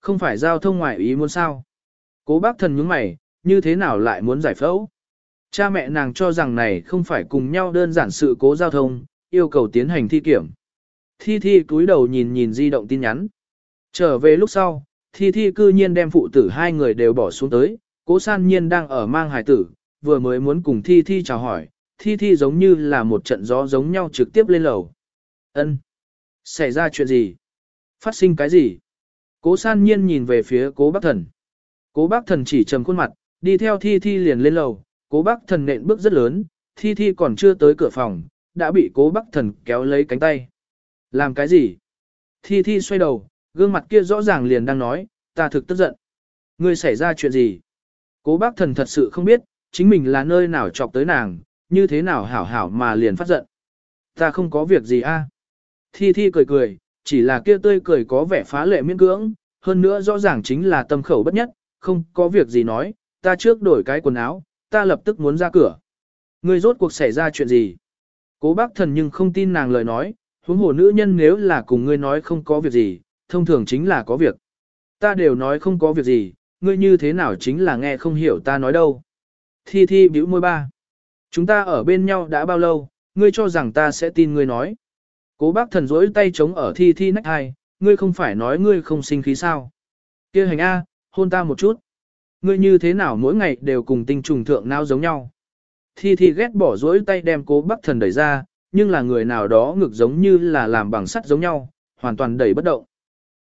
Không phải giao thông ngoại ý muốn sao? Cố bác thần nhướng mày, như thế nào lại muốn giải phẫu? Cha mẹ nàng cho rằng này không phải cùng nhau đơn giản sự cố giao thông, yêu cầu tiến hành thi kiểm. Thi Thi cúi đầu nhìn nhìn di động tin nhắn. Trở về lúc sau, Thi Thi cư nhiên đem phụ tử hai người đều bỏ xuống tới, cố san nhiên đang ở mang hài tử, vừa mới muốn cùng Thi Thi chào hỏi, Thi Thi giống như là một trận gió giống nhau trực tiếp lên lầu. ân Xảy ra chuyện gì? Phát sinh cái gì? Cố san nhiên nhìn về phía cố bác thần. Cố bác thần chỉ trầm khuôn mặt, đi theo Thi Thi liền lên lầu, cố bác thần nện bước rất lớn, Thi Thi còn chưa tới cửa phòng, đã bị cố bác thần kéo lấy cánh tay. Làm cái gì? Thi Thi xoay đầu, gương mặt kia rõ ràng liền đang nói, ta thực tức giận. Ngươi xảy ra chuyện gì? Cố bác thần thật sự không biết, chính mình là nơi nào chọc tới nàng, như thế nào hảo hảo mà liền phát giận. Ta không có việc gì a. Thi Thi cười cười, chỉ là kia tươi cười có vẻ phá lệ miễn cưỡng, hơn nữa rõ ràng chính là tâm khẩu bất nhất, không có việc gì nói, ta trước đổi cái quần áo, ta lập tức muốn ra cửa. Ngươi rốt cuộc xảy ra chuyện gì? Cố bác thần nhưng không tin nàng lời nói, huống hồ nữ nhân nếu là cùng ngươi nói không có việc gì, thông thường chính là có việc. Ta đều nói không có việc gì, ngươi như thế nào chính là nghe không hiểu ta nói đâu. Thi thi biểu môi ba. Chúng ta ở bên nhau đã bao lâu, ngươi cho rằng ta sẽ tin ngươi nói. Cố bác thần rỗi tay chống ở thi thi nách hai, ngươi không phải nói ngươi không sinh khí sao. kia hành A, hôn ta một chút. Ngươi như thế nào mỗi ngày đều cùng tinh trùng thượng nào giống nhau. Thi thi ghét bỏ rỗi tay đem cố bác thần đẩy ra, nhưng là người nào đó ngực giống như là làm bằng sắt giống nhau, hoàn toàn đẩy bất động.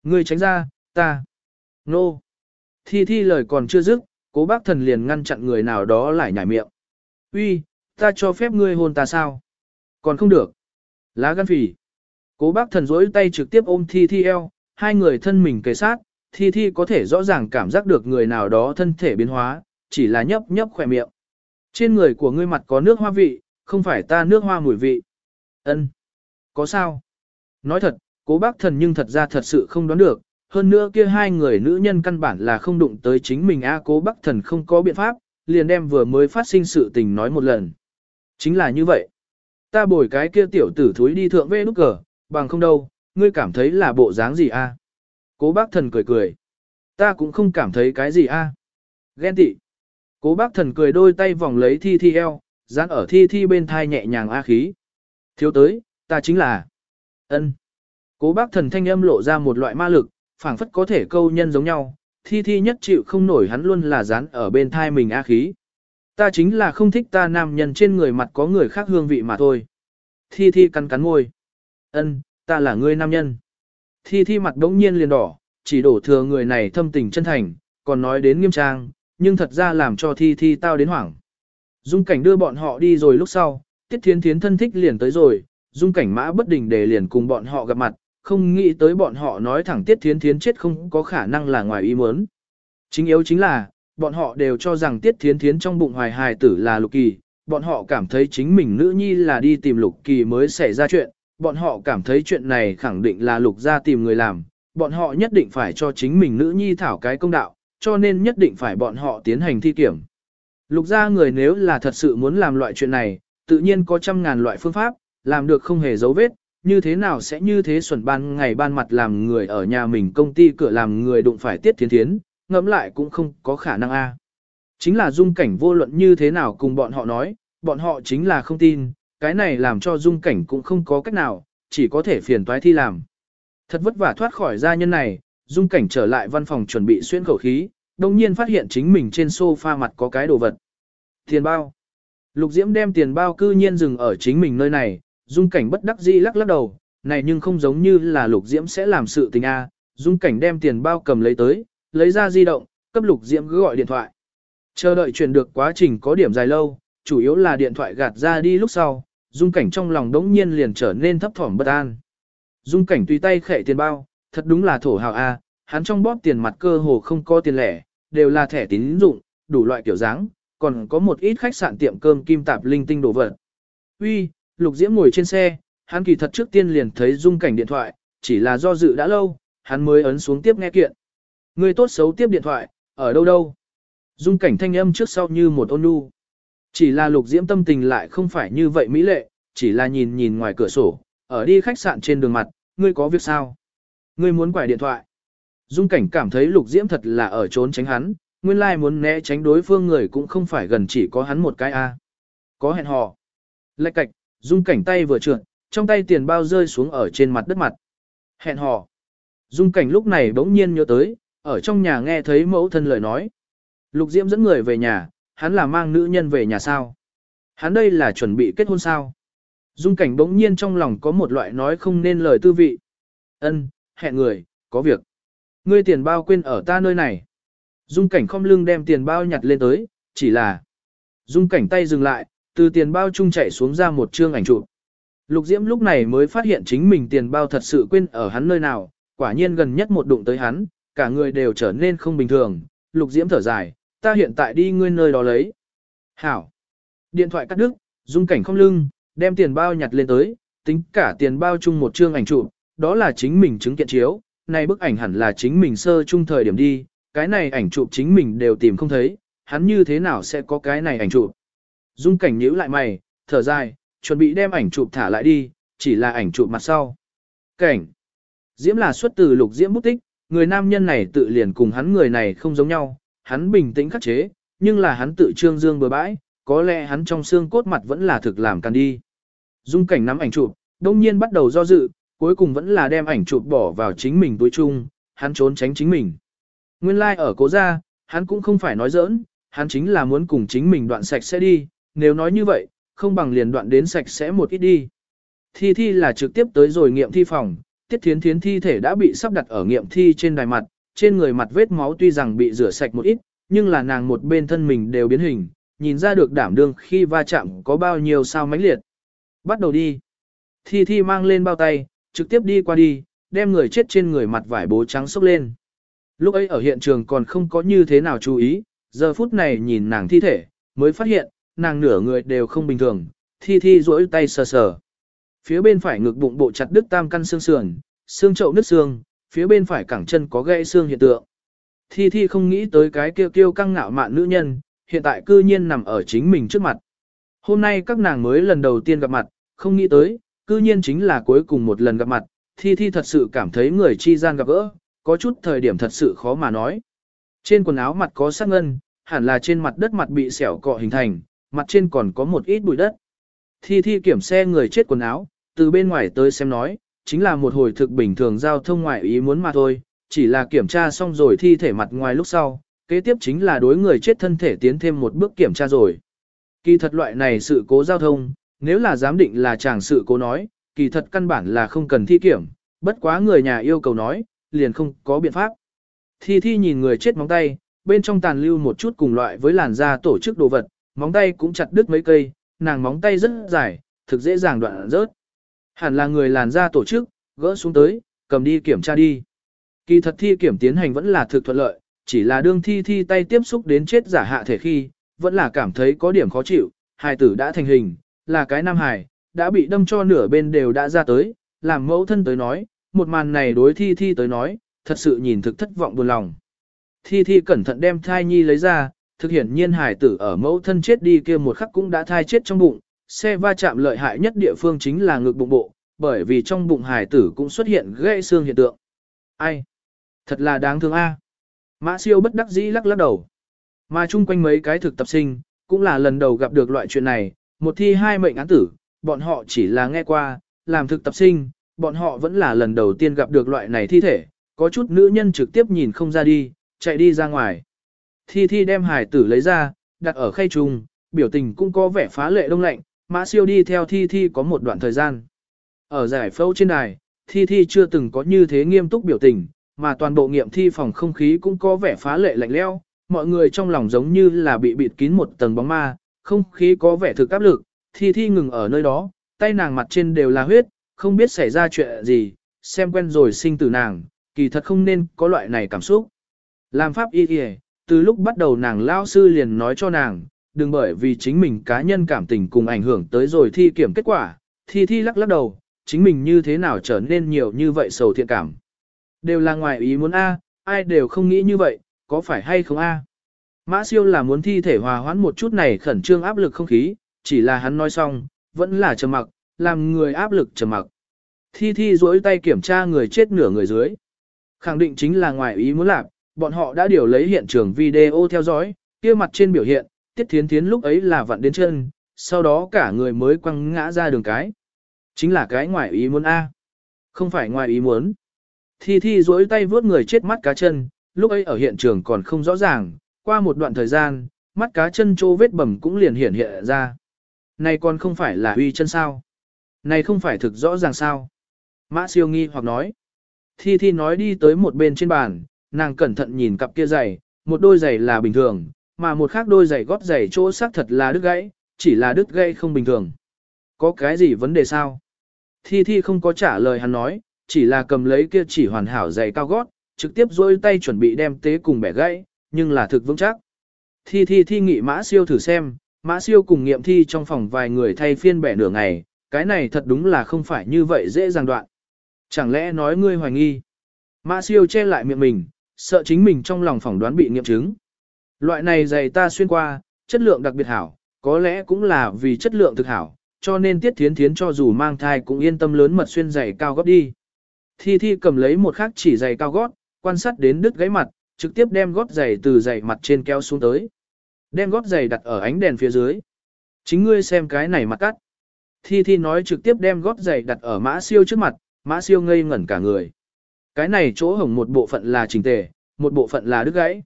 Ngươi tránh ra, ta. Nô. No. Thi thi lời còn chưa dứt, cố bác thần liền ngăn chặn người nào đó lại nhảy miệng. Uy, ta cho phép ngươi hôn ta sao? Còn không được. Lá gan phỉ. Cố bác thần rỗi tay trực tiếp ôm thi thi eo, hai người thân mình kề sát, thi thi có thể rõ ràng cảm giác được người nào đó thân thể biến hóa, chỉ là nhấp nhấp khỏe miệng. Trên người của ngươi mặt có nước hoa vị, không phải ta nước hoa mùi vị. Ân, Có sao? Nói thật, cố bác thần nhưng thật ra thật sự không đoán được, hơn nữa kia hai người nữ nhân căn bản là không đụng tới chính mình a cố bác thần không có biện pháp, liền đem vừa mới phát sinh sự tình nói một lần. Chính là như vậy. Ta bồi cái kia tiểu tử thúi đi thượng vê nút cờ, bằng không đâu, ngươi cảm thấy là bộ dáng gì a? Cố bác thần cười cười. Ta cũng không cảm thấy cái gì a. Ghen tị. Cố bác thần cười đôi tay vòng lấy thi thi eo, dán ở thi thi bên thai nhẹ nhàng a khí. Thiếu tới, ta chính là ân. Cố bác thần thanh âm lộ ra một loại ma lực, phảng phất có thể câu nhân giống nhau, thi thi nhất chịu không nổi hắn luôn là dán ở bên thai mình a khí. Ta chính là không thích ta nam nhân trên người mặt có người khác hương vị mà thôi. Thi thi cắn cắn môi ân, ta là người nam nhân. Thi thi mặt đống nhiên liền đỏ, chỉ đổ thừa người này thâm tình chân thành, còn nói đến nghiêm trang, nhưng thật ra làm cho thi thi tao đến hoảng. Dung cảnh đưa bọn họ đi rồi lúc sau, tiết thiến thiến thân thích liền tới rồi, dung cảnh mã bất đình để liền cùng bọn họ gặp mặt, không nghĩ tới bọn họ nói thẳng tiết thiến thiến chết không có khả năng là ngoài ý muốn. Chính yếu chính là, bọn họ đều cho rằng tiết thiến thiến trong bụng hoài hài tử là lục kỳ, bọn họ cảm thấy chính mình nữ nhi là đi tìm lục kỳ mới xảy ra chuyện, bọn họ cảm thấy chuyện này khẳng định là lục gia tìm người làm, bọn họ nhất định phải cho chính mình nữ nhi thảo cái công đạo, cho nên nhất định phải bọn họ tiến hành thi kiểm. Lục gia người nếu là thật sự muốn làm loại chuyện này, tự nhiên có trăm ngàn loại phương pháp, làm được không hề dấu vết, như thế nào sẽ như thế xuẩn ban ngày ban mặt làm người ở nhà mình công ty cửa làm người đụng phải tiết thiến thiến, ngẫm lại cũng không có khả năng a. Chính là dung cảnh vô luận như thế nào cùng bọn họ nói, bọn họ chính là không tin, cái này làm cho dung cảnh cũng không có cách nào, chỉ có thể phiền toái thi làm. Thật vất vả thoát khỏi gia nhân này, dung cảnh trở lại văn phòng chuẩn bị xuyên khẩu khí, đồng nhiên phát hiện chính mình trên sofa mặt có cái đồ vật. Tiền bao. Lục Diễm đem tiền bao cư nhiên dừng ở chính mình nơi này, dung cảnh bất đắc dĩ lắc lắc đầu, này nhưng không giống như là Lục Diễm sẽ làm sự tình a. Dung cảnh đem tiền bao cầm lấy tới, lấy ra di động, cấp Lục Diễm cứ gọi điện thoại. Chờ đợi chuyển được quá trình có điểm dài lâu, chủ yếu là điện thoại gạt ra đi lúc sau, dung cảnh trong lòng đống nhiên liền trở nên thấp thỏm bất an. Dung cảnh tùy tay khệ tiền bao, thật đúng là thổ hào a, hắn trong bóp tiền mặt cơ hồ không có tiền lẻ, đều là thẻ tín dụng, đủ loại kiểu dáng, còn có một ít khách sạn tiệm cơm kim tạp linh tinh đồ vật. Uy, Lục Diễm ngồi trên xe, hắn kỳ thật trước tiên liền thấy dung cảnh điện thoại, chỉ là do dự đã lâu, hắn mới ấn xuống tiếp nghe kiện. Người tốt xấu tiếp điện thoại, ở đâu đâu? Dung cảnh thanh âm trước sau như một ôn nhu. Chỉ là Lục Diễm tâm tình lại không phải như vậy mỹ lệ, chỉ là nhìn nhìn ngoài cửa sổ, ở đi khách sạn trên đường mặt, ngươi có việc sao? Ngươi muốn quải điện thoại. Dung cảnh cảm thấy lục diễm thật là ở trốn tránh hắn, nguyên lai muốn né tránh đối phương người cũng không phải gần chỉ có hắn một cái a. Có hẹn hò. Lạch cạch, dung cảnh tay vừa trượt, trong tay tiền bao rơi xuống ở trên mặt đất mặt. Hẹn hò. Dung cảnh lúc này bỗng nhiên nhớ tới, ở trong nhà nghe thấy mẫu thân lời nói. Lục Diễm dẫn người về nhà, hắn là mang nữ nhân về nhà sao? Hắn đây là chuẩn bị kết hôn sao? Dung cảnh bỗng nhiên trong lòng có một loại nói không nên lời tư vị. Ân, hẹn người, có việc. Ngươi tiền bao quên ở ta nơi này. Dung cảnh không lưng đem tiền bao nhặt lên tới, chỉ là. Dung cảnh tay dừng lại, từ tiền bao chung chạy xuống ra một chương ảnh chụp. Lục Diễm lúc này mới phát hiện chính mình tiền bao thật sự quên ở hắn nơi nào, quả nhiên gần nhất một đụng tới hắn, cả người đều trở nên không bình thường. Lục Diễm thở dài, ta hiện tại đi ngươi nơi đó lấy. Hảo. Điện thoại cắt đứt, dung cảnh không lưng, đem tiền bao nhặt lên tới, tính cả tiền bao chung một chương ảnh chụp, đó là chính mình chứng kiện chiếu, này bức ảnh hẳn là chính mình sơ chung thời điểm đi, cái này ảnh chụp chính mình đều tìm không thấy, hắn như thế nào sẽ có cái này ảnh chụp. Dung cảnh nhíu lại mày, thở dài, chuẩn bị đem ảnh chụp thả lại đi, chỉ là ảnh chụp mặt sau. Cảnh. Diễm là xuất từ lục diễm bút tích, người nam nhân này tự liền cùng hắn người này không giống nhau, hắn bình tĩnh khắc chế, nhưng là hắn tự trương dương bừa bãi, có lẽ hắn trong xương cốt mặt vẫn là thực làm can đi. Dung cảnh nắm ảnh chụp, đông nhiên bắt đầu do dự, cuối cùng vẫn là đem ảnh chụp bỏ vào chính mình túi chung, hắn trốn tránh chính mình. Nguyên lai like ở cố gia, hắn cũng không phải nói giỡn, hắn chính là muốn cùng chính mình đoạn sạch sẽ đi, nếu nói như vậy, không bằng liền đoạn đến sạch sẽ một ít đi. Thi thi là trực tiếp tới rồi nghiệm thi phòng, tiết thiến thiến thi thể đã bị sắp đặt ở nghiệm thi trên đài mặt, trên người mặt vết máu tuy rằng bị rửa sạch một ít, nhưng là nàng một bên thân mình đều biến hình, nhìn ra được đảm đương khi va chạm có bao nhiêu sao mãnh liệt. Bắt đầu đi. Thi thi mang lên bao tay, trực tiếp đi qua đi, đem người chết trên người mặt vải bố trắng xốc lên. Lúc ấy ở hiện trường còn không có như thế nào chú ý, giờ phút này nhìn nàng thi thể, mới phát hiện, nàng nửa người đều không bình thường, thi thi duỗi tay sờ sờ. Phía bên phải ngực bụng bộ chặt đứt tam căn xương sườn, xương chậu nứt xương, phía bên phải cẳng chân có gãy xương hiện tượng. Thi thi không nghĩ tới cái kêu kêu căng ngạo mạn nữ nhân, hiện tại cư nhiên nằm ở chính mình trước mặt. Hôm nay các nàng mới lần đầu tiên gặp mặt, không nghĩ tới, cư nhiên chính là cuối cùng một lần gặp mặt, thi thi thật sự cảm thấy người chi gian gặp gỡ, có chút thời điểm thật sự khó mà nói. Trên quần áo mặt có sắc ngân, hẳn là trên mặt đất mặt bị xẻo cọ hình thành, mặt trên còn có một ít bụi đất. Thi thi kiểm xe người chết quần áo, từ bên ngoài tới xem nói, chính là một hồi thực bình thường giao thông ngoại ý muốn mà thôi, chỉ là kiểm tra xong rồi thi thể mặt ngoài lúc sau, kế tiếp chính là đối người chết thân thể tiến thêm một bước kiểm tra rồi. Kỳ thật loại này sự cố giao thông, nếu là giám định là chàng sự cố nói, kỳ thật căn bản là không cần thi kiểm, bất quá người nhà yêu cầu nói, liền không có biện pháp. Thi thi nhìn người chết móng tay, bên trong tàn lưu một chút cùng loại với làn da tổ chức đồ vật, móng tay cũng chặt đứt mấy cây, nàng móng tay rất dài, thực dễ dàng đoạn rớt. Hẳn là người làn ra tổ chức, gỡ xuống tới, cầm đi kiểm tra đi. Kỳ thật thi kiểm tiến hành vẫn là thực thuận lợi, chỉ là đương thi thi tay tiếp xúc đến chết giả hạ thể khi, vẫn là cảm thấy có điểm khó chịu, hài tử đã thành hình, là cái nam hài, đã bị đâm cho nửa bên đều đã ra tới, làm mẫu thân tới nói, một màn này đối thi thi tới nói, thật sự nhìn thực thất vọng buồn lòng. Thi thi cẩn thận đem thai nhi lấy ra, thực hiện nhiên hài tử ở mẫu thân chết đi kia một khắc cũng đã thai chết trong bụng, xe va chạm lợi hại nhất địa phương chính là ngực bụng bộ, bởi vì trong bụng hải tử cũng xuất hiện gãy xương hiện tượng. Ai? Thật là đáng thương a. Mã siêu bất đắc dĩ lắc lắc đầu. Mà chung quanh mấy cái thực tập sinh, cũng là lần đầu gặp được loại chuyện này, một thi hai mệnh án tử, bọn họ chỉ là nghe qua, làm thực tập sinh, bọn họ vẫn là lần đầu tiên gặp được loại này thi thể, có chút nữ nhân trực tiếp nhìn không ra đi, chạy đi ra ngoài. Thi thi đem hải tử lấy ra, đặt ở khay trùng, biểu tình cũng có vẻ phá lệ đông lạnh, mã siêu đi theo thi thi có một đoạn thời gian. Ở giải phẫu trên đài, thi thi chưa từng có như thế nghiêm túc biểu tình, mà toàn bộ nghiệm thi phòng không khí cũng có vẻ phá lệ lạnh lẽo, mọi người trong lòng giống như là bị bịt kín một tầng bóng ma, không khí có vẻ thực áp lực, thi thi ngừng ở nơi đó, tay nàng mặt trên đều là huyết, không biết xảy ra chuyện gì, xem quen rồi sinh tử nàng, kỳ thật không nên có loại này cảm xúc. Làm pháp y y, từ lúc bắt đầu nàng lao sư liền nói cho nàng, đừng bởi vì chính mình cá nhân cảm tình cùng ảnh hưởng tới rồi thi kiểm kết quả, thi thi lắc lắc đầu, chính mình như thế nào trở nên nhiều như vậy sầu thiện cảm. Đều là ngoài ý muốn A, ai đều không nghĩ như vậy, có phải hay không A. Mã siêu là muốn thi thể hòa hoãn một chút này khẩn trương áp lực không khí, chỉ là hắn nói xong, vẫn là trầm mặc, làm người áp lực trầm mặc. Thi thi duỗi tay kiểm tra người chết nửa người dưới. Khẳng định chính là ngoài ý muốn làm, bọn họ đã điều lấy hiện trường video theo dõi, kia mặt trên biểu hiện, Tiết Thiến Thiến lúc ấy là vặn đến chân, sau đó cả người mới quăng ngã ra đường cái. Chính là cái ngoài ý muốn A. Không phải ngoài ý muốn. Thi Thi duỗi tay vướt người chết mắt cá chân, lúc ấy ở hiện trường còn không rõ ràng, qua một đoạn thời gian, mắt cá chân chỗ vết bầm cũng liền hiện hiện ra. Này còn không phải là uy chân sao? Này không phải thực rõ ràng sao? Mã siêu nghi hoặc nói. Thi Thi nói đi tới một bên trên bàn, nàng cẩn thận nhìn cặp kia giày, một đôi giày là bình thường, mà một khác đôi giày gót giày chỗ xác thật là đứt gãy, chỉ là đứt gãy không bình thường. Có cái gì vấn đề sao? Thi Thi không có trả lời hắn nói, chỉ là cầm lấy kia chỉ hoàn hảo giày cao gót, trực tiếp dôi tay chuẩn bị đem tế cùng bẻ gãy, nhưng là thực vững chắc. Thi Thi thi nghị mã siêu thử xem, mã siêu cùng nghiệm thi trong phòng vài người thay phiên bẻ nửa ngày, cái này thật đúng là không phải như vậy dễ dàng đoạn. Chẳng lẽ nói ngươi hoài nghi? Mã siêu che lại miệng mình, sợ chính mình trong lòng phỏng đoán bị nghiệm chứng. Loại này giày ta xuyên qua, chất lượng đặc biệt hảo, có lẽ cũng là vì chất lượng thực hảo, cho nên tiết thiến thiến cho dù mang thai cũng yên tâm lớn mật xuyên giày cao gót đi. Thi Thi cầm lấy một khắc chỉ giày cao gót, quan sát đến đứt gáy mặt, trực tiếp đem gót giày từ giày mặt trên kéo xuống tới. Đem gót giày đặt ở ánh đèn phía dưới. Chính ngươi xem cái này mặt cắt. Thi Thi nói trực tiếp đem gót giày đặt ở mã siêu trước mặt, mã siêu ngây ngẩn cả người. Cái này chỗ hổng một bộ phận là trình tề, một bộ phận là đứt gãy.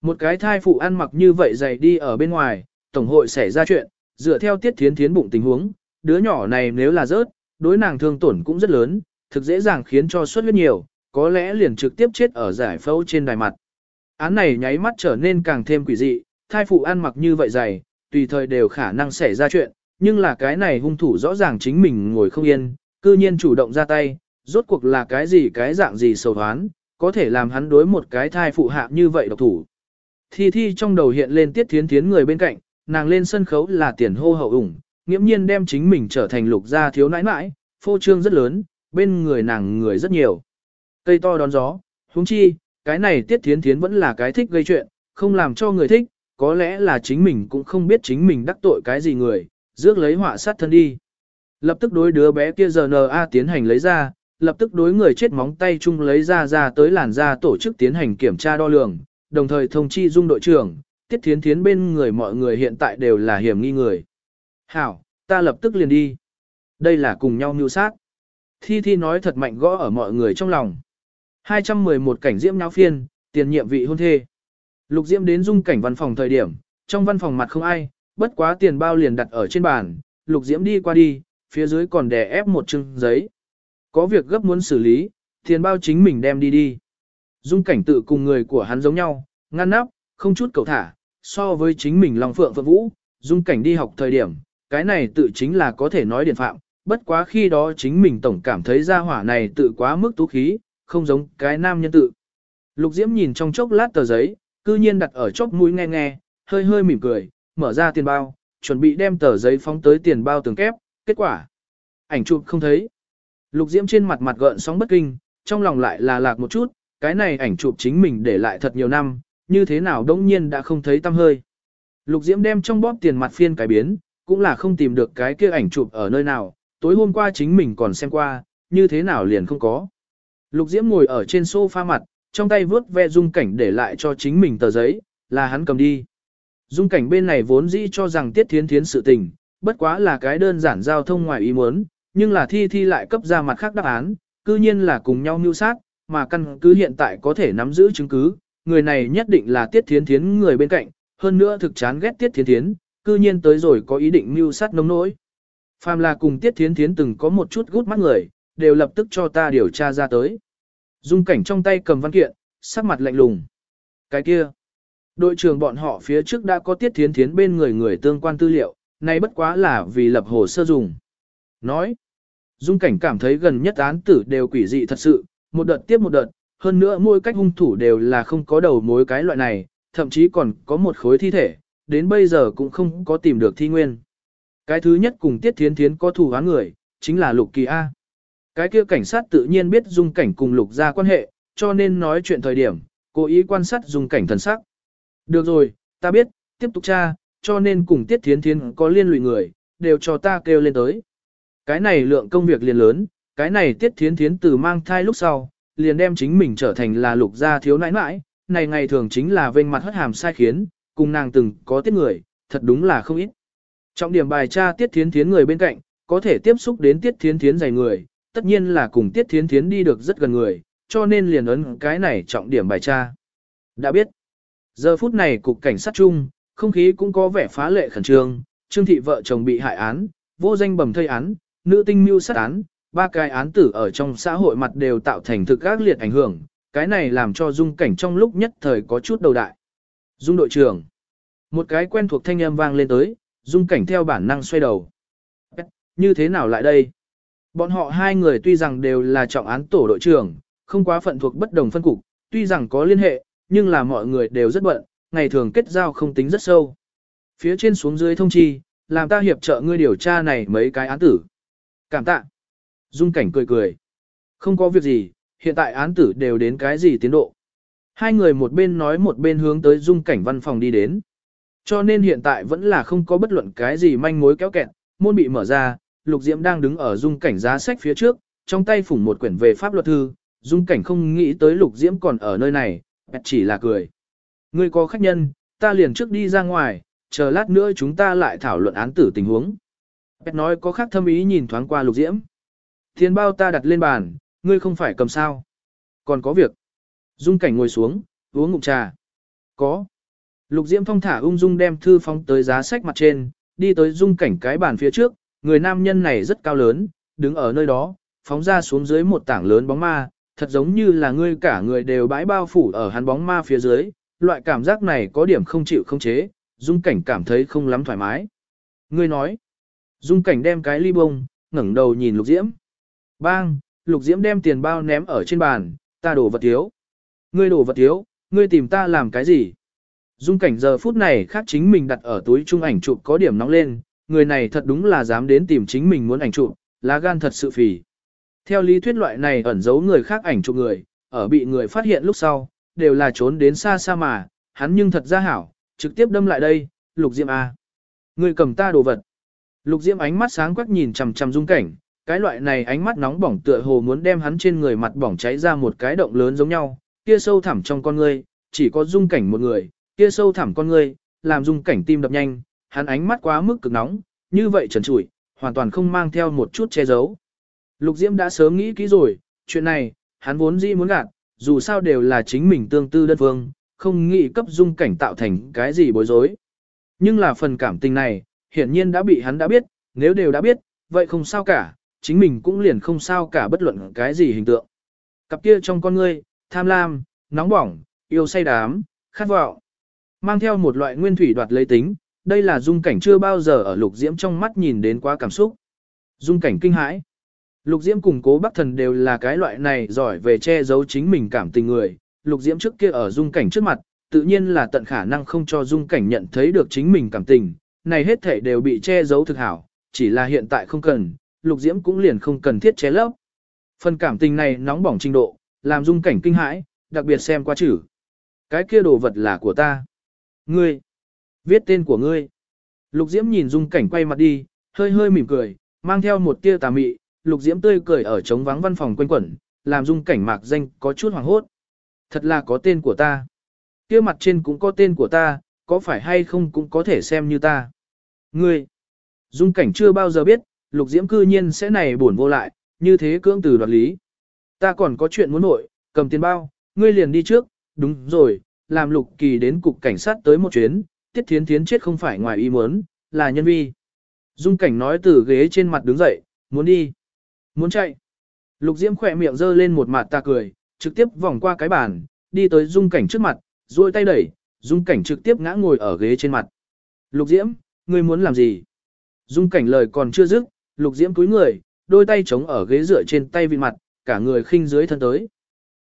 Một cái thai phụ ăn mặc như vậy giày đi ở bên ngoài, tổng hội xảy ra chuyện, dựa theo tiết thiến thiến bụng tình huống, đứa nhỏ này nếu là rớt, đối nàng thương tổn cũng rất lớn, thực dễ dàng khiến cho xuất huyết nhiều, có lẽ liền trực tiếp chết ở giải phẫu trên đài mặt. Án này nháy mắt trở nên càng thêm quỷ dị, thai phụ ăn mặc như vậy dày, tùy thời đều khả năng xảy ra chuyện, nhưng là cái này hung thủ rõ ràng chính mình ngồi không yên, cư nhiên chủ động ra tay, rốt cuộc là cái gì cái dạng gì sầu thoán, có thể làm hắn đối một cái thai phụ hạ như vậy độc thủ. Thi thi trong đầu hiện lên tiết thiến thiến người bên cạnh, nàng lên sân khấu là tiền hô hậu ủng, nghiễm nhiên đem chính mình trở thành lục gia thiếu nãi nãi, phô trương rất lớn, bên người nàng người rất nhiều. Cây to đón gió, huống chi, cái này tiết thiến thiến vẫn là cái thích gây chuyện, không làm cho người thích, có lẽ là chính mình cũng không biết chính mình đắc tội cái gì người, rước lấy họa sát thân đi. Lập tức đối đứa bé kia giờ NA tiến hành lấy ra, lập tức đối người chết móng tay chung lấy ra ra tới làn da tổ chức tiến hành kiểm tra đo lường, đồng thời thông chi dung đội trưởng, tiết thiến thiến bên người mọi người hiện tại đều là hiểm nghi người. Hảo, ta lập tức liền đi. Đây là cùng nhau mưu sát. Thi Thi nói thật mạnh gõ ở mọi người trong lòng. 211 cảnh diễm nháo phiên, tiền nhiệm vị hôn thê. Lục Diễm đến dung cảnh văn phòng thời điểm, trong văn phòng mặt không ai, bất quá tiền bao liền đặt ở trên bàn, Lục Diễm đi qua đi, phía dưới còn đè ép một chừng giấy. Có việc gấp muốn xử lý, tiền bao chính mình đem đi đi. Dung cảnh tự cùng người của hắn giống nhau, ngăn nắp, không chút cầu thả, so với chính mình lòng phượng phượng vũ, dung cảnh đi học thời điểm, cái này tự chính là có thể nói điện phạm, bất quá khi đó chính mình tổng cảm thấy gia hỏa này tự quá mức tú khí, không giống cái nam nhân tự. Lục Diễm nhìn trong chốc lát tờ giấy, cư nhiên đặt ở chốc mũi nghe nghe, hơi hơi mỉm cười, mở ra tiền bao, chuẩn bị đem tờ giấy phóng tới tiền bao tường kép, kết quả. Ảnh chụp không thấy. Lục Diễm trên mặt mặt gợn sóng bất kinh, trong lòng lại là lạc một chút, cái này ảnh chụp chính mình để lại thật nhiều năm, như thế nào đống nhiên đã không thấy tăm hơi. Lục Diễm đem trong bóp tiền mặt phiên cái biến, cũng là không tìm được cái kia ảnh chụp ở nơi nào, tối hôm qua chính mình còn xem qua, như thế nào liền không có. Lục Diễm ngồi ở trên sofa mặt, trong tay vướt ve dung cảnh để lại cho chính mình tờ giấy, là hắn cầm đi. Dung cảnh bên này vốn dĩ cho rằng tiết thiến thiến sự tình, bất quá là cái đơn giản giao thông ngoài ý muốn, nhưng là thi thi lại cấp ra mặt khác đáp án, cư nhiên là cùng nhau mưu sát, mà căn cứ hiện tại có thể nắm giữ chứng cứ, người này nhất định là tiết thiến thiến người bên cạnh, hơn nữa thực chán ghét tiết thiến thiến, cư nhiên tới rồi có ý định mưu sát nông nỗi. Phàm là cùng Tiết Thiến Thiến từng có một chút gút mắt người, đều lập tức cho ta điều tra ra tới. Dung cảnh trong tay cầm văn kiện, sắc mặt lạnh lùng. Cái kia, đội trưởng bọn họ phía trước đã có Tiết Thiến Thiến bên người người tương quan tư liệu, nay bất quá là vì lập hồ sơ dùng. Nói, Dung cảnh cảm thấy gần nhất án tử đều quỷ dị thật sự, một đợt tiếp một đợt, hơn nữa mỗi cách hung thủ đều là không có đầu mối cái loại này, thậm chí còn có một khối thi thể, đến bây giờ cũng không có tìm được thi nguyên. Cái thứ nhất cùng Tiết Thiến Thiến có thù án người, chính là Lục Kỳ A. Cái kia cảnh sát tự nhiên biết dung cảnh cùng Lục ra quan hệ, cho nên nói chuyện thời điểm, cố ý quan sát dung cảnh thần sắc. Được rồi, ta biết, tiếp tục tra, cho nên cùng Tiết Thiến Thiến có liên lụy người, đều cho ta kêu lên tới. Cái này lượng công việc liền lớn, cái này Tiết Thiến Thiến từ mang thai lúc sau, liền đem chính mình trở thành là lục gia thiếu nãi nãi, này ngày thường chính là vênh mặt hất hàm sai khiến, cùng nàng từng có tiết người, thật đúng là không ít. Trọng điểm bài tra tiết thiến thiến người bên cạnh, có thể tiếp xúc đến tiết thiến thiến dày người, tất nhiên là cùng tiết thiến thiến đi được rất gần người, cho nên liền ấn cái này trọng điểm bài tra. Đã biết, giờ phút này cục cảnh sát chung, không khí cũng có vẻ phá lệ khẩn trương, trương thị vợ chồng bị hại án, vô danh bầm thây án, nữ tinh mưu sát án, ba cái án tử ở trong xã hội mặt đều tạo thành thực ác liệt ảnh hưởng, cái này làm cho dung cảnh trong lúc nhất thời có chút đầu đại. Dung đội trưởng. Một cái quen thuộc thanh âm vang lên tới, dung cảnh theo bản năng xoay đầu. Như thế nào lại đây? Bọn họ hai người tuy rằng đều là trọng án tổ đội trưởng, không quá phận thuộc bất đồng phân cục, tuy rằng có liên hệ, nhưng là mọi người đều rất bận, ngày thường kết giao không tính rất sâu. Phía trên xuống dưới thông chi, làm ta hiệp trợ ngươi điều tra này mấy cái án tử. Cảm tạ. Dung cảnh cười cười. Không có việc gì, hiện tại án tử đều đến cái gì tiến độ. Hai người một bên nói một bên hướng tới dung cảnh văn phòng đi đến. Cho nên hiện tại vẫn là không có bất luận cái gì manh mối kéo kẹt, môn bị mở ra, Lục Diễm đang đứng ở dung cảnh giá sách phía trước, trong tay phủng một quyển về pháp luật thư, dung cảnh không nghĩ tới Lục Diễm còn ở nơi này, chỉ là cười. Ngươi có khách nhân, ta liền trước đi ra ngoài, chờ lát nữa chúng ta lại thảo luận án tử tình huống. Bẹt nói có khác thâm ý nhìn thoáng qua Lục Diễm. Tiền bao ta đặt lên bàn, ngươi không phải cầm sao. Còn có việc. Dung cảnh ngồi xuống, uống ngụm trà. Có. Lục Diễm Phong thả ung dung đem thư phóng tới giá sách mặt trên, đi tới dung cảnh cái bàn phía trước, người nam nhân này rất cao lớn, đứng ở nơi đó, phóng ra xuống dưới một tảng lớn bóng ma, thật giống như là ngươi cả người đều bãi bao phủ ở hắn bóng ma phía dưới, loại cảm giác này có điểm không chịu không chế, dung cảnh cảm thấy không lắm thoải mái. Ngươi nói, dung cảnh đem cái ly bông, ngẩng đầu nhìn lục diễm. Bang, lục diễm đem tiền bao ném ở trên bàn, ta đổ vật thiếu. Ngươi đổ vật thiếu, ngươi tìm ta làm cái gì? Dung cảnh giờ phút này khác chính mình đặt ở túi trung ảnh chụp có điểm nóng lên, người này thật đúng là dám đến tìm chính mình muốn ảnh chụp, lá gan thật sự phì. Theo lý thuyết loại này ẩn giấu người khác ảnh chụp người, ở bị người phát hiện lúc sau, đều là trốn đến xa xa mà, hắn nhưng thật ra hảo, trực tiếp đâm lại đây, lục diễm A. ngươi cầm ta đồ vật. Lục diễm ánh mắt sáng quắc nhìn chằm chằm dung cảnh, cái loại này ánh mắt nóng bỏng tựa hồ muốn đem hắn trên người mặt bỏng cháy ra một cái động lớn giống nhau, kia sâu thẳm trong con ngươi, chỉ có dung cảnh một người, kia sâu thẳm con ngươi, làm dung cảnh tim đập nhanh, hắn ánh mắt quá mức cực nóng, như vậy trần trụi, hoàn toàn không mang theo một chút che giấu. Lục Diễm đã sớm nghĩ kỹ rồi, chuyện này, hắn vốn dĩ muốn gạt, dù sao đều là chính mình tương tư đơn phương, không nghĩ cấp dung cảnh tạo thành cái gì bối rối. Nhưng là phần cảm tình này, hiển nhiên đã bị hắn đã biết, nếu đều đã biết, vậy không sao cả, chính mình cũng liền không sao cả bất luận cái gì hình tượng. Cặp kia trong con ngươi, tham lam, nóng bỏng, yêu say đám, khát vọng, mang theo một loại nguyên thủy đoạt lấy tính, đây là dung cảnh chưa bao giờ ở lục diễm trong mắt nhìn đến quá cảm xúc. Dung cảnh kinh hãi. Lục Diễm cùng cố bác thần đều là cái loại này giỏi về che giấu chính mình cảm tình người. Lục Diễm trước kia ở dung cảnh trước mặt, tự nhiên là tận khả năng không cho dung cảnh nhận thấy được chính mình cảm tình. Này hết thể đều bị che giấu thực hảo, chỉ là hiện tại không cần, Lục Diễm cũng liền không cần thiết ché lấp. Phần cảm tình này nóng bỏng trình độ, làm dung cảnh kinh hãi, đặc biệt xem qua chữ. Cái kia đồ vật là của ta. Ngươi. Viết tên của ngươi. Lục Diễm nhìn dung cảnh quay mặt đi, hơi hơi mỉm cười, mang theo một tia tà mị, lục diễm tươi cười ở trống vắng văn phòng quanh quẩn, làm dung cảnh mạc danh có chút hoàng hốt. Thật là có tên của ta. kia mặt trên cũng có tên của ta, có phải hay không cũng có thể xem như ta. Ngươi, dung cảnh chưa bao giờ biết, lục diễm cư nhiên sẽ này buồn vô lại, như thế cưỡng từ đoạt lý. Ta còn có chuyện muốn nội, cầm tiền bao, ngươi liền đi trước, đúng rồi, làm lục kỳ đến cục cảnh sát tới một chuyến, tiết thiến thiến chết không phải ngoài ý muốn, là nhân vi. Dung cảnh nói từ ghế trên mặt đứng dậy, muốn đi. Muốn chạy. Lục Diễm khỏe miệng giơ lên một mặt ta cười, trực tiếp vòng qua cái bàn, đi tới dung cảnh trước mặt, duỗi tay đẩy, dung cảnh trực tiếp ngã ngồi ở ghế trên mặt. Lục Diễm, ngươi muốn làm gì? Dung cảnh lời còn chưa dứt, Lục Diễm cúi người, đôi tay chống ở ghế dựa trên tay vị mặt, cả người khinh dưới thân tới.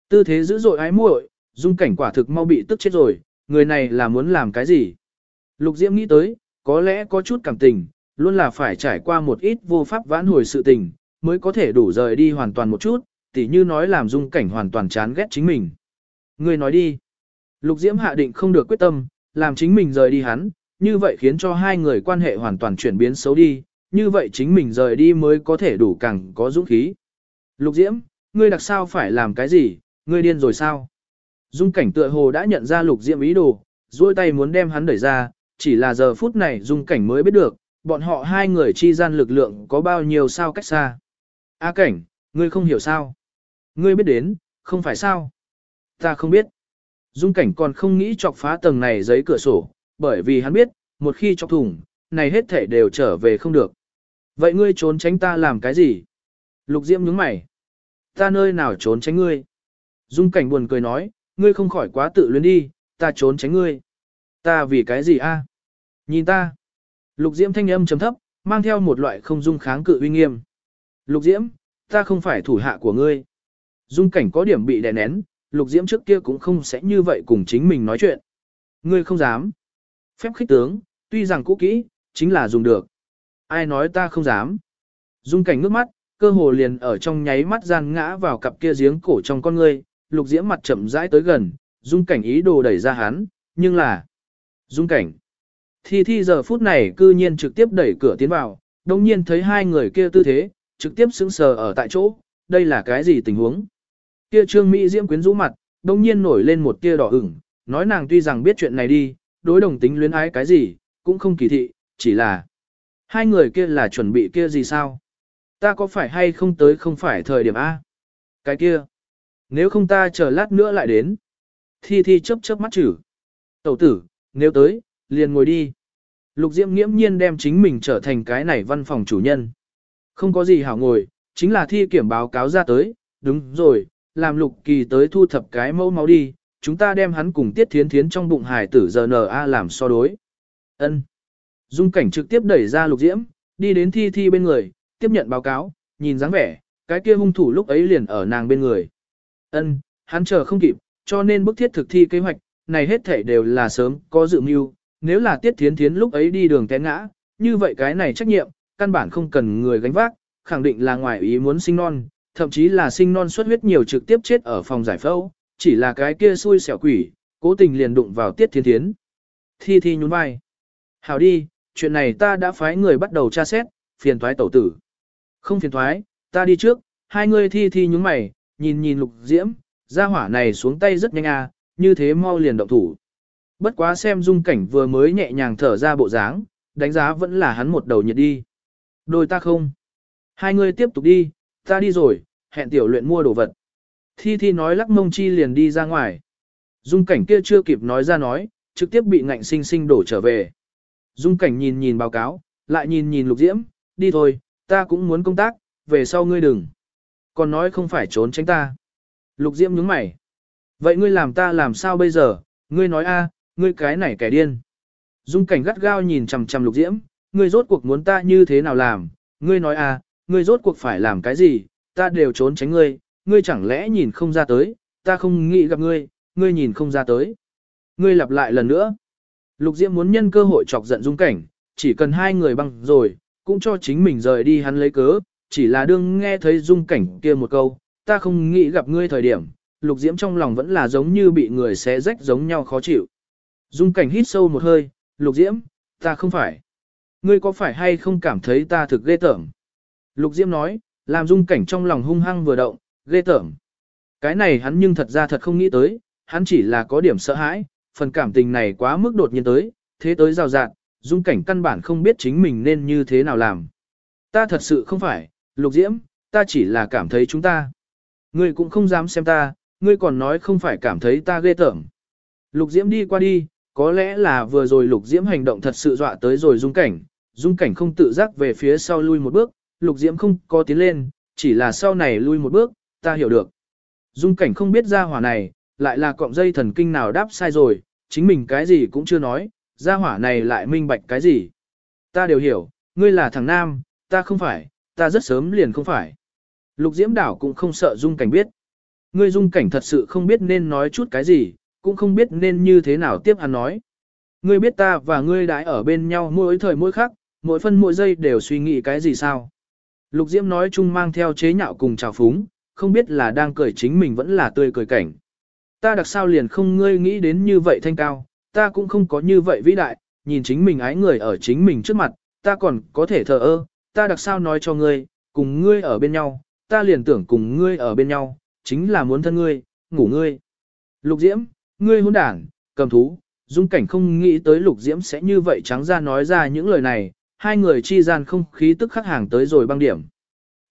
Tư thế dữ dội ái muội, dung cảnh quả thực mau bị tức chết rồi, người này là muốn làm cái gì? Lục Diễm nghĩ tới, có lẽ có chút cảm tình, luôn là phải trải qua một ít vô pháp vãn hồi sự tình, mới có thể đủ rời đi hoàn toàn một chút, tỉ như nói làm dung cảnh hoàn toàn chán ghét chính mình. Người nói đi. Lục Diễm hạ định không được quyết tâm, làm chính mình rời đi hắn, như vậy khiến cho hai người quan hệ hoàn toàn chuyển biến xấu đi, như vậy chính mình rời đi mới có thể đủ càng có dũng khí. Lục Diễm, ngươi đặc sao phải làm cái gì, ngươi điên rồi sao? Dung cảnh tựa hồ đã nhận ra lục diễm ý đồ, duỗi tay muốn đem hắn đẩy ra, chỉ là giờ phút này dung cảnh mới biết được, bọn họ hai người chi gian lực lượng có bao nhiêu sao cách xa. A cảnh, ngươi không hiểu sao? Ngươi biết đến, không phải sao? Ta không biết. Dung cảnh còn không nghĩ chọc phá tầng này giấy cửa sổ, bởi vì hắn biết, một khi chọc thủng, này hết thể đều trở về không được. Vậy ngươi trốn tránh ta làm cái gì? Lục Diễm nhướng mày. Ta nơi nào trốn tránh ngươi? Dung cảnh buồn cười nói, ngươi không khỏi quá tự luyến đi, ta trốn tránh ngươi. Ta vì cái gì a? Nhìn ta. Lục Diễm thanh âm trầm thấp, mang theo một loại không dung kháng cự uy nghiêm. Lục Diễm, ta không phải thủ hạ của ngươi. Dung cảnh có điểm bị đè nén, Lục Diễm trước kia cũng không sẽ như vậy cùng chính mình nói chuyện. Ngươi không dám. Phép khích tướng, tuy rằng cũ kỹ, chính là dùng được. Ai nói ta không dám. Dung cảnh ngước mắt, cơ hồ liền ở trong nháy mắt gian ngã vào cặp kia giếng cổ trong con ngươi, lục diễm mặt chậm rãi tới gần, dung cảnh ý đồ đẩy ra hắn, nhưng là... Dung cảnh. Thi thi giờ phút này cư nhiên trực tiếp đẩy cửa tiến vào, đồng nhiên thấy hai người kia tư thế, trực tiếp sững sờ ở tại chỗ, đây là cái gì tình huống? Kia trương Mỹ diễm quyến rũ mặt, đồng nhiên nổi lên một tia đỏ ửng, nói nàng tuy rằng biết chuyện này đi, đối đồng tính luyến ái cái gì, cũng không kỳ thị, chỉ là... Hai người kia là chuẩn bị kia gì sao? Ta có phải hay không tới không phải thời điểm A? Cái kia. Nếu không ta chờ lát nữa lại đến. Thi thi chớp chớp mắt chử. Tẩu tử, nếu tới, liền ngồi đi. Lục Diễm nghiễm nhiên đem chính mình trở thành cái này văn phòng chủ nhân. Không có gì hảo ngồi, chính là thi kiểm báo cáo ra tới, đúng rồi, làm lục kỳ tới thu thập cái mẫu máu đi, chúng ta đem hắn cùng tiết thiến thiến trong bụng hải tử giờ N.A. làm so đối. ân Dung cảnh trực tiếp đẩy ra lục diễm, đi đến thi thi bên người, tiếp nhận báo cáo, nhìn dáng vẻ, cái kia hung thủ lúc ấy liền ở nàng bên người. Ân, hắn chờ không kịp, cho nên bức thiết thực thi kế hoạch, này hết thể đều là sớm, có dự mưu, nếu là tiết thiến thiến lúc ấy đi đường té ngã, như vậy cái này trách nhiệm, căn bản không cần người gánh vác, khẳng định là ngoài ý muốn sinh non, thậm chí là sinh non xuất huyết nhiều trực tiếp chết ở phòng giải phẫu, chỉ là cái kia xui xẻo quỷ, cố tình liền đụng vào tiết thiến thiến. Thi thi nhún vai. Hảo đi, chuyện này ta đã phái người bắt đầu tra xét, phiền thoái tẩu tử. Không phiền thoái, ta đi trước, hai người thi thi nhúng mày, nhìn nhìn lục diễm, ra hỏa này xuống tay rất nhanh à, như thế mau liền động thủ. Bất quá xem dung cảnh vừa mới nhẹ nhàng thở ra bộ dáng, đánh giá vẫn là hắn một đầu nhiệt đi. Đôi ta không. Hai người tiếp tục đi, ta đi rồi, hẹn tiểu luyện mua đồ vật. Thi thi nói lắc mông chi liền đi ra ngoài. Dung cảnh kia chưa kịp nói ra nói, trực tiếp bị ngạnh sinh sinh đổ trở về. Dung cảnh nhìn nhìn báo cáo, lại nhìn nhìn lục diễm, đi thôi, ta cũng muốn công tác, về sau ngươi đừng. Còn nói không phải trốn tránh ta. Lục diễm nhướng mày. Vậy ngươi làm ta làm sao bây giờ, ngươi nói a, ngươi cái này kẻ điên. Dung cảnh gắt gao nhìn chằm chằm lục diễm, ngươi rốt cuộc muốn ta như thế nào làm, ngươi nói a, ngươi rốt cuộc phải làm cái gì, ta đều trốn tránh ngươi, ngươi chẳng lẽ nhìn không ra tới, ta không nghĩ gặp ngươi, ngươi nhìn không ra tới. Ngươi lặp lại lần nữa. Lục Diễm muốn nhân cơ hội chọc giận Dung Cảnh, chỉ cần hai người băng rồi, cũng cho chính mình rời đi hắn lấy cớ, chỉ là đương nghe thấy Dung Cảnh kia một câu, ta không nghĩ gặp ngươi thời điểm, Lục Diễm trong lòng vẫn là giống như bị người xé rách giống nhau khó chịu. Dung Cảnh hít sâu một hơi, Lục Diễm, ta không phải. Ngươi có phải hay không cảm thấy ta thực ghê tởm? Lục Diễm nói, làm Dung Cảnh trong lòng hung hăng vừa động, ghê tởm. Cái này hắn nhưng thật ra thật không nghĩ tới, hắn chỉ là có điểm sợ hãi, phần cảm tình này quá mức đột nhiên tới, thế tới rào rạt, dung cảnh căn bản không biết chính mình nên như thế nào làm. Ta thật sự không phải, lục diễm, ta chỉ là cảm thấy chúng ta. Ngươi cũng không dám xem ta, ngươi còn nói không phải cảm thấy ta ghê tởm. Lục diễm đi qua đi, có lẽ là vừa rồi lục diễm hành động thật sự dọa tới rồi dung cảnh, dung cảnh không tự giác về phía sau lui một bước, lục diễm không có tiến lên, chỉ là sau này lui một bước, ta hiểu được. Dung cảnh không biết ra hỏa này, lại là cọng dây thần kinh nào đáp sai rồi, chính mình cái gì cũng chưa nói, gia hỏa này lại minh bạch cái gì. Ta đều hiểu, ngươi là thằng nam, ta không phải, ta rất sớm liền không phải. Lục diễm đảo cũng không sợ dung cảnh biết. Ngươi dung cảnh thật sự không biết nên nói chút cái gì, cũng không biết nên như thế nào tiếp hắn nói. Ngươi biết ta và ngươi đãi ở bên nhau mỗi thời mỗi khắc, mỗi phân mỗi giây đều suy nghĩ cái gì sao. Lục diễm nói chung mang theo chế nhạo cùng trào phúng, không biết là đang cười chính mình vẫn là tươi cười cảnh ta đặc sao liền không ngươi nghĩ đến như vậy thanh cao, ta cũng không có như vậy vĩ đại, nhìn chính mình ái người ở chính mình trước mặt, ta còn có thể thờ ơ, ta đặc sao nói cho ngươi, cùng ngươi ở bên nhau, ta liền tưởng cùng ngươi ở bên nhau, chính là muốn thân ngươi, ngủ ngươi. Lục Diễm, ngươi hôn đảng, cầm thú, dung cảnh không nghĩ tới Lục Diễm sẽ như vậy trắng ra nói ra những lời này, hai người chi gian không khí tức khắc hàng tới rồi băng điểm.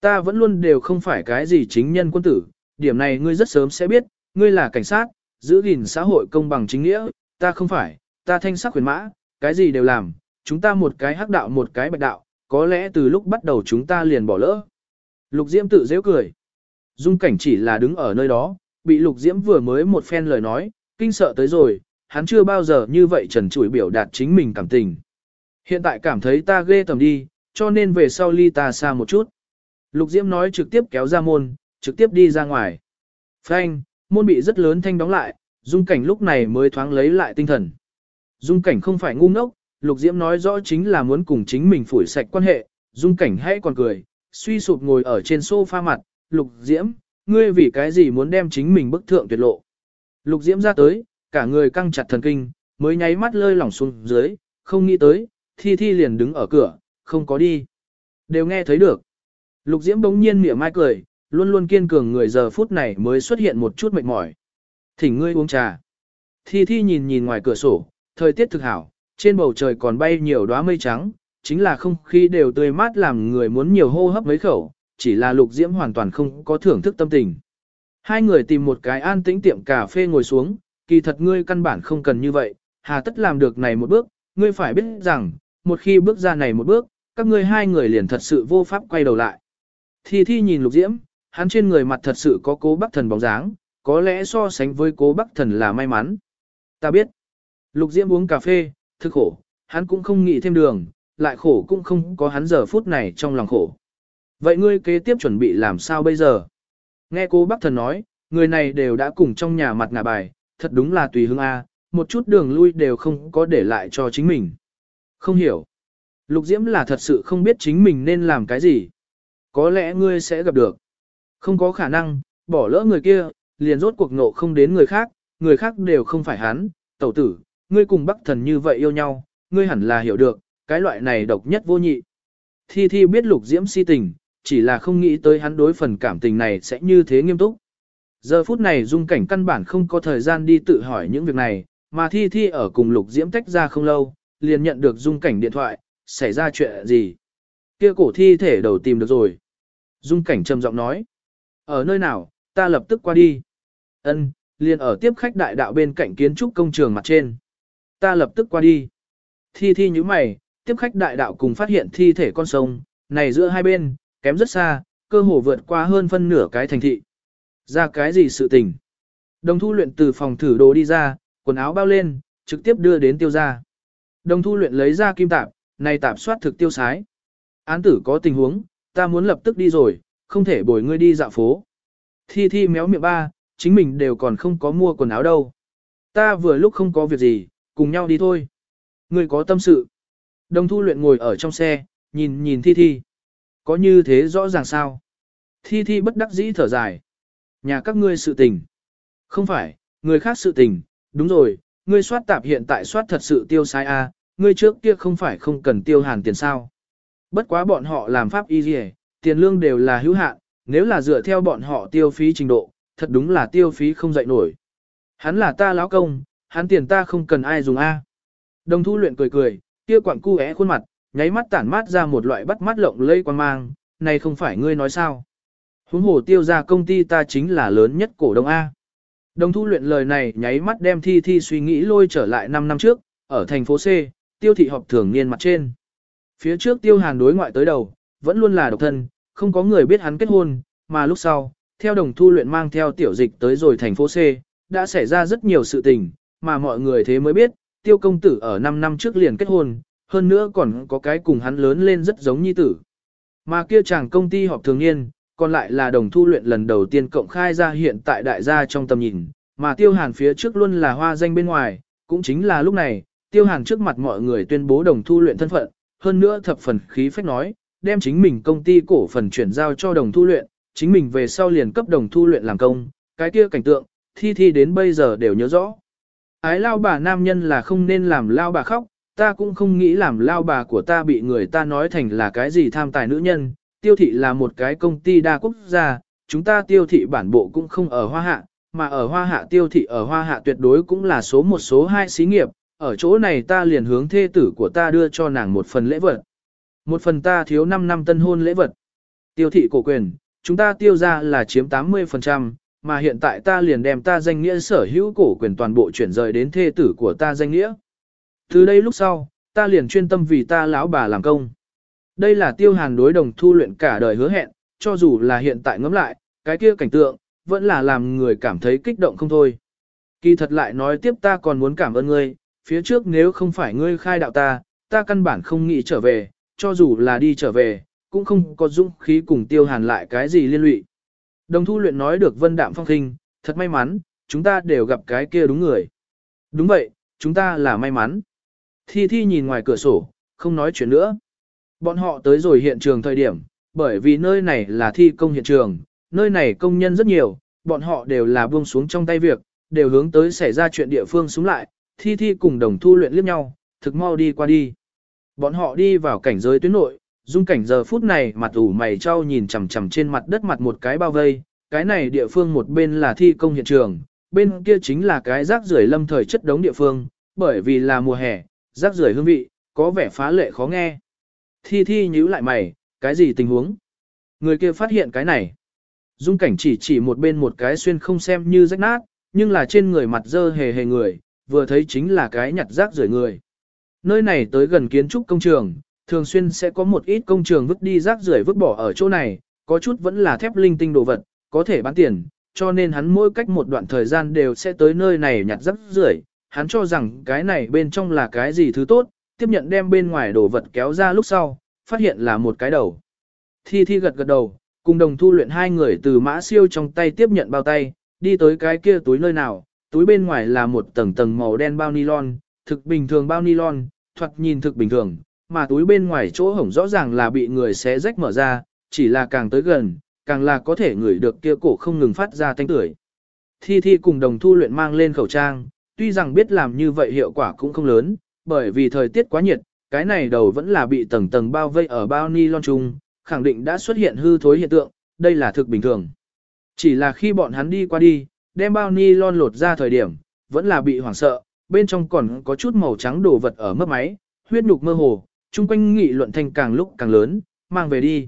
Ta vẫn luôn đều không phải cái gì chính nhân quân tử, điểm này ngươi rất sớm sẽ biết, ngươi là cảnh sát, giữ gìn xã hội công bằng chính nghĩa, ta không phải, ta thanh sắc huyền mã, cái gì đều làm, chúng ta một cái hắc đạo một cái bạch đạo, có lẽ từ lúc bắt đầu chúng ta liền bỏ lỡ. Lục Diễm tự dễ cười. Dung cảnh chỉ là đứng ở nơi đó, bị Lục Diễm vừa mới một phen lời nói, kinh sợ tới rồi, hắn chưa bao giờ như vậy trần trụi biểu đạt chính mình cảm tình. Hiện tại cảm thấy ta ghê tầm đi, cho nên về sau ly ta xa một chút. Lục Diễm nói trực tiếp kéo ra môn, trực tiếp đi ra ngoài. Phanh, môn bị rất lớn thanh đóng lại, dung cảnh lúc này mới thoáng lấy lại tinh thần. Dung cảnh không phải ngu ngốc, Lục Diễm nói rõ chính là muốn cùng chính mình phủi sạch quan hệ, dung cảnh hãy còn cười, suy sụp ngồi ở trên sofa mặt, Lục Diễm, ngươi vì cái gì muốn đem chính mình bức thượng tuyệt lộ. Lục Diễm ra tới, cả người căng chặt thần kinh, mới nháy mắt lơi lỏng xuống dưới, không nghĩ tới, Thi Thi liền đứng ở cửa, không có đi. Đều nghe thấy được. Lục Diễm bỗng nhiên mỉa mai cười, luôn luôn kiên cường người giờ phút này mới xuất hiện một chút mệt mỏi. Thỉnh ngươi uống trà. Thi Thi nhìn nhìn ngoài cửa sổ, thời tiết thực hảo, trên bầu trời còn bay nhiều đóa mây trắng, chính là không khí đều tươi mát làm người muốn nhiều hô hấp mấy khẩu, chỉ là Lục Diễm hoàn toàn không có thưởng thức tâm tình. Hai người tìm một cái an tĩnh tiệm cà phê ngồi xuống, kỳ thật ngươi căn bản không cần như vậy, hà tất làm được này một bước, ngươi phải biết rằng, một khi bước ra này một bước, các ngươi hai người liền thật sự vô pháp quay đầu lại. Thi Thi nhìn Lục Diễm, hắn trên người mặt thật sự có cố bắc thần bóng dáng, có lẽ so sánh với cố bắc thần là may mắn. Ta biết, Lục Diễm uống cà phê, thức khổ, hắn cũng không nghĩ thêm đường, lại khổ cũng không có hắn giờ phút này trong lòng khổ. Vậy ngươi kế tiếp chuẩn bị làm sao bây giờ? Nghe cô bác thần nói, người này đều đã cùng trong nhà mặt ngả bài, thật đúng là tùy hương A, một chút đường lui đều không có để lại cho chính mình. Không hiểu. Lục Diễm là thật sự không biết chính mình nên làm cái gì. Có lẽ ngươi sẽ gặp được. Không có khả năng, bỏ lỡ người kia, liền rốt cuộc nộ không đến người khác, người khác đều không phải hắn, tẩu tử, ngươi cùng bắc thần như vậy yêu nhau, ngươi hẳn là hiểu được, cái loại này độc nhất vô nhị. Thi Thi biết lục diễm si tình, chỉ là không nghĩ tới hắn đối phần cảm tình này sẽ như thế nghiêm túc. Giờ phút này dung cảnh căn bản không có thời gian đi tự hỏi những việc này, mà Thi Thi ở cùng lục diễm tách ra không lâu, liền nhận được dung cảnh điện thoại, xảy ra chuyện gì. Kia cổ thi thể đầu tìm được rồi. Dung cảnh trầm giọng nói. Ở nơi nào, ta lập tức qua đi. Ân, liền ở tiếp khách đại đạo bên cạnh kiến trúc công trường mặt trên. Ta lập tức qua đi. Thi thi như mày, tiếp khách đại đạo cùng phát hiện thi thể con sông, này giữa hai bên, kém rất xa, cơ hồ vượt qua hơn phân nửa cái thành thị. Ra cái gì sự tình? Đồng thu luyện từ phòng thử đồ đi ra, quần áo bao lên, trực tiếp đưa đến tiêu gia. Đồng thu luyện lấy ra kim tạp, này tạp soát thực tiêu sái. Án tử có tình huống, ta muốn lập tức đi rồi, không thể bồi ngươi đi dạo phố. Thi thi méo miệng ba, chính mình đều còn không có mua quần áo đâu. Ta vừa lúc không có việc gì, cùng nhau đi thôi. Ngươi có tâm sự. Đồng thu luyện ngồi ở trong xe, nhìn nhìn thi thi. Có như thế rõ ràng sao? Thi thi bất đắc dĩ thở dài. Nhà các ngươi sự tình. Không phải, người khác sự tình, đúng rồi, ngươi soát tạp hiện tại soát thật sự tiêu sai a, ngươi trước kia không phải không cần tiêu hàn tiền sao. Bất quá bọn họ làm pháp y gì, tiền lương đều là hữu hạn, nếu là dựa theo bọn họ tiêu phí trình độ, thật đúng là tiêu phí không dậy nổi. Hắn là ta lão công, hắn tiền ta không cần ai dùng A. Đồng thu luyện cười cười, kia quặng cu é khuôn mặt, nháy mắt tản mát ra một loại bắt mắt lộng lây quan mang, này không phải ngươi nói sao. Huống hồ tiêu ra công ty ta chính là lớn nhất cổ đông A. Đồng thu luyện lời này nháy mắt đem thi thi suy nghĩ lôi trở lại 5 năm trước, ở thành phố C, tiêu thị họp thường niên mặt trên. Phía trước tiêu hàn đối ngoại tới đầu, vẫn luôn là độc thân, không có người biết hắn kết hôn, mà lúc sau, theo đồng thu luyện mang theo tiểu dịch tới rồi thành phố C, đã xảy ra rất nhiều sự tình, mà mọi người thế mới biết, tiêu công tử ở 5 năm trước liền kết hôn, hơn nữa còn có cái cùng hắn lớn lên rất giống nhi tử. Mà kia chàng công ty họp thường niên, còn lại là đồng thu luyện lần đầu tiên cộng khai ra hiện tại đại gia trong tầm nhìn, mà tiêu hàn phía trước luôn là hoa danh bên ngoài, cũng chính là lúc này, tiêu hàn trước mặt mọi người tuyên bố đồng thu luyện thân phận, hơn nữa thập phần khí phách nói, đem chính mình công ty cổ phần chuyển giao cho đồng thu luyện, chính mình về sau liền cấp đồng thu luyện làm công, cái kia cảnh tượng, thi thi đến bây giờ đều nhớ rõ. Ái lao bà nam nhân là không nên làm lao bà khóc, ta cũng không nghĩ làm lao bà của ta bị người ta nói thành là cái gì tham tài nữ nhân, tiêu thị là một cái công ty đa quốc gia, chúng ta tiêu thị bản bộ cũng không ở hoa hạ, mà ở hoa hạ tiêu thị ở hoa hạ tuyệt đối cũng là số một số hai xí nghiệp, ở chỗ này ta liền hướng thê tử của ta đưa cho nàng một phần lễ vật. Một phần ta thiếu 5 năm tân hôn lễ vật. Tiêu thị cổ quyền, chúng ta tiêu ra là chiếm 80%, mà hiện tại ta liền đem ta danh nghĩa sở hữu cổ quyền toàn bộ chuyển rời đến thê tử của ta danh nghĩa. Từ đây lúc sau, ta liền chuyên tâm vì ta lão bà làm công. Đây là tiêu hàn đối đồng thu luyện cả đời hứa hẹn, cho dù là hiện tại ngẫm lại, cái kia cảnh tượng, vẫn là làm người cảm thấy kích động không thôi. Kỳ thật lại nói tiếp ta còn muốn cảm ơn ngươi, phía trước nếu không phải ngươi khai đạo ta, ta căn bản không nghĩ trở về, cho dù là đi trở về, cũng không có dũng khí cùng tiêu hàn lại cái gì liên lụy. Đồng thu luyện nói được vân đạm phong khinh, thật may mắn, chúng ta đều gặp cái kia đúng người. Đúng vậy, chúng ta là may mắn. Thi Thi nhìn ngoài cửa sổ, không nói chuyện nữa. Bọn họ tới rồi hiện trường thời điểm, bởi vì nơi này là thi công hiện trường, nơi này công nhân rất nhiều, bọn họ đều là buông xuống trong tay việc, đều hướng tới xảy ra chuyện địa phương xuống lại, Thi Thi cùng đồng thu luyện liếc nhau, thực mau đi qua đi. Bọn họ đi vào cảnh giới tuyến nội, dung cảnh giờ phút này mặt ủ mày trao nhìn chằm chằm trên mặt đất mặt một cái bao vây, cái này địa phương một bên là thi công hiện trường, bên kia chính là cái rác rưởi lâm thời chất đống địa phương, bởi vì là mùa hè, rác rưởi hương vị, có vẻ phá lệ khó nghe. Thi thi nhíu lại mày, cái gì tình huống? Người kia phát hiện cái này. Dung cảnh chỉ chỉ một bên một cái xuyên không xem như rách nát, nhưng là trên người mặt dơ hề hề người, vừa thấy chính là cái nhặt rác rưởi người. Nơi này tới gần kiến trúc công trường, thường xuyên sẽ có một ít công trường vứt đi rác rưởi vứt bỏ ở chỗ này, có chút vẫn là thép linh tinh đồ vật, có thể bán tiền, cho nên hắn mỗi cách một đoạn thời gian đều sẽ tới nơi này nhặt rác rưởi. Hắn cho rằng cái này bên trong là cái gì thứ tốt, tiếp nhận đem bên ngoài đồ vật kéo ra lúc sau, phát hiện là một cái đầu. Thi Thi gật gật đầu, cùng đồng thu luyện hai người từ mã siêu trong tay tiếp nhận bao tay, đi tới cái kia túi nơi nào, túi bên ngoài là một tầng tầng màu đen bao nylon, thực bình thường bao nylon, thoạt nhìn thực bình thường, mà túi bên ngoài chỗ hổng rõ ràng là bị người xé rách mở ra, chỉ là càng tới gần, càng là có thể ngửi được kia cổ không ngừng phát ra thanh tưởi. Thi Thi cùng đồng thu luyện mang lên khẩu trang, tuy rằng biết làm như vậy hiệu quả cũng không lớn, bởi vì thời tiết quá nhiệt, cái này đầu vẫn là bị tầng tầng bao vây ở bao ni lon chung, khẳng định đã xuất hiện hư thối hiện tượng, đây là thực bình thường. Chỉ là khi bọn hắn đi qua đi, đem bao ni lon lột ra thời điểm, vẫn là bị hoảng sợ, bên trong còn có chút màu trắng đồ vật ở mấp máy, huyết nhục mơ hồ, chung quanh nghị luận thành càng lúc càng lớn, mang về đi.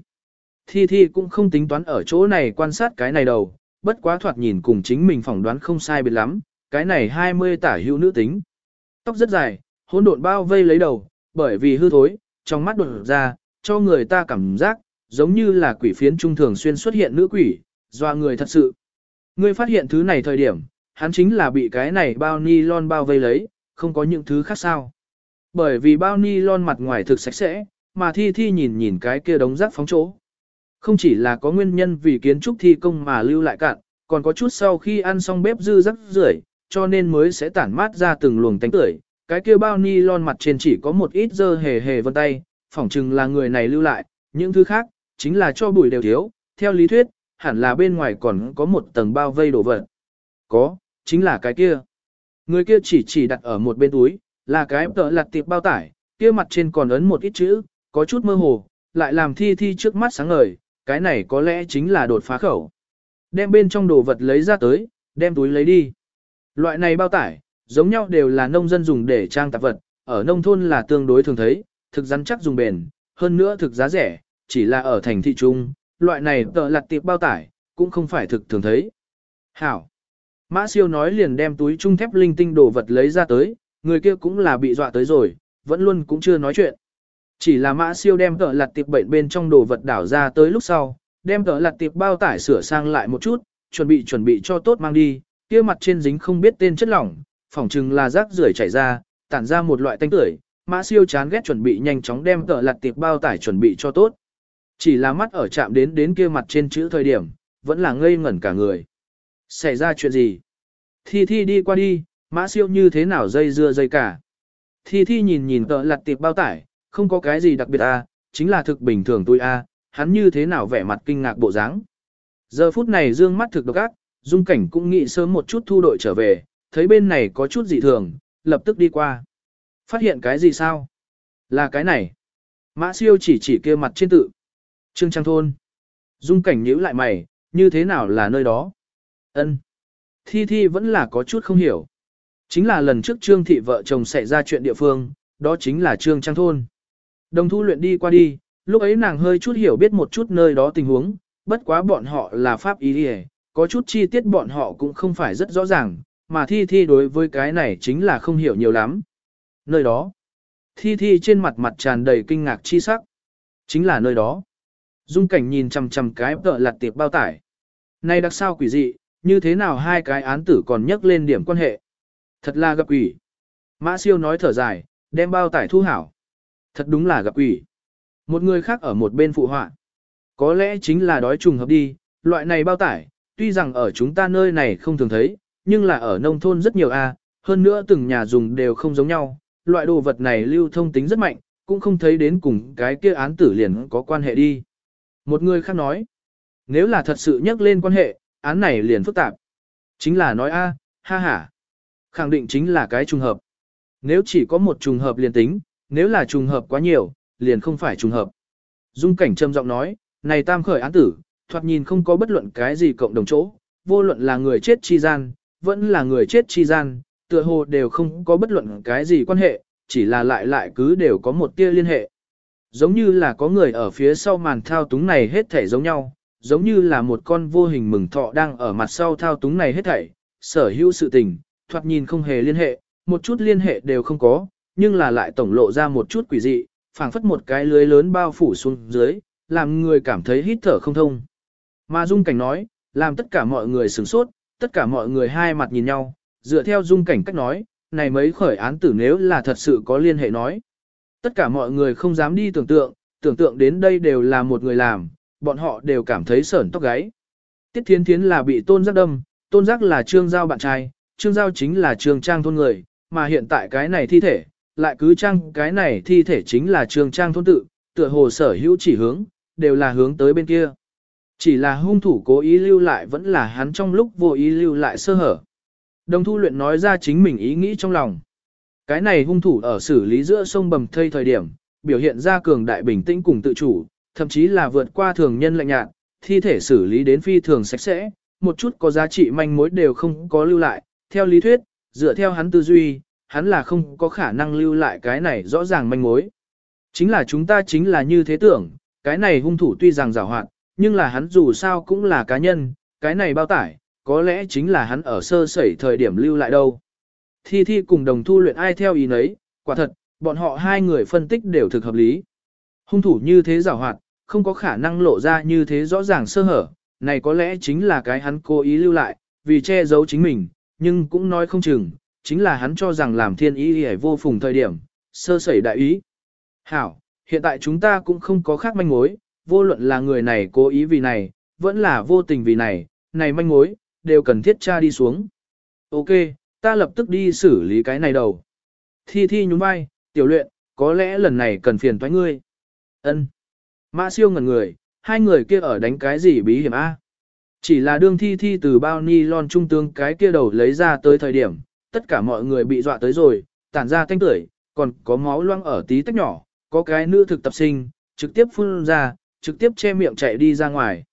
Thi Thi cũng không tính toán ở chỗ này quan sát cái này đầu, bất quá thoạt nhìn cùng chính mình phỏng đoán không sai biệt lắm, cái này 20 tả hữu nữ tính. Tóc rất dài, hỗn độn bao vây lấy đầu, bởi vì hư thối, trong mắt đột ra, cho người ta cảm giác, giống như là quỷ phiến trung thường xuyên xuất hiện nữ quỷ, doa người thật sự. Ngươi phát hiện thứ này thời điểm, hắn chính là bị cái này bao ni lon bao vây lấy, không có những thứ khác sao. Bởi vì bao ni lon mặt ngoài thực sạch sẽ, mà thi thi nhìn nhìn cái kia đống rác phóng chỗ. Không chỉ là có nguyên nhân vì kiến trúc thi công mà lưu lại cạn, còn có chút sau khi ăn xong bếp dư rắc rưởi, cho nên mới sẽ tản mát ra từng luồng tánh tưởi. Cái kia bao ni lon mặt trên chỉ có một ít dơ hề hề vân tay, phỏng chừng là người này lưu lại, những thứ khác, chính là cho bụi đều thiếu, theo lý thuyết, hẳn là bên ngoài còn có một tầng bao vây đổ vật. Có, chính là cái kia. Người kia chỉ chỉ đặt ở một bên túi, là cái tợ lặt tiệp bao tải, kia mặt trên còn ấn một ít chữ, có chút mơ hồ, lại làm thi thi trước mắt sáng ngời, cái này có lẽ chính là đột phá khẩu. Đem bên trong đồ vật lấy ra tới, đem túi lấy đi. Loại này bao tải, giống nhau đều là nông dân dùng để trang tạp vật, ở nông thôn là tương đối thường thấy, thực rắn chắc dùng bền, hơn nữa thực giá rẻ, chỉ là ở thành thị trung, loại này tợ lặt tiệp bao tải, cũng không phải thực thường thấy. Hảo! Mã siêu nói liền đem túi trung thép linh tinh đồ vật lấy ra tới, người kia cũng là bị dọa tới rồi, vẫn luôn cũng chưa nói chuyện. Chỉ là mã siêu đem cỡ lặt tiệp bệnh bên trong đồ vật đảo ra tới lúc sau, đem cỡ lặt tiệp bao tải sửa sang lại một chút, chuẩn bị chuẩn bị cho tốt mang đi, kia mặt trên dính không biết tên chất lỏng, phỏng chừng là rác rưởi chảy ra, tản ra một loại tanh tưởi, mã siêu chán ghét chuẩn bị nhanh chóng đem cỡ lặt tiệp bao tải chuẩn bị cho tốt. Chỉ là mắt ở chạm đến đến kia mặt trên chữ thời điểm, vẫn là ngây ngẩn cả người. Xảy ra chuyện gì? Thi Thi đi qua đi, mã siêu như thế nào dây dưa dây cả. Thi Thi nhìn nhìn tợ lặt tiệp bao tải, không có cái gì đặc biệt à, chính là thực bình thường tôi a, à, hắn như thế nào vẻ mặt kinh ngạc bộ dáng. Giờ phút này dương mắt thực độc ác, dung cảnh cũng nghĩ sớm một chút thu đội trở về, thấy bên này có chút dị thường, lập tức đi qua. Phát hiện cái gì sao? Là cái này. Mã siêu chỉ chỉ kia mặt trên tự. Trương Trang Thôn. Dung cảnh nhíu lại mày, như thế nào là nơi đó? Ân. Thi Thi vẫn là có chút không hiểu. Chính là lần trước Trương Thị vợ chồng xảy ra chuyện địa phương, đó chính là Trương Trang Thôn. Đồng thu luyện đi qua đi, lúc ấy nàng hơi chút hiểu biết một chút nơi đó tình huống, bất quá bọn họ là pháp ý đi có chút chi tiết bọn họ cũng không phải rất rõ ràng, mà Thi Thi đối với cái này chính là không hiểu nhiều lắm. Nơi đó, Thi Thi trên mặt mặt tràn đầy kinh ngạc chi sắc. Chính là nơi đó. Dung cảnh nhìn chằm chằm cái tợ lặt tiệp bao tải. Này đặc sao quỷ dị, như thế nào hai cái án tử còn nhắc lên điểm quan hệ. Thật là gặp quỷ. Mã siêu nói thở dài, đem bao tải thu hảo. Thật đúng là gặp quỷ. Một người khác ở một bên phụ họa. Có lẽ chính là đói trùng hợp đi, loại này bao tải, tuy rằng ở chúng ta nơi này không thường thấy, nhưng là ở nông thôn rất nhiều a, hơn nữa từng nhà dùng đều không giống nhau, loại đồ vật này lưu thông tính rất mạnh, cũng không thấy đến cùng cái kia án tử liền có quan hệ đi. Một người khác nói, nếu là thật sự nhắc lên quan hệ, án này liền phức tạp. Chính là nói a, ha ha. Khẳng định chính là cái trùng hợp. Nếu chỉ có một trùng hợp liền tính, nếu là trùng hợp quá nhiều, liền không phải trùng hợp. Dung cảnh trầm giọng nói, này tam khởi án tử, thoạt nhìn không có bất luận cái gì cộng đồng chỗ, vô luận là người chết chi gian, vẫn là người chết chi gian, tựa hồ đều không có bất luận cái gì quan hệ, chỉ là lại lại cứ đều có một tia liên hệ. Giống như là có người ở phía sau màn thao túng này hết thể giống nhau, giống như là một con vô hình mừng thọ đang ở mặt sau thao túng này hết thảy, sở hữu sự tình, thoạt nhìn không hề liên hệ, một chút liên hệ đều không có, nhưng là lại tổng lộ ra một chút quỷ dị, phảng phất một cái lưới lớn bao phủ xuống dưới, làm người cảm thấy hít thở không thông. Mà Dung Cảnh nói, làm tất cả mọi người sửng sốt, tất cả mọi người hai mặt nhìn nhau, dựa theo Dung Cảnh cách nói, này mấy khởi án tử nếu là thật sự có liên hệ nói. Tất cả mọi người không dám đi tưởng tượng, tưởng tượng đến đây đều là một người làm, bọn họ đều cảm thấy sởn tóc gáy. Tiết Thiến Thiến là bị tôn giác đâm, tôn giác là trương giao bạn trai, trương giao chính là trương trang thôn người, mà hiện tại cái này thi thể, lại cứ trang cái này thi thể chính là trương trang thôn tự, tựa hồ sở hữu chỉ hướng, đều là hướng tới bên kia. Chỉ là hung thủ cố ý lưu lại vẫn là hắn trong lúc vô ý lưu lại sơ hở. Đồng thu luyện nói ra chính mình ý nghĩ trong lòng. Cái này hung thủ ở xử lý giữa sông bầm thây thời điểm, biểu hiện ra cường đại bình tĩnh cùng tự chủ, thậm chí là vượt qua thường nhân lạnh nhạt, thi thể xử lý đến phi thường sạch sẽ, một chút có giá trị manh mối đều không có lưu lại. Theo lý thuyết, dựa theo hắn tư duy, hắn là không có khả năng lưu lại cái này rõ ràng manh mối. Chính là chúng ta chính là như thế tưởng, cái này hung thủ tuy rằng rào hoạt, nhưng là hắn dù sao cũng là cá nhân, cái này bao tải, có lẽ chính là hắn ở sơ sẩy thời điểm lưu lại đâu. Thi Thi cùng đồng thu luyện ai theo ý nấy, quả thật, bọn họ hai người phân tích đều thực hợp lý. Hung thủ như thế rào hoạt, không có khả năng lộ ra như thế rõ ràng sơ hở, này có lẽ chính là cái hắn cố ý lưu lại, vì che giấu chính mình, nhưng cũng nói không chừng, chính là hắn cho rằng làm thiên ý hề vô phùng thời điểm, sơ sẩy đại ý. Hảo, hiện tại chúng ta cũng không có khác manh mối, vô luận là người này cố ý vì này, vẫn là vô tình vì này, này manh mối, đều cần thiết tra đi xuống. Ok, ta lập tức đi xử lý cái này đầu. Thi thi nhún vai, tiểu luyện, có lẽ lần này cần phiền toái ngươi. Ân. Mã siêu ngẩn người, hai người kia ở đánh cái gì bí hiểm a? Chỉ là đương thi thi từ bao ni lon trung tướng cái kia đầu lấy ra tới thời điểm, tất cả mọi người bị dọa tới rồi, tản ra thanh tưởi, còn có máu loang ở tí tách nhỏ, có cái nữ thực tập sinh, trực tiếp phun ra, trực tiếp che miệng chạy đi ra ngoài.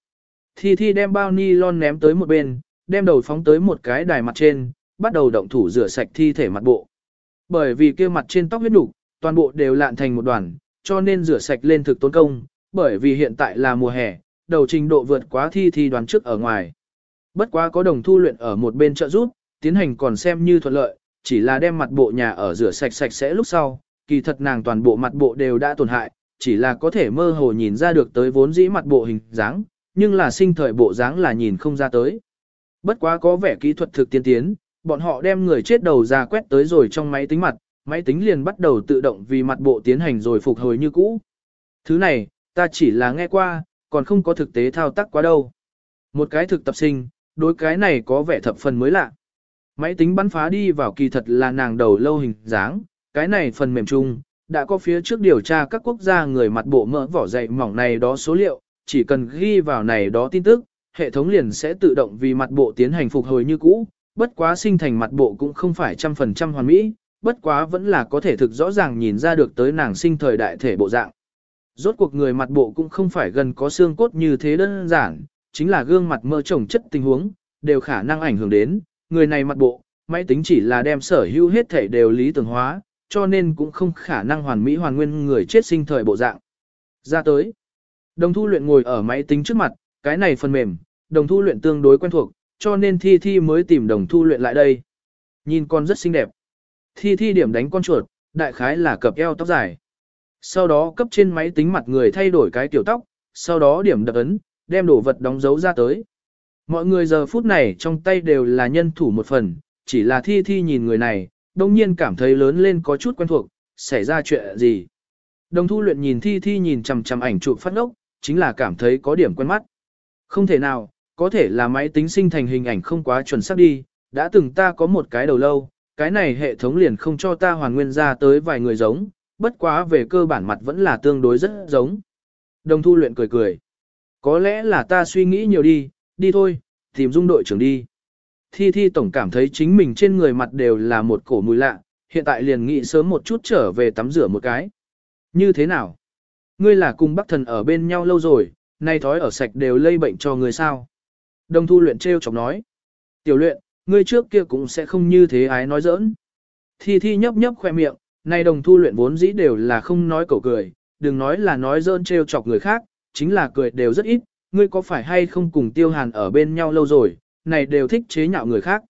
Thi Thi đem bao ni lon ném tới một bên, đem đầu phóng tới một cái đài mặt trên, bắt đầu động thủ rửa sạch thi thể mặt bộ. Bởi vì kia mặt trên tóc huyết đủ, toàn bộ đều lạn thành một đoàn, cho nên rửa sạch lên thực tốn công, bởi vì hiện tại là mùa hè, đầu trình độ vượt quá thi thi đoàn trước ở ngoài. Bất quá có đồng thu luyện ở một bên trợ giúp, tiến hành còn xem như thuận lợi, chỉ là đem mặt bộ nhà ở rửa sạch sạch sẽ lúc sau, kỳ thật nàng toàn bộ mặt bộ đều đã tổn hại, chỉ là có thể mơ hồ nhìn ra được tới vốn dĩ mặt bộ hình dáng, nhưng là sinh thời bộ dáng là nhìn không ra tới. Bất quá có vẻ kỹ thuật thực tiên tiến, bọn họ đem người chết đầu ra quét tới rồi trong máy tính mặt, máy tính liền bắt đầu tự động vì mặt bộ tiến hành rồi phục hồi như cũ. Thứ này, ta chỉ là nghe qua, còn không có thực tế thao tác quá đâu. Một cái thực tập sinh, đối cái này có vẻ thập phần mới lạ. Máy tính bắn phá đi vào kỳ thật là nàng đầu lâu hình dáng, cái này phần mềm chung, đã có phía trước điều tra các quốc gia người mặt bộ mỡ vỏ dày mỏng này đó số liệu, chỉ cần ghi vào này đó tin tức, hệ thống liền sẽ tự động vì mặt bộ tiến hành phục hồi như cũ, bất quá sinh thành mặt bộ cũng không phải trăm phần trăm hoàn mỹ, bất quá vẫn là có thể thực rõ ràng nhìn ra được tới nàng sinh thời đại thể bộ dạng rốt cuộc người mặt bộ cũng không phải gần có xương cốt như thế đơn giản, chính là gương mặt mơ trồng chất tình huống, đều khả năng ảnh hưởng đến, người này mặt bộ, máy tính chỉ là đem sở hữu hết thể đều lý tưởng hóa, cho nên cũng không khả năng hoàn mỹ hoàn nguyên người chết sinh thời bộ dạng. Ra tới, đồng thu luyện ngồi ở máy tính trước mặt, cái này phần mềm, đồng thu luyện tương đối quen thuộc, cho nên thi thi mới tìm đồng thu luyện lại đây. Nhìn con rất xinh đẹp. Thi thi điểm đánh con chuột, đại khái là cập eo tóc dài. Sau đó cấp trên máy tính mặt người thay đổi cái tiểu tóc, sau đó điểm đập ấn, đem đồ vật đóng dấu ra tới. Mọi người giờ phút này trong tay đều là nhân thủ một phần, chỉ là thi thi nhìn người này, đông nhiên cảm thấy lớn lên có chút quen thuộc, xảy ra chuyện gì. Đồng thu luyện nhìn thi thi nhìn chằm chằm ảnh chụp phát ngốc, chính là cảm thấy có điểm quen mắt. Không thể nào, có thể là máy tính sinh thành hình ảnh không quá chuẩn xác đi, đã từng ta có một cái đầu lâu, cái này hệ thống liền không cho ta hoàn nguyên ra tới vài người giống, bất quá về cơ bản mặt vẫn là tương đối rất giống. Đồng thu luyện cười cười. Có lẽ là ta suy nghĩ nhiều đi, đi thôi, tìm dung đội trưởng đi. Thi Thi tổng cảm thấy chính mình trên người mặt đều là một cổ mùi lạ, hiện tại liền nghĩ sớm một chút trở về tắm rửa một cái. Như thế nào? Ngươi là cùng bác thần ở bên nhau lâu rồi, nay thói ở sạch đều lây bệnh cho người sao? Đồng thu luyện treo chọc nói. Tiểu luyện, ngươi trước kia cũng sẽ không như thế ái nói giỡn. Thi Thi nhấp nhấp khoe miệng, nay đồng thu luyện vốn dĩ đều là không nói cầu cười, đừng nói là nói dơn treo chọc người khác, chính là cười đều rất ít, ngươi có phải hay không cùng tiêu hàn ở bên nhau lâu rồi, này đều thích chế nhạo người khác.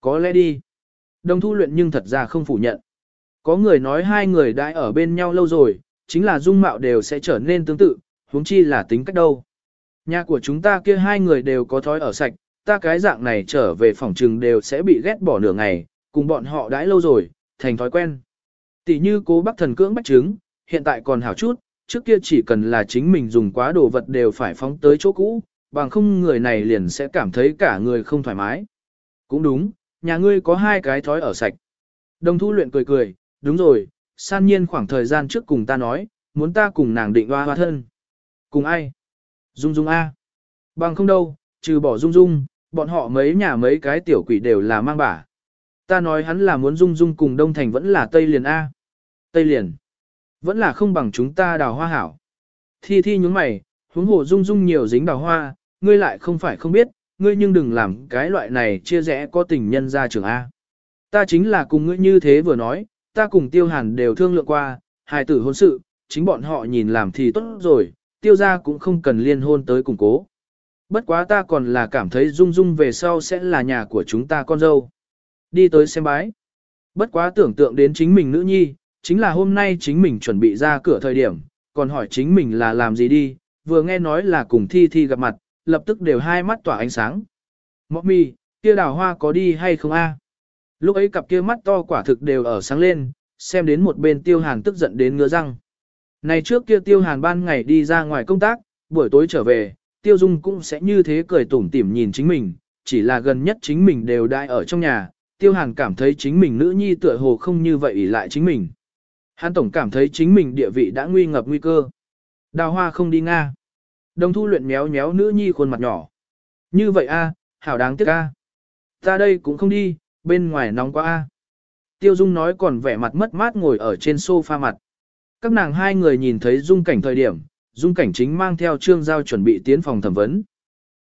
Có lẽ đi. Đồng thu luyện nhưng thật ra không phủ nhận. Có người nói hai người đã ở bên nhau lâu rồi, chính là dung mạo đều sẽ trở nên tương tự, huống chi là tính cách đâu. Nhà của chúng ta kia hai người đều có thói ở sạch, ta cái dạng này trở về phòng trừng đều sẽ bị ghét bỏ nửa ngày, cùng bọn họ đãi lâu rồi, thành thói quen. Tỷ như cố bác thần cưỡng bách trứng, hiện tại còn hảo chút, trước kia chỉ cần là chính mình dùng quá đồ vật đều phải phóng tới chỗ cũ, bằng không người này liền sẽ cảm thấy cả người không thoải mái. Cũng đúng, nhà ngươi có hai cái thói ở sạch. Đồng thu luyện cười cười, đúng rồi, san nhiên khoảng thời gian trước cùng ta nói, muốn ta cùng nàng định hoa hoa thân. Cùng ai? Dung Dung A. Bằng không đâu, trừ bỏ Dung Dung, bọn họ mấy nhà mấy cái tiểu quỷ đều là mang bả. Ta nói hắn là muốn Dung Dung cùng Đông Thành vẫn là Tây Liền A. Tây Liền. Vẫn là không bằng chúng ta đào hoa hảo. Thi thi nhúng mày, huống hồ Dung Dung nhiều dính đào hoa, ngươi lại không phải không biết, ngươi nhưng đừng làm cái loại này chia rẽ có tình nhân ra trường A. Ta chính là cùng ngươi như thế vừa nói, ta cùng tiêu hàn đều thương lượng qua, hài tử hôn sự, chính bọn họ nhìn làm thì tốt rồi, tiêu ra cũng không cần liên hôn tới củng cố. Bất quá ta còn là cảm thấy dung dung về sau sẽ là nhà của chúng ta con dâu. Đi tới xem bái. Bất quá tưởng tượng đến chính mình nữ nhi, chính là hôm nay chính mình chuẩn bị ra cửa thời điểm, còn hỏi chính mình là làm gì đi, vừa nghe nói là cùng thi thi gặp mặt, lập tức đều hai mắt tỏa ánh sáng. Mọc mi, kia đào hoa có đi hay không a? Lúc ấy cặp kia mắt to quả thực đều ở sáng lên, xem đến một bên tiêu hàn tức giận đến ngứa răng. Này trước kia tiêu hàn ban ngày đi ra ngoài công tác, buổi tối trở về, tiêu dung cũng sẽ như thế cười tủm tỉm nhìn chính mình, chỉ là gần nhất chính mình đều đại ở trong nhà, tiêu hàn cảm thấy chính mình nữ nhi tựa hồ không như vậy ỷ lại chính mình. Hắn tổng cảm thấy chính mình địa vị đã nguy ngập nguy cơ. Đào hoa không đi Nga. Đồng thu luyện méo méo nữ nhi khuôn mặt nhỏ. Như vậy a, hảo đáng tiếc a. Ta đây cũng không đi, bên ngoài nóng quá a. Tiêu Dung nói còn vẻ mặt mất mát ngồi ở trên sofa mặt. Các nàng hai người nhìn thấy Dung cảnh thời điểm, Dung cảnh chính mang theo trương giao chuẩn bị tiến phòng thẩm vấn.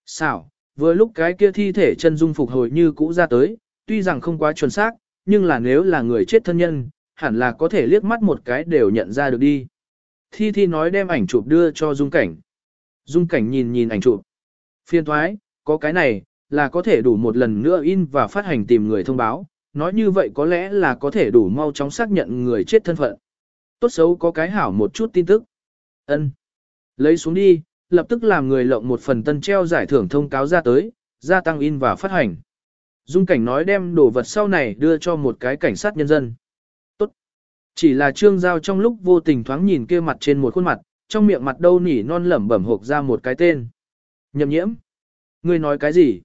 Xảo, vừa lúc cái kia thi thể chân Dung phục hồi như cũ ra tới, tuy rằng không quá chuẩn xác, nhưng là nếu là người chết thân nhân, hẳn là có thể liếc mắt một cái đều nhận ra được đi. Thi Thi nói đem ảnh chụp đưa cho Dung cảnh. Dung cảnh nhìn nhìn ảnh chụp. Phiên thoái, có cái này, là có thể đủ một lần nữa in và phát hành tìm người thông báo, nói như vậy có lẽ là có thể đủ mau chóng xác nhận người chết thân phận. Tốt xấu có cái hảo một chút tin tức. ân Lấy xuống đi, lập tức làm người lộng một phần tân treo giải thưởng thông cáo ra tới, gia tăng in và phát hành. Dung cảnh nói đem đồ vật sau này đưa cho một cái cảnh sát nhân dân. Tốt. Chỉ là trương giao trong lúc vô tình thoáng nhìn kia mặt trên một khuôn mặt, trong miệng mặt đâu nỉ non lẩm bẩm hộp ra một cái tên. Nhậm nhiễm. Ngươi nói cái gì?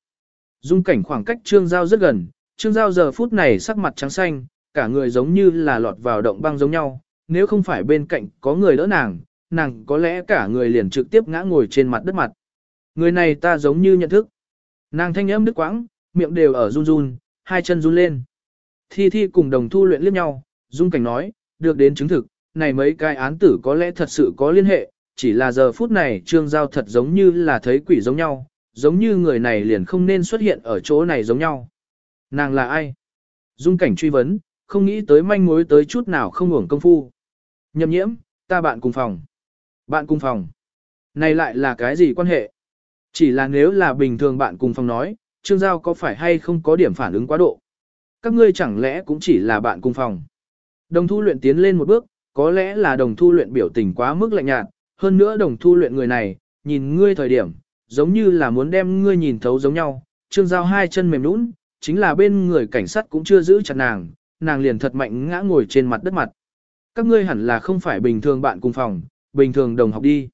Dung cảnh khoảng cách trương giao rất gần, trương giao giờ phút này sắc mặt trắng xanh, cả người giống như là lọt vào động băng giống nhau, nếu không phải bên cạnh có người đỡ nàng, nàng có lẽ cả người liền trực tiếp ngã ngồi trên mặt đất mặt. Người này ta giống như nhận thức. Nàng thanh âm đứt quãng, miệng đều ở run run, hai chân run lên. Thi Thi cùng đồng thu luyện liếc nhau, Dung cảnh nói, được đến chứng thực, này mấy cái án tử có lẽ thật sự có liên hệ, chỉ là giờ phút này trương giao thật giống như là thấy quỷ giống nhau, giống như người này liền không nên xuất hiện ở chỗ này giống nhau. Nàng là ai? Dung cảnh truy vấn, không nghĩ tới manh mối tới chút nào không hưởng công phu. Nhậm nhiễm, ta bạn cùng phòng. Bạn cùng phòng. Này lại là cái gì quan hệ? Chỉ là nếu là bình thường bạn cùng phòng nói, Trương Giao có phải hay không có điểm phản ứng quá độ? Các ngươi chẳng lẽ cũng chỉ là bạn cùng phòng? Đồng thu luyện tiến lên một bước, có lẽ là đồng thu luyện biểu tình quá mức lạnh nhạt, hơn nữa đồng thu luyện người này, nhìn ngươi thời điểm, giống như là muốn đem ngươi nhìn thấu giống nhau. Trương Giao hai chân mềm nũng, chính là bên người cảnh sát cũng chưa giữ chặt nàng, nàng liền thật mạnh ngã ngồi trên mặt đất mặt. Các ngươi hẳn là không phải bình thường bạn cùng phòng, bình thường đồng học đi.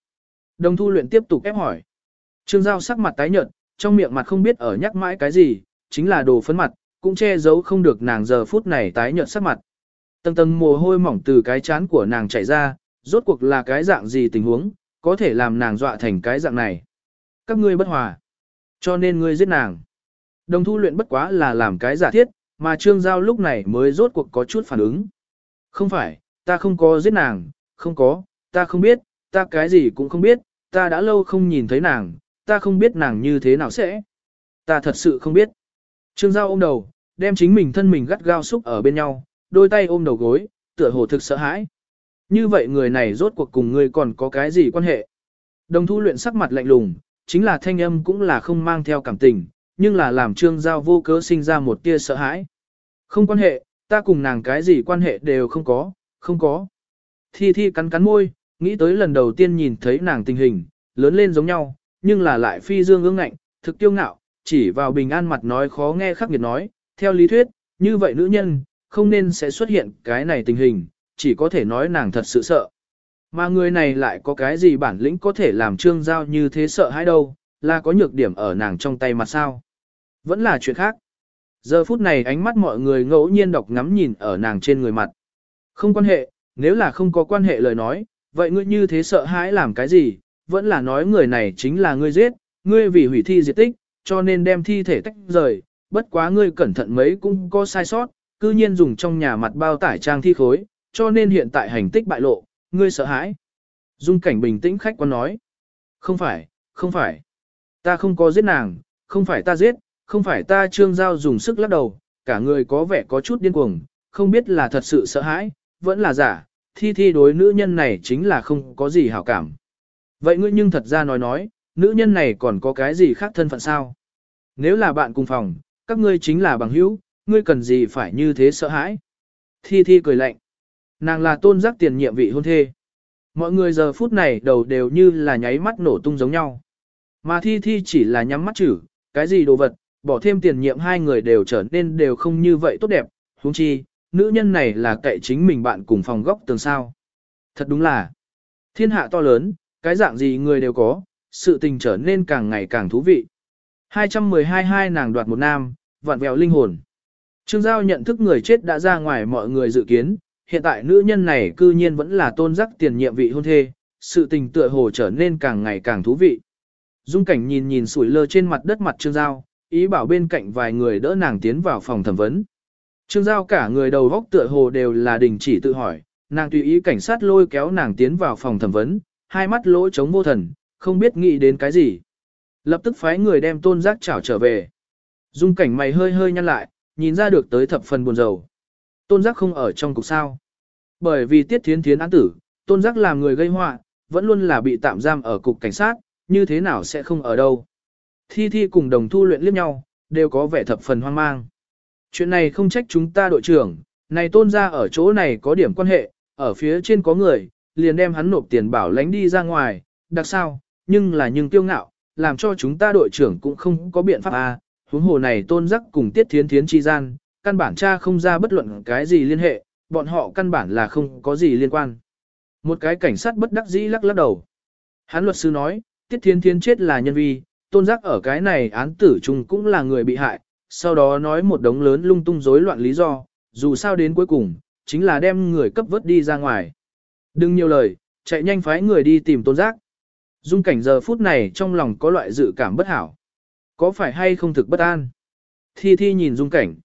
Đồng thu luyện tiếp tục ép hỏi. Trương Giao sắc mặt tái nhợt, trong miệng mặt không biết ở nhắc mãi cái gì, chính là đồ phấn mặt, cũng che giấu không được nàng giờ phút này tái nhợt sắc mặt. Tầng tầng mồ hôi mỏng từ cái chán của nàng chảy ra, rốt cuộc là cái dạng gì tình huống, có thể làm nàng dọa thành cái dạng này. Các ngươi bất hòa, cho nên ngươi giết nàng. Đồng thu luyện bất quá là làm cái giả thiết, mà Trương Giao lúc này mới rốt cuộc có chút phản ứng. Không phải, ta không có giết nàng, không có, ta không biết, ta cái gì cũng không biết, ta đã lâu không nhìn thấy nàng, ta không biết nàng như thế nào sẽ. Ta thật sự không biết. Trương Giao ôm đầu, đem chính mình thân mình gắt gao xúc ở bên nhau, đôi tay ôm đầu gối, tựa hồ thực sợ hãi. Như vậy người này rốt cuộc cùng ngươi còn có cái gì quan hệ? Đồng thu luyện sắc mặt lạnh lùng, chính là thanh âm cũng là không mang theo cảm tình, nhưng là làm trương giao vô cớ sinh ra một tia sợ hãi. Không quan hệ, ta cùng nàng cái gì quan hệ đều không có, không có. Thi Thi cắn cắn môi, nghĩ tới lần đầu tiên nhìn thấy nàng tình hình, lớn lên giống nhau, nhưng là lại phi dương ương ngạnh, thực tiêu ngạo, chỉ vào bình an mặt nói khó nghe khắc nghiệt nói, theo lý thuyết, như vậy nữ nhân, không nên sẽ xuất hiện cái này tình hình, chỉ có thể nói nàng thật sự sợ. Mà người này lại có cái gì bản lĩnh có thể làm trương giao như thế sợ hãi đâu, là có nhược điểm ở nàng trong tay mặt sao. Vẫn là chuyện khác. Giờ phút này ánh mắt mọi người ngẫu nhiên đọc ngắm nhìn ở nàng trên người mặt. Không quan hệ, nếu là không có quan hệ lời nói, vậy ngươi như thế sợ hãi làm cái gì, vẫn là nói người này chính là ngươi giết, ngươi vì hủy thi diệt tích, cho nên đem thi thể tách rời, bất quá ngươi cẩn thận mấy cũng có sai sót, cư nhiên dùng trong nhà mặt bao tải trang thi khối, cho nên hiện tại hành tích bại lộ, ngươi sợ hãi. Dung cảnh bình tĩnh khách quan nói. Không phải, không phải. Ta không có giết nàng, không phải ta giết, không phải ta trương giao dùng sức lắc đầu, cả người có vẻ có chút điên cuồng, không biết là thật sự sợ hãi, vẫn là giả, thi thi đối nữ nhân này chính là không có gì hảo cảm. Vậy ngươi nhưng thật ra nói nói, nữ nhân này còn có cái gì khác thân phận sao? Nếu là bạn cùng phòng, các ngươi chính là bằng hữu, ngươi cần gì phải như thế sợ hãi? Thi thi cười lạnh. Nàng là tôn giác tiền nhiệm vị hôn thê. Mọi người giờ phút này đầu đều như là nháy mắt nổ tung giống nhau. Mà thi thi chỉ là nhắm mắt chử, cái gì đồ vật, bỏ thêm tiền nhiệm hai người đều trở nên đều không như vậy tốt đẹp, huống chi, nữ nhân này là cậy chính mình bạn cùng phòng góc tường sao. Thật đúng là, thiên hạ to lớn, cái dạng gì người đều có, sự tình trở nên càng ngày càng thú vị. 212 hai nàng đoạt một nam, vặn vẹo linh hồn. Trương Giao nhận thức người chết đã ra ngoài mọi người dự kiến, hiện tại nữ nhân này cư nhiên vẫn là tôn giác tiền nhiệm vị hôn thê, sự tình tựa hồ trở nên càng ngày càng thú vị. Dung cảnh nhìn nhìn sủi lơ trên mặt đất mặt Trương Giao, ý bảo bên cạnh vài người đỡ nàng tiến vào phòng thẩm vấn. Trương Giao cả người đầu góc tựa hồ đều là đình chỉ tự hỏi, nàng tùy ý cảnh sát lôi kéo nàng tiến vào phòng thẩm vấn, hai mắt lỗ trống vô thần, không biết nghĩ đến cái gì. Lập tức phái người đem tôn giác chảo trở về. Dung cảnh mày hơi hơi nhăn lại, nhìn ra được tới thập phần buồn rầu. Tôn giác không ở trong cục sao. Bởi vì tiết thiến thiến án tử, tôn giác làm người gây họa, vẫn luôn là bị tạm giam ở cục cảnh sát, như thế nào sẽ không ở đâu. Thi Thi cùng đồng thu luyện liếc nhau, đều có vẻ thập phần hoang mang. Chuyện này không trách chúng ta đội trưởng, này tôn ra ở chỗ này có điểm quan hệ, ở phía trên có người, liền đem hắn nộp tiền bảo lánh đi ra ngoài, đặc sao, nhưng là nhưng tiêu ngạo, làm cho chúng ta đội trưởng cũng không có biện pháp à, huống hồ này tôn giác cùng tiết thiến thiến chi gian, căn bản cha không ra bất luận cái gì liên hệ, bọn họ căn bản là không có gì liên quan. Một cái cảnh sát bất đắc dĩ lắc lắc đầu. Hắn luật sư nói, tiết thiến thiến chết là nhân vi, tôn giác ở cái này án tử chung cũng là người bị hại, sau đó nói một đống lớn lung tung rối loạn lý do, dù sao đến cuối cùng, chính là đem người cấp vớt đi ra ngoài. Đừng nhiều lời, chạy nhanh phái người đi tìm tôn giác. Dung cảnh giờ phút này trong lòng có loại dự cảm bất hảo. Có phải hay không thực bất an? Thi Thi nhìn dung cảnh.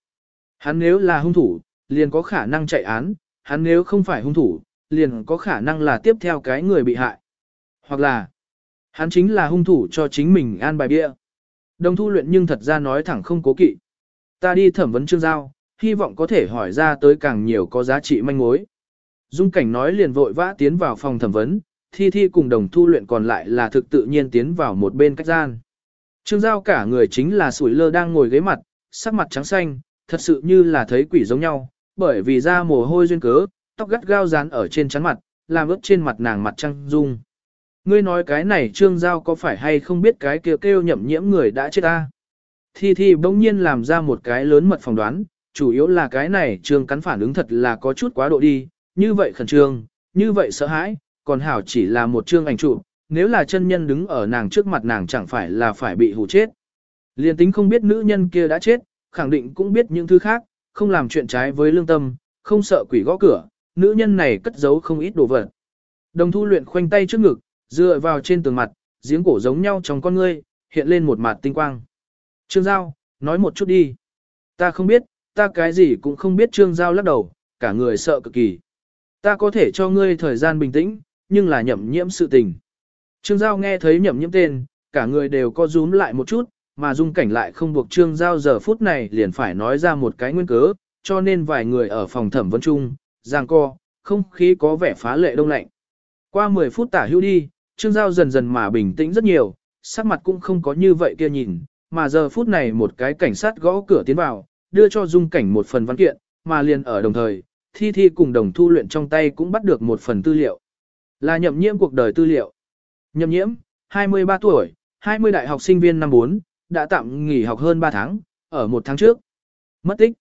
Hắn nếu là hung thủ, liền có khả năng chạy án, hắn nếu không phải hung thủ, liền có khả năng là tiếp theo cái người bị hại. Hoặc là, hắn chính là hung thủ cho chính mình an bài bia. Đồng thu luyện nhưng thật ra nói thẳng không cố kỵ. Ta đi thẩm vấn trương giao, hy vọng có thể hỏi ra tới càng nhiều có giá trị manh mối. Dung cảnh nói liền vội vã tiến vào phòng thẩm vấn, thi thi cùng đồng thu luyện còn lại là thực tự nhiên tiến vào một bên cách gian. Trương giao cả người chính là sủi lơ đang ngồi ghế mặt, sắc mặt trắng xanh, thật sự như là thấy quỷ giống nhau, bởi vì da mồ hôi duyên cớ, tóc gắt gao dán ở trên trán mặt, làm ướt trên mặt nàng mặt trăng dung. Ngươi nói cái này trương giao có phải hay không biết cái kêu kêu nhậm nhiễm người đã chết ta? Thi Thi bỗng nhiên làm ra một cái lớn mật phỏng đoán, chủ yếu là cái này trương cắn phản ứng thật là có chút quá độ đi, như vậy khẩn trương, như vậy sợ hãi, còn hảo chỉ là một trương ảnh chụp, nếu là chân nhân đứng ở nàng trước mặt nàng chẳng phải là phải bị hù chết. Liên tính không biết nữ nhân kia đã chết, khẳng định cũng biết những thứ khác, không làm chuyện trái với lương tâm, không sợ quỷ gõ cửa, nữ nhân này cất giấu không ít đồ vật. Đồng thu luyện khoanh tay trước ngực, dựa vào trên tường mặt, giếng cổ giống nhau trong con ngươi, hiện lên một mặt tinh quang. Trương Giao, nói một chút đi. Ta không biết, ta cái gì cũng không biết Trương Giao lắc đầu, cả người sợ cực kỳ. Ta có thể cho ngươi thời gian bình tĩnh, nhưng là nhậm nhiễm sự tình. Trương Giao nghe thấy nhậm nhiễm tên, cả người đều co rúm lại một chút, mà dung cảnh lại không buộc Trương Giao giờ phút này liền phải nói ra một cái nguyên cớ, cho nên vài người ở phòng thẩm vấn chung, giang co, không khí có vẻ phá lệ đông lạnh. Qua 10 phút tả hữu đi, Trương Giao dần dần mà bình tĩnh rất nhiều, sắc mặt cũng không có như vậy kia nhìn, mà giờ phút này một cái cảnh sát gõ cửa tiến vào, đưa cho dung cảnh một phần văn kiện, mà liền ở đồng thời, thi thi cùng đồng thu luyện trong tay cũng bắt được một phần tư liệu. Là nhậm nhiễm cuộc đời tư liệu. Nhậm nhiễm, 23 tuổi, 20 đại học sinh viên năm 4, đã tạm nghỉ học hơn 3 tháng, ở một tháng trước. Mất tích.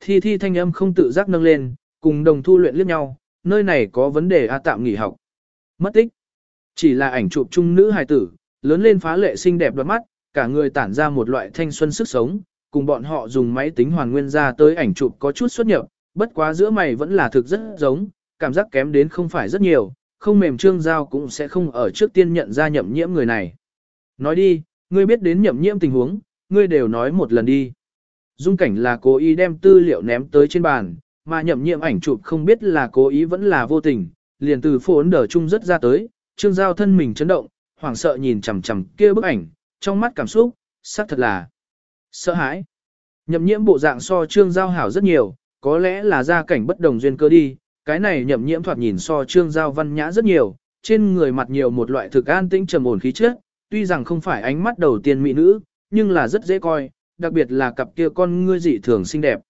Thi thi thanh âm không tự giác nâng lên, cùng đồng thu luyện liếc nhau, nơi này có vấn đề a tạm nghỉ học. Mất tích. Chỉ là ảnh chụp chung nữ hài tử, lớn lên phá lệ xinh đẹp đoạt mắt, cả người tản ra một loại thanh xuân sức sống, cùng bọn họ dùng máy tính hoàn nguyên ra tới ảnh chụp có chút xuất nhập, bất quá giữa mày vẫn là thực rất giống, cảm giác kém đến không phải rất nhiều, không mềm trương giao cũng sẽ không ở trước tiên nhận ra nhậm nhiễm người này. Nói đi, ngươi biết đến nhậm nhiễm tình huống, ngươi đều nói một lần đi. Dung cảnh là cố ý đem tư liệu ném tới trên bàn, mà nhậm nhiễm ảnh chụp không biết là cố ý vẫn là vô tình, liền từ phốn đờ chung rất ra tới, trương giao thân mình chấn động, hoảng sợ nhìn chằm chằm kia bức ảnh, trong mắt cảm xúc, xác thật là sợ hãi. Nhậm nhiễm bộ dạng so trương giao hảo rất nhiều, có lẽ là gia cảnh bất đồng duyên cơ đi, cái này nhậm nhiễm thoạt nhìn so trương giao văn nhã rất nhiều, trên người mặt nhiều một loại thực an tĩnh trầm ổn khí chất, tuy rằng không phải ánh mắt đầu tiên mỹ nữ, nhưng là rất dễ coi, đặc biệt là cặp kia con ngươi dị thường xinh đẹp.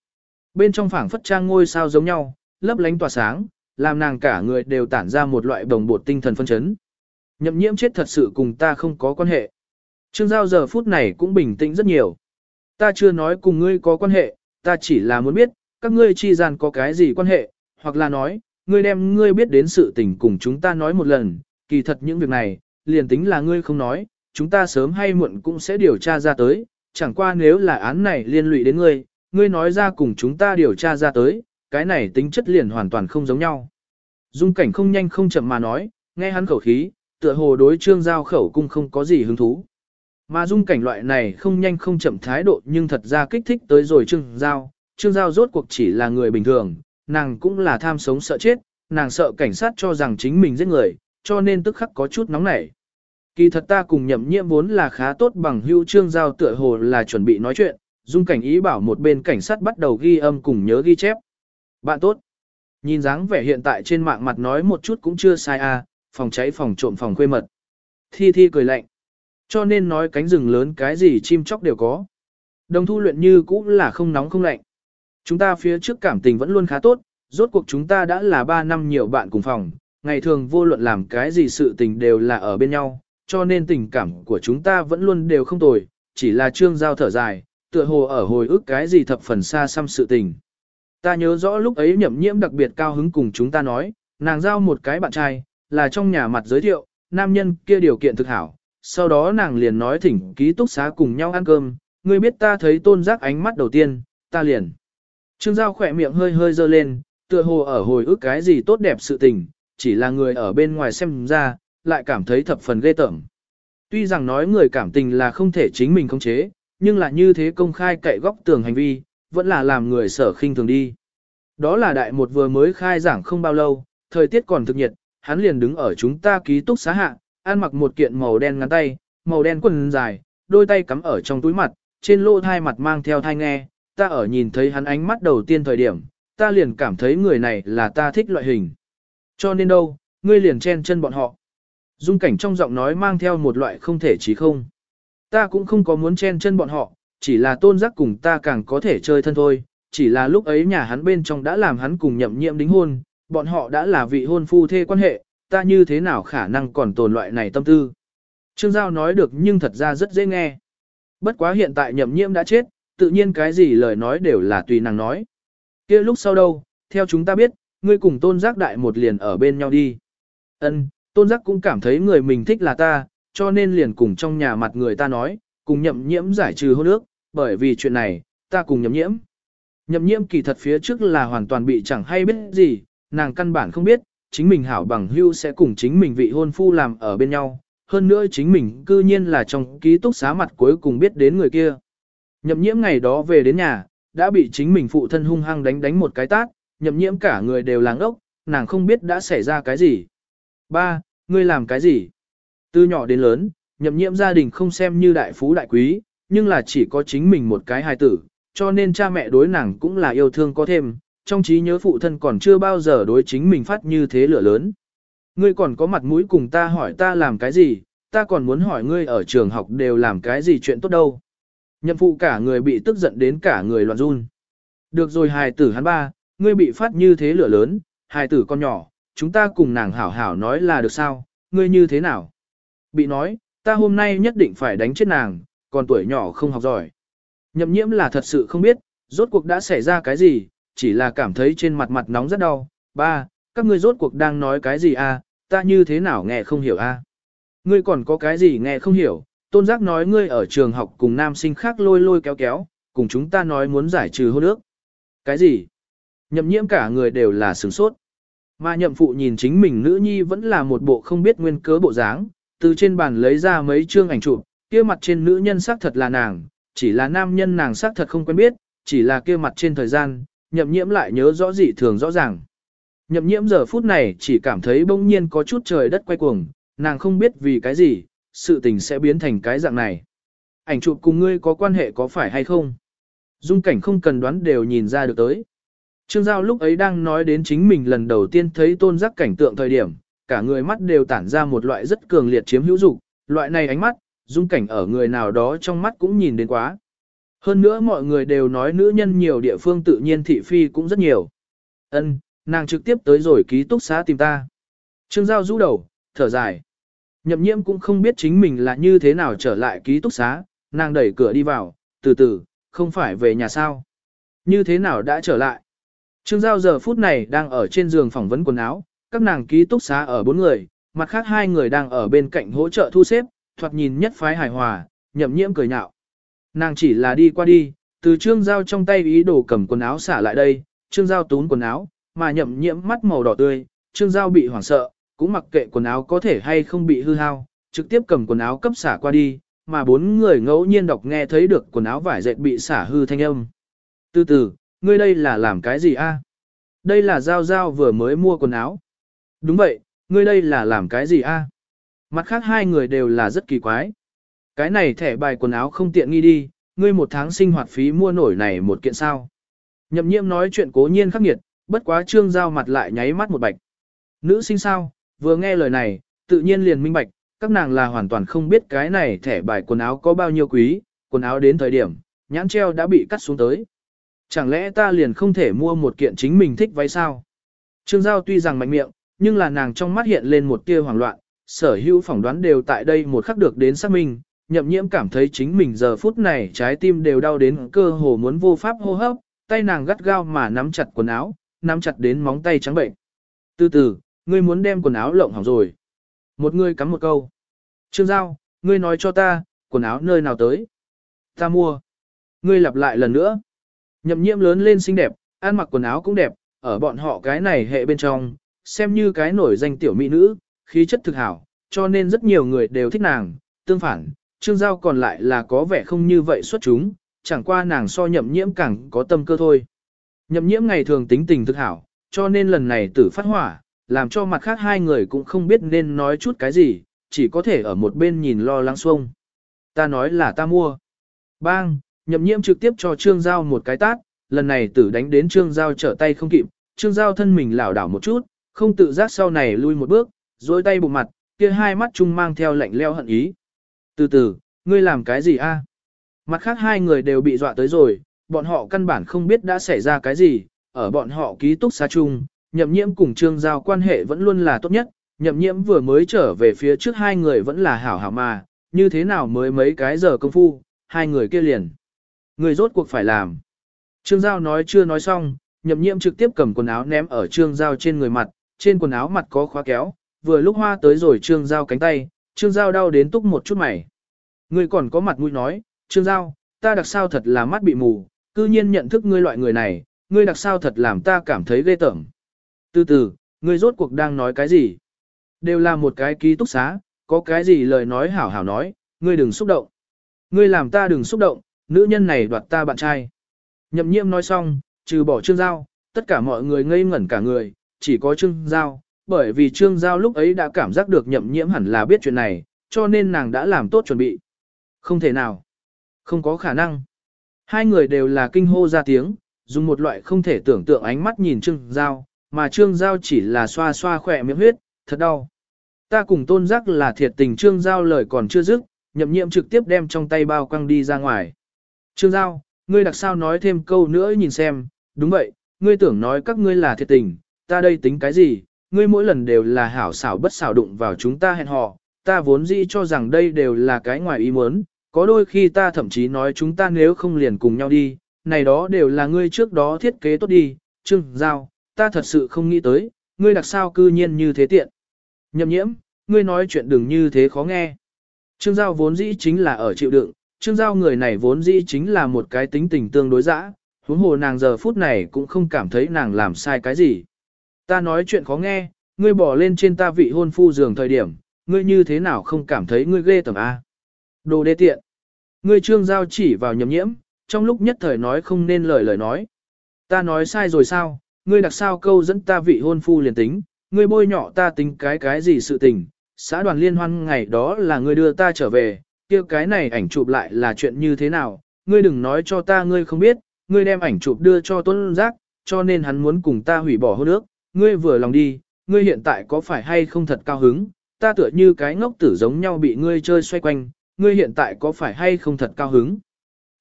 Bên trong phảng phất trang ngôi sao giống nhau, lấp lánh tỏa sáng, làm nàng cả người đều tản ra một loại đồng bột tinh thần phân chấn. Nhậm nhiễm chết thật sự cùng ta không có quan hệ. Trương Giao giờ phút này cũng bình tĩnh rất nhiều. Ta chưa nói cùng ngươi có quan hệ, ta chỉ là muốn biết, các ngươi chi gian có cái gì quan hệ, hoặc là nói, ngươi đem ngươi biết đến sự tình cùng chúng ta nói một lần, kỳ thật những việc này, liền tính là ngươi không nói, chúng ta sớm hay muộn cũng sẽ điều tra ra tới, chẳng qua nếu là án này liên lụy đến ngươi, ngươi nói ra cùng chúng ta điều tra ra tới, cái này tính chất liền hoàn toàn không giống nhau. Dung cảnh không nhanh không chậm mà nói, nghe hắn khẩu khí, tựa hồ đối trương giao khẩu cung không có gì hứng thú. Mà dung cảnh loại này không nhanh không chậm thái độ nhưng thật ra kích thích tới rồi trương giao, trương giao rốt cuộc chỉ là người bình thường, nàng cũng là tham sống sợ chết, nàng sợ cảnh sát cho rằng chính mình giết người, cho nên tức khắc có chút nóng nảy. Kỳ thật ta cùng nhậm nhiễm vốn là khá tốt bằng hữu trương giao tựa hồ là chuẩn bị nói chuyện, dung cảnh ý bảo một bên cảnh sát bắt đầu ghi âm cùng nhớ ghi chép. Bạn tốt. Nhìn dáng vẻ hiện tại trên mạng mặt nói một chút cũng chưa sai à, phòng cháy phòng trộm phòng khuê mật. Thi thi cười lạnh. Cho nên nói cánh rừng lớn cái gì chim chóc đều có. Đồng thu luyện như cũng là không nóng không lạnh. Chúng ta phía trước cảm tình vẫn luôn khá tốt, rốt cuộc chúng ta đã là 3 năm nhiều bạn cùng phòng, ngày thường vô luận làm cái gì sự tình đều là ở bên nhau, cho nên tình cảm của chúng ta vẫn luôn đều không tồi, chỉ là trương giao thở dài, tựa hồ ở hồi ức cái gì thập phần xa xăm sự tình. Ta nhớ rõ lúc ấy nhậm nhiễm đặc biệt cao hứng cùng chúng ta nói, nàng giao một cái bạn trai, là trong nhà mặt giới thiệu, nam nhân kia điều kiện thực hảo. Sau đó nàng liền nói thỉnh ký túc xá cùng nhau ăn cơm, ngươi biết ta thấy tôn giác ánh mắt đầu tiên, ta liền. Trương Giao khỏe miệng hơi hơi dơ lên, tựa hồ ở hồi ức cái gì tốt đẹp sự tình, chỉ là người ở bên ngoài xem ra, lại cảm thấy thập phần ghê tởm. Tuy rằng nói người cảm tình là không thể chính mình khống chế, nhưng là như thế công khai cậy góc tường hành vi, vẫn là làm người sở khinh thường đi. Đó là đại một vừa mới khai giảng không bao lâu, thời tiết còn thực nhiệt, hắn liền đứng ở chúng ta ký túc xá hạ, ăn mặc một kiện màu đen ngắn tay, màu đen quần dài, đôi tay cắm ở trong túi mặt, trên lỗ thai mặt mang theo thai nghe, ta ở nhìn thấy hắn ánh mắt đầu tiên thời điểm, ta liền cảm thấy người này là ta thích loại hình. Cho nên đâu, ngươi liền chen chân bọn họ. Dung cảnh trong giọng nói mang theo một loại không thể chí không. Ta cũng không có muốn chen chân bọn họ, chỉ là tôn giác cùng ta càng có thể chơi thân thôi, chỉ là lúc ấy nhà hắn bên trong đã làm hắn cùng nhậm nhiệm đính hôn, bọn họ đã là vị hôn phu thê quan hệ, ta như thế nào khả năng còn tồn loại này tâm tư. Trương Giao nói được nhưng thật ra rất dễ nghe. Bất quá hiện tại nhậm nhiễm đã chết, tự nhiên cái gì lời nói đều là tùy nàng nói. kia lúc sau đâu, theo chúng ta biết, ngươi cùng tôn giác đại một liền ở bên nhau đi. ân tôn giác cũng cảm thấy người mình thích là ta, cho nên liền cùng trong nhà mặt người ta nói, cùng nhậm nhiễm giải trừ hôn ước, bởi vì chuyện này, ta cùng nhậm nhiễm. Nhậm nhiễm kỳ thật phía trước là hoàn toàn bị chẳng hay biết gì, nàng căn bản không biết, chính mình hảo bằng hưu sẽ cùng chính mình vị hôn phu làm ở bên nhau, hơn nữa chính mình cư nhiên là trong ký túc xá mặt cuối cùng biết đến người kia. Nhậm nhiễm ngày đó về đến nhà, đã bị chính mình phụ thân hung hăng đánh đánh một cái tát, nhậm nhiễm cả người đều làng ốc, nàng không biết đã xảy ra cái gì. Ba, ngươi làm cái gì? Từ nhỏ đến lớn, nhậm nhiễm gia đình không xem như đại phú đại quý, nhưng là chỉ có chính mình một cái hài tử, cho nên cha mẹ đối nàng cũng là yêu thương có thêm, trong trí nhớ phụ thân còn chưa bao giờ đối chính mình phát như thế lửa lớn. Ngươi còn có mặt mũi cùng ta hỏi ta làm cái gì, ta còn muốn hỏi ngươi ở trường học đều làm cái gì chuyện tốt đâu. Nhậm phụ cả người bị tức giận đến cả người loạn run. Được rồi hài tử hắn ba, ngươi bị phát như thế lửa lớn, hài tử con nhỏ, chúng ta cùng nàng hảo hảo nói là được sao, ngươi như thế nào? Bị nói, ta hôm nay nhất định phải đánh chết nàng, còn tuổi nhỏ không học giỏi. Nhậm nhiễm là thật sự không biết, rốt cuộc đã xảy ra cái gì, chỉ là cảm thấy trên mặt mặt nóng rất đau. Ba, các ngươi rốt cuộc đang nói cái gì a? À? ta như thế nào nghe không hiểu a? À? Ngươi còn có cái gì nghe không hiểu, tôn giác nói ngươi ở trường học cùng nam sinh khác lôi lôi kéo kéo, cùng chúng ta nói muốn giải trừ hôn ước. Cái gì? Nhậm nhiễm cả người đều là sướng sốt. Mà nhậm phụ nhìn chính mình nữ nhi vẫn là một bộ không biết nguyên cớ bộ dáng, từ trên bàn lấy ra mấy chương ảnh chụp, kia mặt trên nữ nhân xác thật là nàng, chỉ là nam nhân nàng xác thật không quen biết, chỉ là kia mặt trên thời gian, nhậm nhiễm lại nhớ rõ dị thường rõ ràng. Nhậm nhiễm giờ phút này chỉ cảm thấy bỗng nhiên có chút trời đất quay cuồng, nàng không biết vì cái gì, sự tình sẽ biến thành cái dạng này. Ảnh chụp cùng ngươi có quan hệ có phải hay không? Dung cảnh không cần đoán đều nhìn ra được tới. Trương Giao lúc ấy đang nói đến chính mình lần đầu tiên thấy tôn giác cảnh tượng thời điểm, cả người mắt đều tản ra một loại rất cường liệt chiếm hữu dục, loại này ánh mắt, dung cảnh ở người nào đó trong mắt cũng nhìn đến quá. Hơn nữa mọi người đều nói nữ nhân nhiều địa phương tự nhiên thị phi cũng rất nhiều. Ân, nàng trực tiếp tới rồi ký túc xá tìm ta. Trương Giao rũ đầu, thở dài. Nhậm nhiễm cũng không biết chính mình là như thế nào trở lại ký túc xá, nàng đẩy cửa đi vào, từ từ, không phải về nhà sao. Như thế nào đã trở lại. Trương Giao giờ phút này đang ở trên giường phỏng vấn quần áo, các nàng ký túc xá ở bốn người, mặt khác hai người đang ở bên cạnh hỗ trợ thu xếp, thoạt nhìn nhất phái hài hòa, nhậm nhiễm cười nhạo. Nàng chỉ là đi qua đi, từ trương giao trong tay ý đồ cầm quần áo xả lại đây, trương giao tún quần áo, mà nhậm nhiễm mắt màu đỏ tươi, trương giao bị hoảng sợ, cũng mặc kệ quần áo có thể hay không bị hư hao, trực tiếp cầm quần áo cấp xả qua đi, mà bốn người ngẫu nhiên đọc nghe thấy được quần áo vải dệt bị xả hư thanh âm. Từ từ, ngươi đây là làm cái gì a? Đây là Giao Giao vừa mới mua quần áo. Đúng vậy, ngươi đây là làm cái gì a? Mặt khác hai người đều là rất kỳ quái. Cái này thẻ bài quần áo không tiện nghi đi, ngươi một tháng sinh hoạt phí mua nổi này một kiện sao. Nhậm nhiễm nói chuyện cố nhiên khắc nghiệt, bất quá trương giao mặt lại nháy mắt một bạch. Nữ sinh sao, vừa nghe lời này, tự nhiên liền minh bạch, các nàng là hoàn toàn không biết cái này thẻ bài quần áo có bao nhiêu quý, quần áo đến thời điểm, nhãn treo đã bị cắt xuống tới. Chẳng lẽ ta liền không thể mua một kiện chính mình thích váy sao? Trương Giao tuy rằng mạnh miệng, nhưng là nàng trong mắt hiện lên một tia hoảng loạn, sở hữu phỏng đoán đều tại đây một khắc được đến xác minh, nhậm nhiễm cảm thấy chính mình giờ phút này trái tim đều đau đến cơ hồ muốn vô pháp hô hấp, tay nàng gắt gao mà nắm chặt quần áo, nắm chặt đến móng tay trắng bệnh. Từ từ, ngươi muốn đem quần áo lộng hỏng rồi. Một người cắm một câu. Trương Giao, ngươi nói cho ta, quần áo nơi nào tới? Ta mua. Ngươi lặp lại lần nữa. Nhậm nhiễm lớn lên xinh đẹp, ăn mặc quần áo cũng đẹp, ở bọn họ cái này hệ bên trong, xem như cái nổi danh tiểu mỹ nữ, khí chất thực hảo, cho nên rất nhiều người đều thích nàng. Tương phản, Trương Giao còn lại là có vẻ không như vậy xuất chúng, chẳng qua nàng so nhậm nhiễm càng có tâm cơ thôi. Nhậm nhiễm ngày thường tính tình thực hảo, cho nên lần này tử phát hỏa, làm cho mặt khác hai người cũng không biết nên nói chút cái gì, chỉ có thể ở một bên nhìn lo lắng xuông. Ta nói là ta mua. Bang, nhậm nhiễm trực tiếp cho Trương Giao một cái tát, lần này tử đánh đến Trương Giao trở tay không kịp, Trương Giao thân mình lảo đảo một chút, không tự giác sau này lui một bước, dối tay bụng mặt, kia hai mắt chung mang theo lạnh leo hận ý. Từ từ, ngươi làm cái gì a? Mặt khác hai người đều bị dọa tới rồi, bọn họ căn bản không biết đã xảy ra cái gì, ở bọn họ ký túc xá chung, nhậm nhiễm cùng trương giao quan hệ vẫn luôn là tốt nhất, nhậm nhiễm vừa mới trở về phía trước hai người vẫn là hảo hảo mà, như thế nào mới mấy cái giờ công phu, hai người kia liền. Người rốt cuộc phải làm. Trương giao nói chưa nói xong, nhậm nhiễm trực tiếp cầm quần áo ném ở trương giao trên người mặt, trên quần áo mặt có khóa kéo, vừa lúc hoa tới rồi trương giao cánh tay, trương giao đau đến túc một chút mày. Người còn có mặt mũi nói, trương giao, ta đặc sao thật là mắt bị mù, cư nhiên nhận thức ngươi loại người này, ngươi đặc sao thật làm ta cảm thấy ghê tởm. Từ từ, ngươi rốt cuộc đang nói cái gì? Đều là một cái ký túc xá, có cái gì lời nói hảo hảo nói, ngươi đừng xúc động. Ngươi làm ta đừng xúc động, nữ nhân này đoạt ta bạn trai. Nhậm nhiễm nói xong, trừ bỏ trương giao, tất cả mọi người ngây ngẩn cả người, chỉ có trương giao, bởi vì trương giao lúc ấy đã cảm giác được nhậm nhiễm hẳn là biết chuyện này, cho nên nàng đã làm tốt chuẩn bị. Không thể nào. Không có khả năng. Hai người đều là kinh hô ra tiếng, dùng một loại không thể tưởng tượng ánh mắt nhìn Trương Giao, mà Trương Giao chỉ là xoa xoa khỏe miệng huyết, thật đau. Ta cùng tôn giác là thiệt tình Trương Giao lời còn chưa dứt, nhậm nhiệm trực tiếp đem trong tay bao quăng đi ra ngoài. Trương Giao, ngươi đặc sao nói thêm câu nữa nhìn xem, đúng vậy, ngươi tưởng nói các ngươi là thiệt tình, ta đây tính cái gì, ngươi mỗi lần đều là hảo xảo bất xảo đụng vào chúng ta hẹn hò, ta vốn dĩ cho rằng đây đều là cái ngoài ý muốn, có đôi khi ta thậm chí nói chúng ta nếu không liền cùng nhau đi, này đó đều là ngươi trước đó thiết kế tốt đi, Trương Giao, ta thật sự không nghĩ tới, ngươi đặc sao cư nhiên như thế tiện. Nhậm nhiễm, ngươi nói chuyện đừng như thế khó nghe. Trương Giao vốn dĩ chính là ở chịu đựng, Trương Giao người này vốn dĩ chính là một cái tính tình tương đối dã, huống hồ nàng giờ phút này cũng không cảm thấy nàng làm sai cái gì. Ta nói chuyện khó nghe, ngươi bỏ lên trên ta vị hôn phu giường thời điểm, ngươi như thế nào không cảm thấy ngươi ghê tởm A. Đồ đê tiện. Ngươi trương giao chỉ vào nhậm nhiễm, trong lúc nhất thời nói không nên lời lời nói. Ta nói sai rồi sao, ngươi đặc sao câu dẫn ta vị hôn phu liền tính, ngươi bôi nhọ ta tính cái cái gì sự tình, xã đoàn liên hoan ngày đó là ngươi đưa ta trở về, kia cái này ảnh chụp lại là chuyện như thế nào, ngươi đừng nói cho ta ngươi không biết, ngươi đem ảnh chụp đưa cho tuấn giác, cho nên hắn muốn cùng ta hủy bỏ hôn ước, ngươi vừa lòng đi, ngươi hiện tại có phải hay không thật cao hứng, ta tựa như cái ngốc tử giống nhau bị ngươi chơi xoay quanh, ngươi hiện tại có phải hay không thật cao hứng?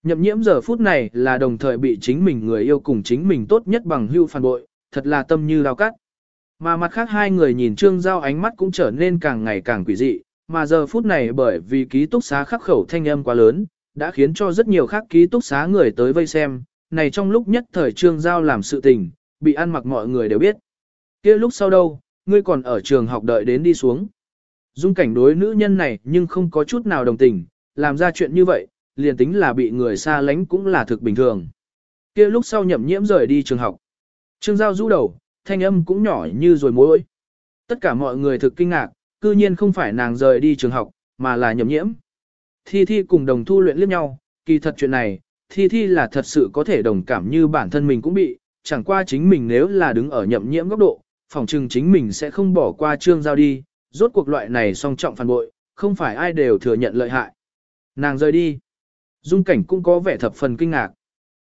Nhậm nhiễm giờ phút này là đồng thời bị chính mình người yêu cùng chính mình tốt nhất bằng hưu phản bội, thật là tâm như lao cắt. Mà mặt khác hai người nhìn Trương Giao ánh mắt cũng trở nên càng ngày càng quỷ dị, mà giờ phút này bởi vì ký túc xá khắc khẩu thanh âm quá lớn, đã khiến cho rất nhiều khác ký túc xá người tới vây xem, này trong lúc nhất thời Trương Giao làm sự tình, bị ăn mặc mọi người đều biết. kia lúc sau đâu, ngươi còn ở trường học đợi đến đi xuống. Dung cảnh đối nữ nhân này nhưng không có chút nào đồng tình, làm ra chuyện như vậy, liền tính là bị người xa lánh cũng là thực bình thường. kia lúc sau nhậm nhiễm rời đi trường học. Trương Giao rũ đầu, thanh âm cũng nhỏ như rồi mối. Tất cả mọi người thực kinh ngạc, cư nhiên không phải nàng rời đi trường học, mà là nhậm nhiễm. Thi Thi cùng đồng thu luyện liếc nhau, kỳ thật chuyện này, Thi Thi là thật sự có thể đồng cảm như bản thân mình cũng bị, chẳng qua chính mình nếu là đứng ở nhậm nhiễm góc độ, phòng trừng chính mình sẽ không bỏ qua Trương Giao đi, rốt cuộc loại này song trọng phản bội, không phải ai đều thừa nhận lợi hại. Nàng rời đi. Dung cảnh cũng có vẻ thập phần kinh ngạc.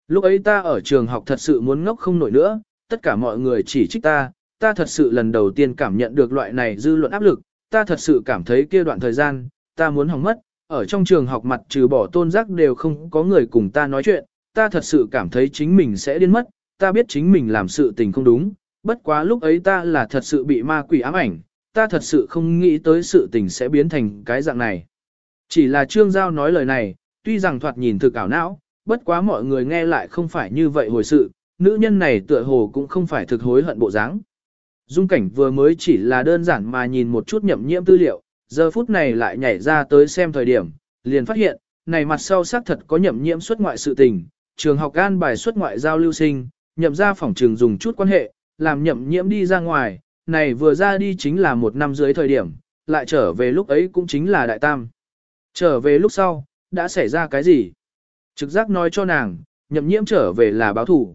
Lúc ấy ta ở trường học thật sự muốn ngốc không nổi nữa, tất cả mọi người chỉ trích ta, ta thật sự lần đầu tiên cảm nhận được loại này dư luận áp lực, ta thật sự cảm thấy kia đoạn thời gian, ta muốn hỏng mất, ở trong trường học mặt trừ bỏ tôn giác đều không có người cùng ta nói chuyện, ta thật sự cảm thấy chính mình sẽ điên mất, ta biết chính mình làm sự tình không đúng, bất quá lúc ấy ta là thật sự bị ma quỷ ám ảnh, ta thật sự không nghĩ tới sự tình sẽ biến thành cái dạng này. Chỉ là Trương Giao nói lời này, tuy rằng thoạt nhìn thực ảo não, bất quá mọi người nghe lại không phải như vậy hồi sự, nữ nhân này tựa hồ cũng không phải thực hối hận bộ dáng. Dung cảnh vừa mới chỉ là đơn giản mà nhìn một chút nhậm nhiễm tư liệu, giờ phút này lại nhảy ra tới xem thời điểm, liền phát hiện, này mặt sau xác thật có nhậm nhiễm xuất ngoại sự tình, trường học gan bài xuất ngoại giao lưu sinh, nhậm ra phòng trường dùng chút quan hệ, làm nhậm nhiễm đi ra ngoài, này vừa ra đi chính là một năm dưới thời điểm, lại trở về lúc ấy cũng chính là đại tam. Trở về lúc sau, đã xảy ra cái gì? Trực giác nói cho nàng, nhậm nhiễm trở về là báo thủ.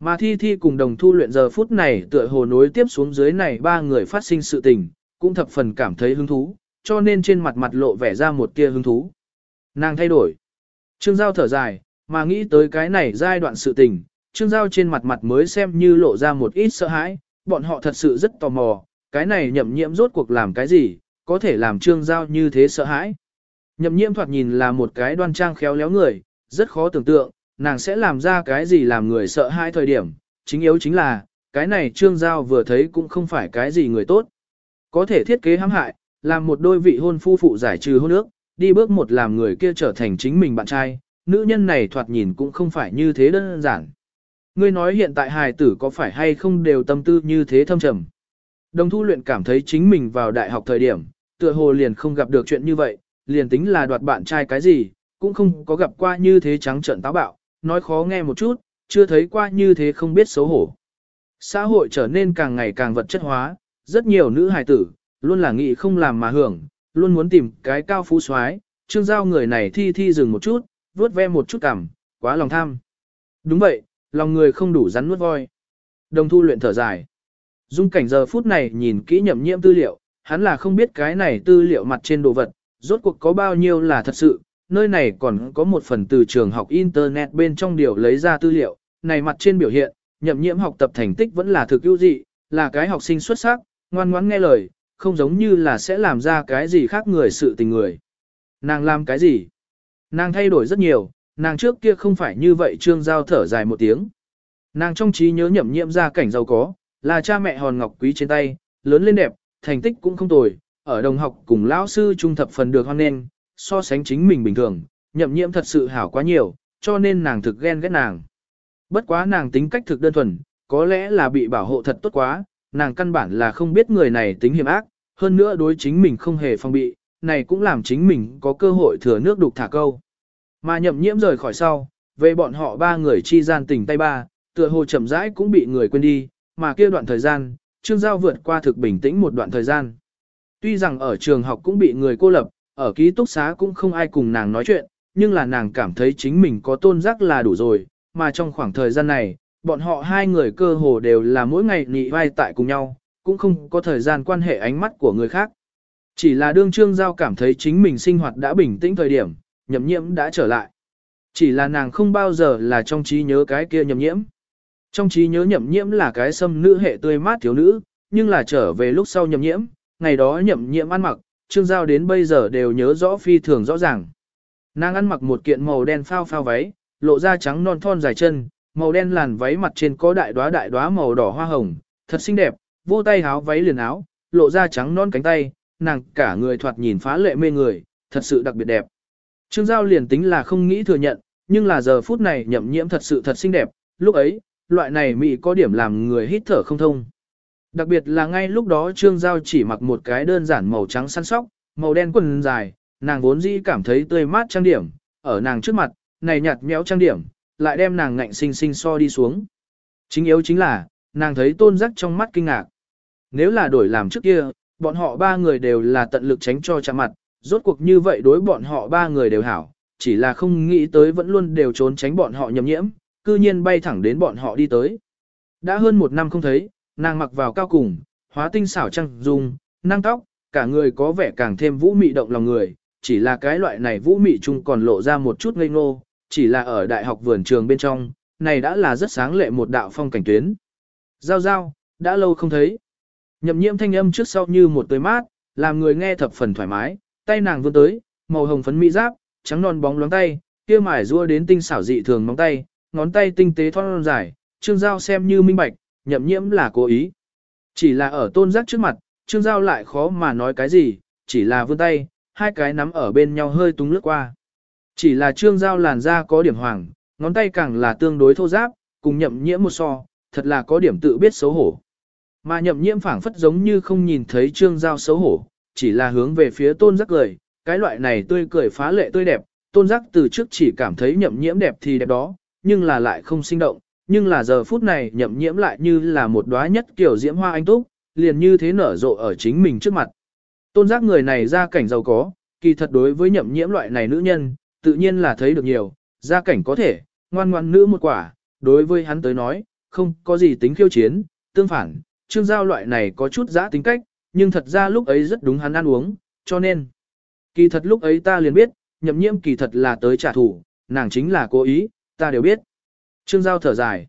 Mà thi thi cùng đồng thu luyện giờ phút này tựa hồ nối tiếp xuống dưới này ba người phát sinh sự tình, cũng thập phần cảm thấy hứng thú, cho nên trên mặt mặt lộ vẻ ra một tia hứng thú. Nàng thay đổi. Trương Giao thở dài, mà nghĩ tới cái này giai đoạn sự tình, Trương Giao trên mặt mặt mới xem như lộ ra một ít sợ hãi, bọn họ thật sự rất tò mò, cái này nhậm nhiễm rốt cuộc làm cái gì, có thể làm Trương Giao như thế sợ hãi. Nhậm nhiễm thoạt nhìn là một cái đoan trang khéo léo người, rất khó tưởng tượng, nàng sẽ làm ra cái gì làm người sợ hai thời điểm, chính yếu chính là, cái này Trương Giao vừa thấy cũng không phải cái gì người tốt. Có thể thiết kế hãm hại, làm một đôi vị hôn phu phụ giải trừ hôn ước, đi bước một làm người kia trở thành chính mình bạn trai, nữ nhân này thoạt nhìn cũng không phải như thế đơn giản. Ngươi nói hiện tại hài tử có phải hay không đều tâm tư như thế thâm trầm. Đồng thu luyện cảm thấy chính mình vào đại học thời điểm, tựa hồ liền không gặp được chuyện như vậy, liền tính là đoạt bạn trai cái gì, cũng không có gặp qua như thế trắng trợn táo bạo, nói khó nghe một chút, chưa thấy qua như thế không biết xấu hổ. Xã hội trở nên càng ngày càng vật chất hóa, rất nhiều nữ hài tử, luôn là nghĩ không làm mà hưởng, luôn muốn tìm cái cao phú soái trương giao người này thi thi dừng một chút, vuốt ve một chút cảm, quá lòng tham. Đúng vậy, lòng người không đủ rắn nuốt voi. Đồng thu luyện thở dài. Dung cảnh giờ phút này nhìn kỹ nhậm nhiễm tư liệu, hắn là không biết cái này tư liệu mặt trên đồ vật, rốt cuộc có bao nhiêu là thật sự, nơi này còn có một phần từ trường học Internet bên trong điều lấy ra tư liệu, này mặt trên biểu hiện, nhậm nhiễm học tập thành tích vẫn là thực ưu dị, là cái học sinh xuất sắc, ngoan ngoãn nghe lời, không giống như là sẽ làm ra cái gì khác người sự tình người. Nàng làm cái gì? Nàng thay đổi rất nhiều, nàng trước kia không phải như vậy trương giao thở dài một tiếng. Nàng trong trí nhớ nhậm nhiễm ra cảnh giàu có, là cha mẹ hòn ngọc quý trên tay, lớn lên đẹp, thành tích cũng không tồi, ở đồng học cùng lão sư trung thập phần được hoan nên, so sánh chính mình bình thường, nhậm nhiễm thật sự hảo quá nhiều, cho nên nàng thực ghen ghét nàng. Bất quá nàng tính cách thực đơn thuần, có lẽ là bị bảo hộ thật tốt quá, nàng căn bản là không biết người này tính hiểm ác, hơn nữa đối chính mình không hề phong bị, này cũng làm chính mình có cơ hội thừa nước đục thả câu. Mà nhậm nhiễm rời khỏi sau, về bọn họ ba người chi gian tình tay ba, tựa hồ chậm rãi cũng bị người quên đi, mà kia đoạn thời gian, Trương Giao vượt qua thực bình tĩnh một đoạn thời gian. Tuy rằng ở trường học cũng bị người cô lập, ở ký túc xá cũng không ai cùng nàng nói chuyện, nhưng là nàng cảm thấy chính mình có tôn giác là đủ rồi, mà trong khoảng thời gian này, bọn họ hai người cơ hồ đều là mỗi ngày nị vai tại cùng nhau, cũng không có thời gian quan hệ ánh mắt của người khác. Chỉ là đương trương giao cảm thấy chính mình sinh hoạt đã bình tĩnh thời điểm, nhậm nhiễm đã trở lại. Chỉ là nàng không bao giờ là trong trí nhớ cái kia nhậm nhiễm. Trong trí nhớ nhậm nhiễm là cái xâm nữ hệ tươi mát thiếu nữ, nhưng là trở về lúc sau nhậm nhiễm, ngày đó nhậm nhiễm ăn mặc, trương giao đến bây giờ đều nhớ rõ phi thường rõ ràng. Nàng ăn mặc một kiện màu đen phao phao váy, lộ ra trắng non thon dài chân, màu đen làn váy mặt trên có đại đóa đại đóa màu đỏ hoa hồng, thật xinh đẹp, vô tay háo váy liền áo, lộ ra trắng non cánh tay, nàng cả người thoạt nhìn phá lệ mê người, thật sự đặc biệt đẹp. Trương Giao liền tính là không nghĩ thừa nhận, nhưng là giờ phút này nhậm nhiễm thật sự thật xinh đẹp, lúc ấy, loại này mị có điểm làm người hít thở không thông. Đặc biệt là ngay lúc đó Trương Giao chỉ mặc một cái đơn giản màu trắng săn sóc, màu đen quần dài, nàng vốn dĩ cảm thấy tươi mát trang điểm, ở nàng trước mặt, này nhạt méo trang điểm, lại đem nàng ngạnh sinh sinh so đi xuống. Chính yếu chính là, nàng thấy tôn giác trong mắt kinh ngạc. Nếu là đổi làm trước kia, bọn họ ba người đều là tận lực tránh cho chạm mặt, rốt cuộc như vậy đối bọn họ ba người đều hảo, chỉ là không nghĩ tới vẫn luôn đều trốn tránh bọn họ nhầm nhiễm, cư nhiên bay thẳng đến bọn họ đi tới. Đã hơn một năm không thấy, nàng mặc vào cao cùng, hóa tinh xảo trăng dung, năng tóc, cả người có vẻ càng thêm vũ mị động lòng người, chỉ là cái loại này vũ mị chung còn lộ ra một chút ngây ngô, chỉ là ở đại học vườn trường bên trong, này đã là rất sáng lệ một đạo phong cảnh tuyến. Giao giao, đã lâu không thấy. Nhậm nhiễm thanh âm trước sau như một tươi mát, làm người nghe thập phần thoải mái, tay nàng vươn tới, màu hồng phấn mỹ giáp, trắng non bóng loáng tay, kia mải rua đến tinh xảo dị thường móng tay, ngón tay tinh tế thon dài, trương giao xem như minh bạch, nhậm nhiễm là cố ý. Chỉ là ở tôn giác trước mặt, trương giao lại khó mà nói cái gì, chỉ là vươn tay, hai cái nắm ở bên nhau hơi túng lướt qua. Chỉ là trương giao làn da có điểm hoàng, ngón tay càng là tương đối thô giáp, cùng nhậm nhiễm một so, thật là có điểm tự biết xấu hổ. Mà nhậm nhiễm phảng phất giống như không nhìn thấy trương giao xấu hổ, chỉ là hướng về phía tôn giác cười, cái loại này tươi cười phá lệ tươi đẹp, tôn giác từ trước chỉ cảm thấy nhậm nhiễm đẹp thì đẹp đó, nhưng là lại không sinh động, nhưng là giờ phút này nhậm nhiễm lại như là một đóa nhất kiểu diễm hoa anh túc, liền như thế nở rộ ở chính mình trước mặt. Tôn giác người này ra cảnh giàu có, kỳ thật đối với nhậm nhiễm loại này nữ nhân, tự nhiên là thấy được nhiều, gia cảnh có thể, ngoan ngoan nữ một quả, đối với hắn tới nói, không có gì tính khiêu chiến, tương phản, Trương Giao loại này có chút giã tính cách, nhưng thật ra lúc ấy rất đúng hắn ăn uống, cho nên. Kỳ thật lúc ấy ta liền biết, nhậm nhiễm kỳ thật là tới trả thù, nàng chính là cố ý, ta đều biết. Trương Giao thở dài.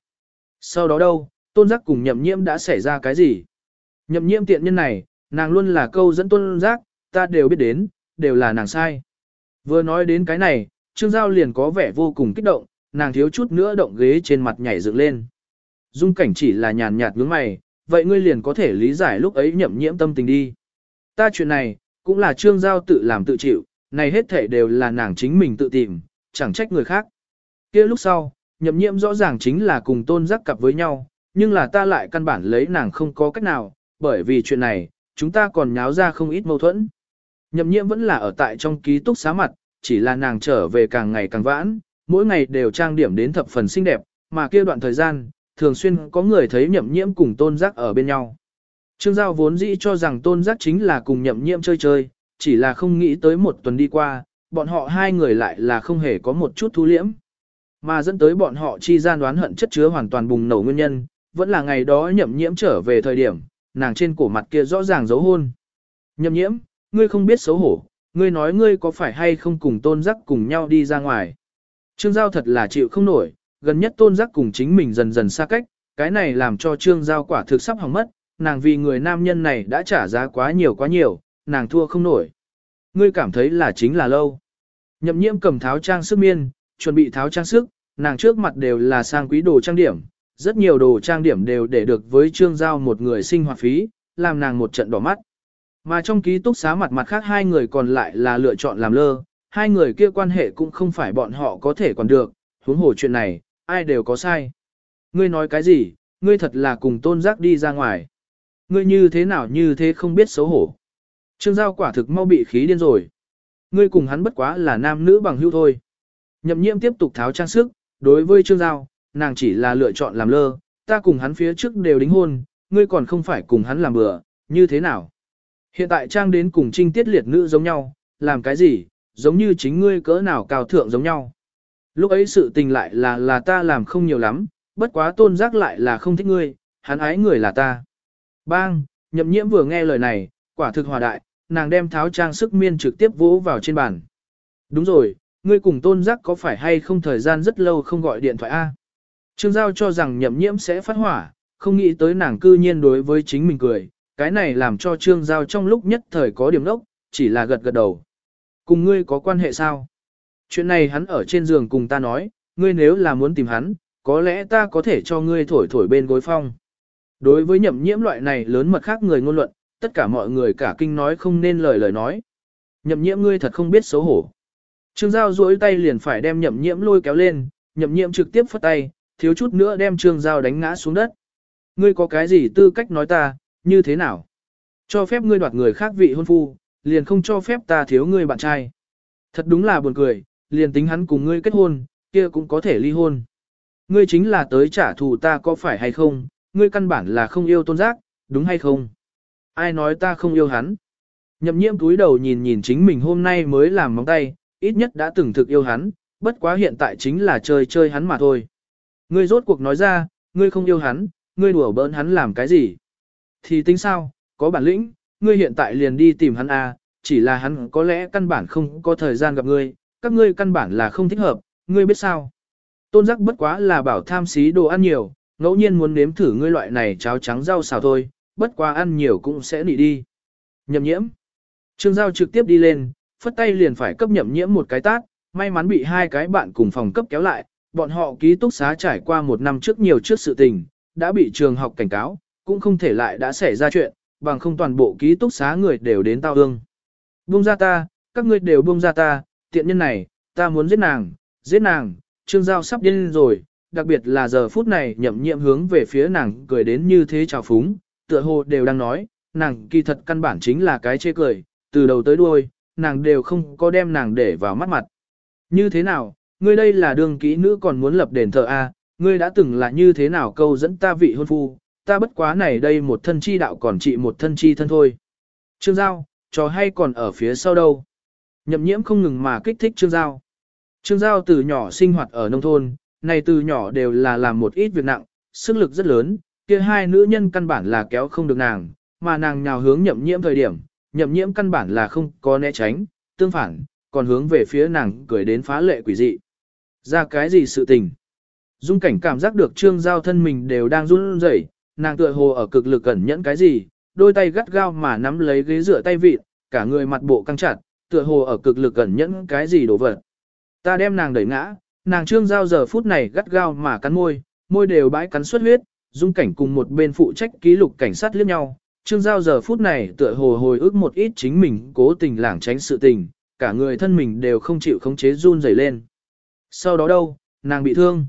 Sau đó đâu, tôn giác cùng nhậm nhiễm đã xảy ra cái gì? Nhậm nhiễm tiện nhân này, nàng luôn là câu dẫn tôn giác, ta đều biết đến, đều là nàng sai. Vừa nói đến cái này, Trương Giao liền có vẻ vô cùng kích động, nàng thiếu chút nữa động ghế trên mặt nhảy dựng lên. Dung cảnh chỉ là nhàn nhạt nhướng mày, vậy ngươi liền có thể lý giải lúc ấy nhậm nhiễm tâm tình đi. Ta chuyện này, cũng là Trương Giao tự làm tự chịu, này hết thể đều là nàng chính mình tự tìm, chẳng trách người khác. kia lúc sau, nhậm nhiễm rõ ràng chính là cùng tôn giác cặp với nhau, nhưng là ta lại căn bản lấy nàng không có cách nào, bởi vì chuyện này, chúng ta còn nháo ra không ít mâu thuẫn. Nhậm nhiễm vẫn là ở tại trong ký túc xá mặt, chỉ là nàng trở về càng ngày càng vãn, mỗi ngày đều trang điểm đến thập phần xinh đẹp, mà kia đoạn thời gian, thường xuyên có người thấy nhậm nhiễm cùng tôn giác ở bên nhau. Trương Giao vốn dĩ cho rằng tôn giác chính là cùng nhậm nhiễm chơi chơi, chỉ là không nghĩ tới một tuần đi qua, bọn họ hai người lại là không hề có một chút thu liễm. Mà dẫn tới bọn họ chi gian đoán hận chất chứa hoàn toàn bùng nổ nguyên nhân, vẫn là ngày đó nhậm nhiễm trở về thời điểm, nàng trên cổ mặt kia rõ ràng dấu hôn. Nhậm nhiễm, ngươi không biết xấu hổ, ngươi nói ngươi có phải hay không cùng tôn giác cùng nhau đi ra ngoài. Trương Giao thật là chịu không nổi, gần nhất tôn giác cùng chính mình dần dần xa cách, cái này làm cho Trương Giao quả thực sắp hỏng mất, nàng vì người nam nhân này đã trả giá quá nhiều quá nhiều, nàng thua không nổi. Ngươi cảm thấy là chính là lâu. Nhậm nhiễm cầm tháo trang sức miên, chuẩn bị tháo trang sức, nàng trước mặt đều là sang quý đồ trang điểm, rất nhiều đồ trang điểm đều để được với Trương Giao một người sinh hoạt phí, làm nàng một trận đỏ mắt. Mà trong ký túc xá mặt mặt khác hai người còn lại là lựa chọn làm lơ, hai người kia quan hệ cũng không phải bọn họ có thể còn được, huống hồ chuyện này, ai đều có sai. Ngươi nói cái gì, ngươi thật là cùng tôn giác đi ra ngoài. Ngươi như thế nào như thế không biết xấu hổ. Trương Giao quả thực mau bị khí điên rồi. Ngươi cùng hắn bất quá là nam nữ bằng hữu thôi. Nhậm nhiễm tiếp tục tháo trang sức, đối với Trương Giao, nàng chỉ là lựa chọn làm lơ, ta cùng hắn phía trước đều đính hôn, ngươi còn không phải cùng hắn làm bừa, như thế nào? Hiện tại trang đến cùng trinh tiết liệt nữ giống nhau, làm cái gì, giống như chính ngươi cỡ nào cao thượng giống nhau. Lúc ấy sự tình lại là là ta làm không nhiều lắm, bất quá tôn giác lại là không thích ngươi, hắn ái người là ta. Bang, nhậm nhiễm vừa nghe lời này, quả thực hòa đại, nàng đem tháo trang sức miên trực tiếp vỗ vào trên bàn. Đúng rồi, ngươi cùng tôn giác có phải hay không thời gian rất lâu không gọi điện thoại A. Trương Giao cho rằng nhậm nhiễm sẽ phát hỏa, không nghĩ tới nàng cư nhiên đối với chính mình cười, cái này làm cho Trương Giao trong lúc nhất thời có điểm đốc, chỉ là gật gật đầu. Cùng ngươi có quan hệ sao? Chuyện này hắn ở trên giường cùng ta nói, ngươi nếu là muốn tìm hắn, có lẽ ta có thể cho ngươi thổi thổi bên gối phong. Đối với nhậm nhiễm loại này lớn mật khác người ngôn luận, tất cả mọi người cả kinh nói không nên lời lời nói. Nhậm nhiễm ngươi thật không biết xấu hổ. Trương Giao duỗi tay liền phải đem nhậm nhiễm lôi kéo lên, nhậm nhiễm trực tiếp phất tay, thiếu chút nữa đem Trương Giao đánh ngã xuống đất. Ngươi có cái gì tư cách nói ta, như thế nào? Cho phép ngươi đoạt người khác vị hôn phu, liền không cho phép ta thiếu ngươi bạn trai. Thật đúng là buồn cười, liền tính hắn cùng ngươi kết hôn, kia cũng có thể ly hôn. Ngươi chính là tới trả thù ta có phải hay không, ngươi căn bản là không yêu tôn giác, đúng hay không? Ai nói ta không yêu hắn? Nhậm nhiễm túi đầu nhìn nhìn chính mình hôm nay mới làm móng tay, ít nhất đã từng thực yêu hắn, bất quá hiện tại chính là chơi chơi hắn mà thôi. Ngươi rốt cuộc nói ra, ngươi không yêu hắn, ngươi đùa bỡn hắn làm cái gì? Thì tính sao, có bản lĩnh, ngươi hiện tại liền đi tìm hắn à, chỉ là hắn có lẽ căn bản không có thời gian gặp ngươi, các ngươi căn bản là không thích hợp, ngươi biết sao? Tôn giác bất quá là bảo tham xí đồ ăn nhiều, ngẫu nhiên muốn nếm thử ngươi loại này cháo trắng rau xào thôi, bất quá ăn nhiều cũng sẽ nị đi. Nhậm nhiễm. Trương Giao trực tiếp đi lên, phất tay liền phải cấp nhậm nhiễm một cái tát, may mắn bị hai cái bạn cùng phòng cấp kéo lại, bọn họ ký túc xá trải qua một năm trước nhiều trước sự tình, đã bị trường học cảnh cáo, cũng không thể lại đã xảy ra chuyện, bằng không toàn bộ ký túc xá người đều đến tao ương. Buông ra ta, các ngươi đều buông ra ta, tiện nhân này, ta muốn giết nàng, giết nàng, trương giao sắp điên rồi, đặc biệt là giờ phút này nhậm nhiệm hướng về phía nàng cười đến như thế chào phúng, tựa hồ đều đang nói, nàng kỳ thật căn bản chính là cái chê cười, từ đầu tới đuôi, nàng đều không có đem nàng để vào mắt mặt. Như thế nào, ngươi đây là đường kỹ nữ còn muốn lập đền thờ A, ngươi đã từng là như thế nào câu dẫn ta vị hôn phu, ta bất quá này đây một thân chi đạo còn trị một thân chi thân thôi. Trương Giao, trò hay còn ở phía sau đâu. Nhậm nhiễm không ngừng mà kích thích Trương Giao. Trương Giao từ nhỏ sinh hoạt ở nông thôn, này từ nhỏ đều là làm một ít việc nặng, sức lực rất lớn, kia hai nữ nhân căn bản là kéo không được nàng, mà nàng nhào hướng nhậm nhiễm thời điểm, nhậm nhiễm căn bản là không có né tránh, tương phản, còn hướng về phía nàng cười đến phá lệ quỷ dị. Ra cái gì sự tình? Dung cảnh cảm giác được trương giao thân mình đều đang run rẩy, nàng tựa hồ ở cực lực cẩn nhẫn cái gì, đôi tay gắt gao mà nắm lấy ghế rửa tay vịt, cả người mặt bộ căng chặt, tựa hồ ở cực lực cẩn nhẫn cái gì đổ vật. Ta đem nàng đẩy ngã, nàng trương giao giờ phút này gắt gao mà cắn môi, môi đều bãi cắn xuất huyết, dung cảnh cùng một bên phụ trách ký lục cảnh sát liếc nhau. Trương Giao giờ phút này tựa hồ hồi ức một ít chính mình cố tình lảng tránh sự tình, cả người thân mình đều không chịu khống chế run rẩy lên. Sau đó đâu, nàng bị thương,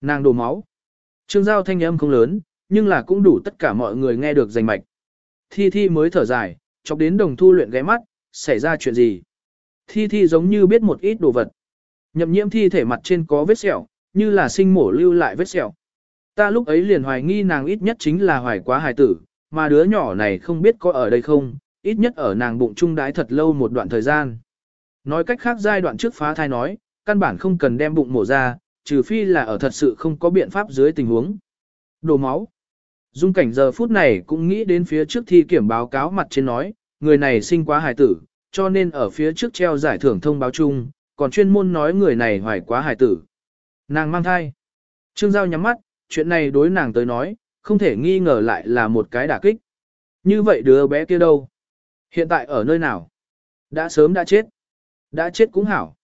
nàng đổ máu. Trương Giao thanh âm không lớn, nhưng là cũng đủ tất cả mọi người nghe được rành mạch. Thi Thi mới thở dài, chọc đến đồng thu luyện ghé mắt, xảy ra chuyện gì. Thi Thi giống như biết một ít đồ vật. Nhậm nhiễm thi thể mặt trên có vết sẹo, như là sinh mổ lưu lại vết sẹo. Ta lúc ấy liền hoài nghi nàng ít nhất chính là hoài quá hài tử, mà đứa nhỏ này không biết có ở đây không, ít nhất ở nàng bụng trung đái thật lâu một đoạn thời gian. Nói cách khác giai đoạn trước phá thai nói, căn bản không cần đem bụng mổ ra, trừ phi là ở thật sự không có biện pháp dưới tình huống. Đổ máu. Dung cảnh giờ phút này cũng nghĩ đến phía trước thi kiểm báo cáo mặt trên nói, người này sinh quá hài tử, cho nên ở phía trước treo giải thưởng thông báo chung, còn chuyên môn nói người này hoài quá hài tử. Nàng mang thai. Trương Giao nhắm mắt, chuyện này đối nàng tới nói, không thể nghi ngờ lại là một cái đả kích. Như vậy đứa bé kia đâu? Hiện tại ở nơi nào? Đã sớm đã chết. Đã chết cũng hảo.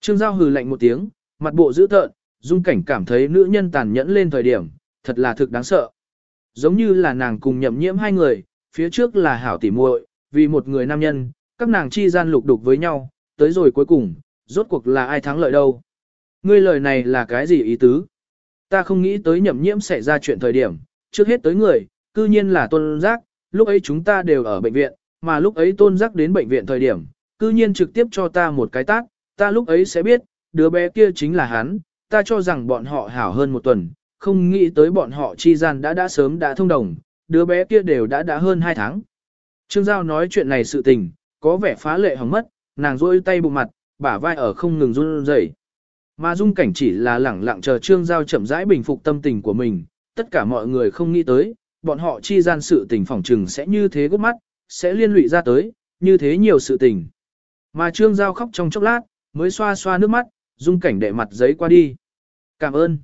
Trương Giao hừ lạnh một tiếng, mặt bộ dữ tợn, dung cảnh cảm thấy nữ nhân tàn nhẫn lên thời điểm, thật là thực đáng sợ. Giống như là nàng cùng nhậm nhiễm hai người, phía trước là hảo tỉ muội, vì một người nam nhân, các nàng chi gian lục đục với nhau, tới rồi cuối cùng, rốt cuộc là ai thắng lợi đâu. Ngươi lời này là cái gì ý tứ? Ta không nghĩ tới nhậm nhiễm sẽ ra chuyện thời điểm, trước hết tới người, cư nhiên là tôn giác, lúc ấy chúng ta đều ở bệnh viện, mà lúc ấy tôn giác đến bệnh viện thời điểm, cư nhiên trực tiếp cho ta một cái tác, ta lúc ấy sẽ biết, đứa bé kia chính là hắn, ta cho rằng bọn họ hảo hơn một tuần, không nghĩ tới bọn họ chi gian đã đã sớm đã thông đồng, đứa bé kia đều đã đã hơn hai tháng. Trương Giao nói chuyện này sự tình, có vẻ phá lệ hỏng mất, nàng rôi tay bụng mặt, bả vai ở không ngừng run rẩy. Mà dung cảnh chỉ là lẳng lặng chờ Trương Giao chậm rãi bình phục tâm tình của mình, tất cả mọi người không nghĩ tới, bọn họ chi gian sự tình phỏng trừng sẽ như thế gốc mắt, sẽ liên lụy ra tới, như thế nhiều sự tình. Mà Trương Giao khóc trong chốc lát, mới xoa xoa nước mắt, dung cảnh đệ mặt giấy qua đi. Cảm ơn.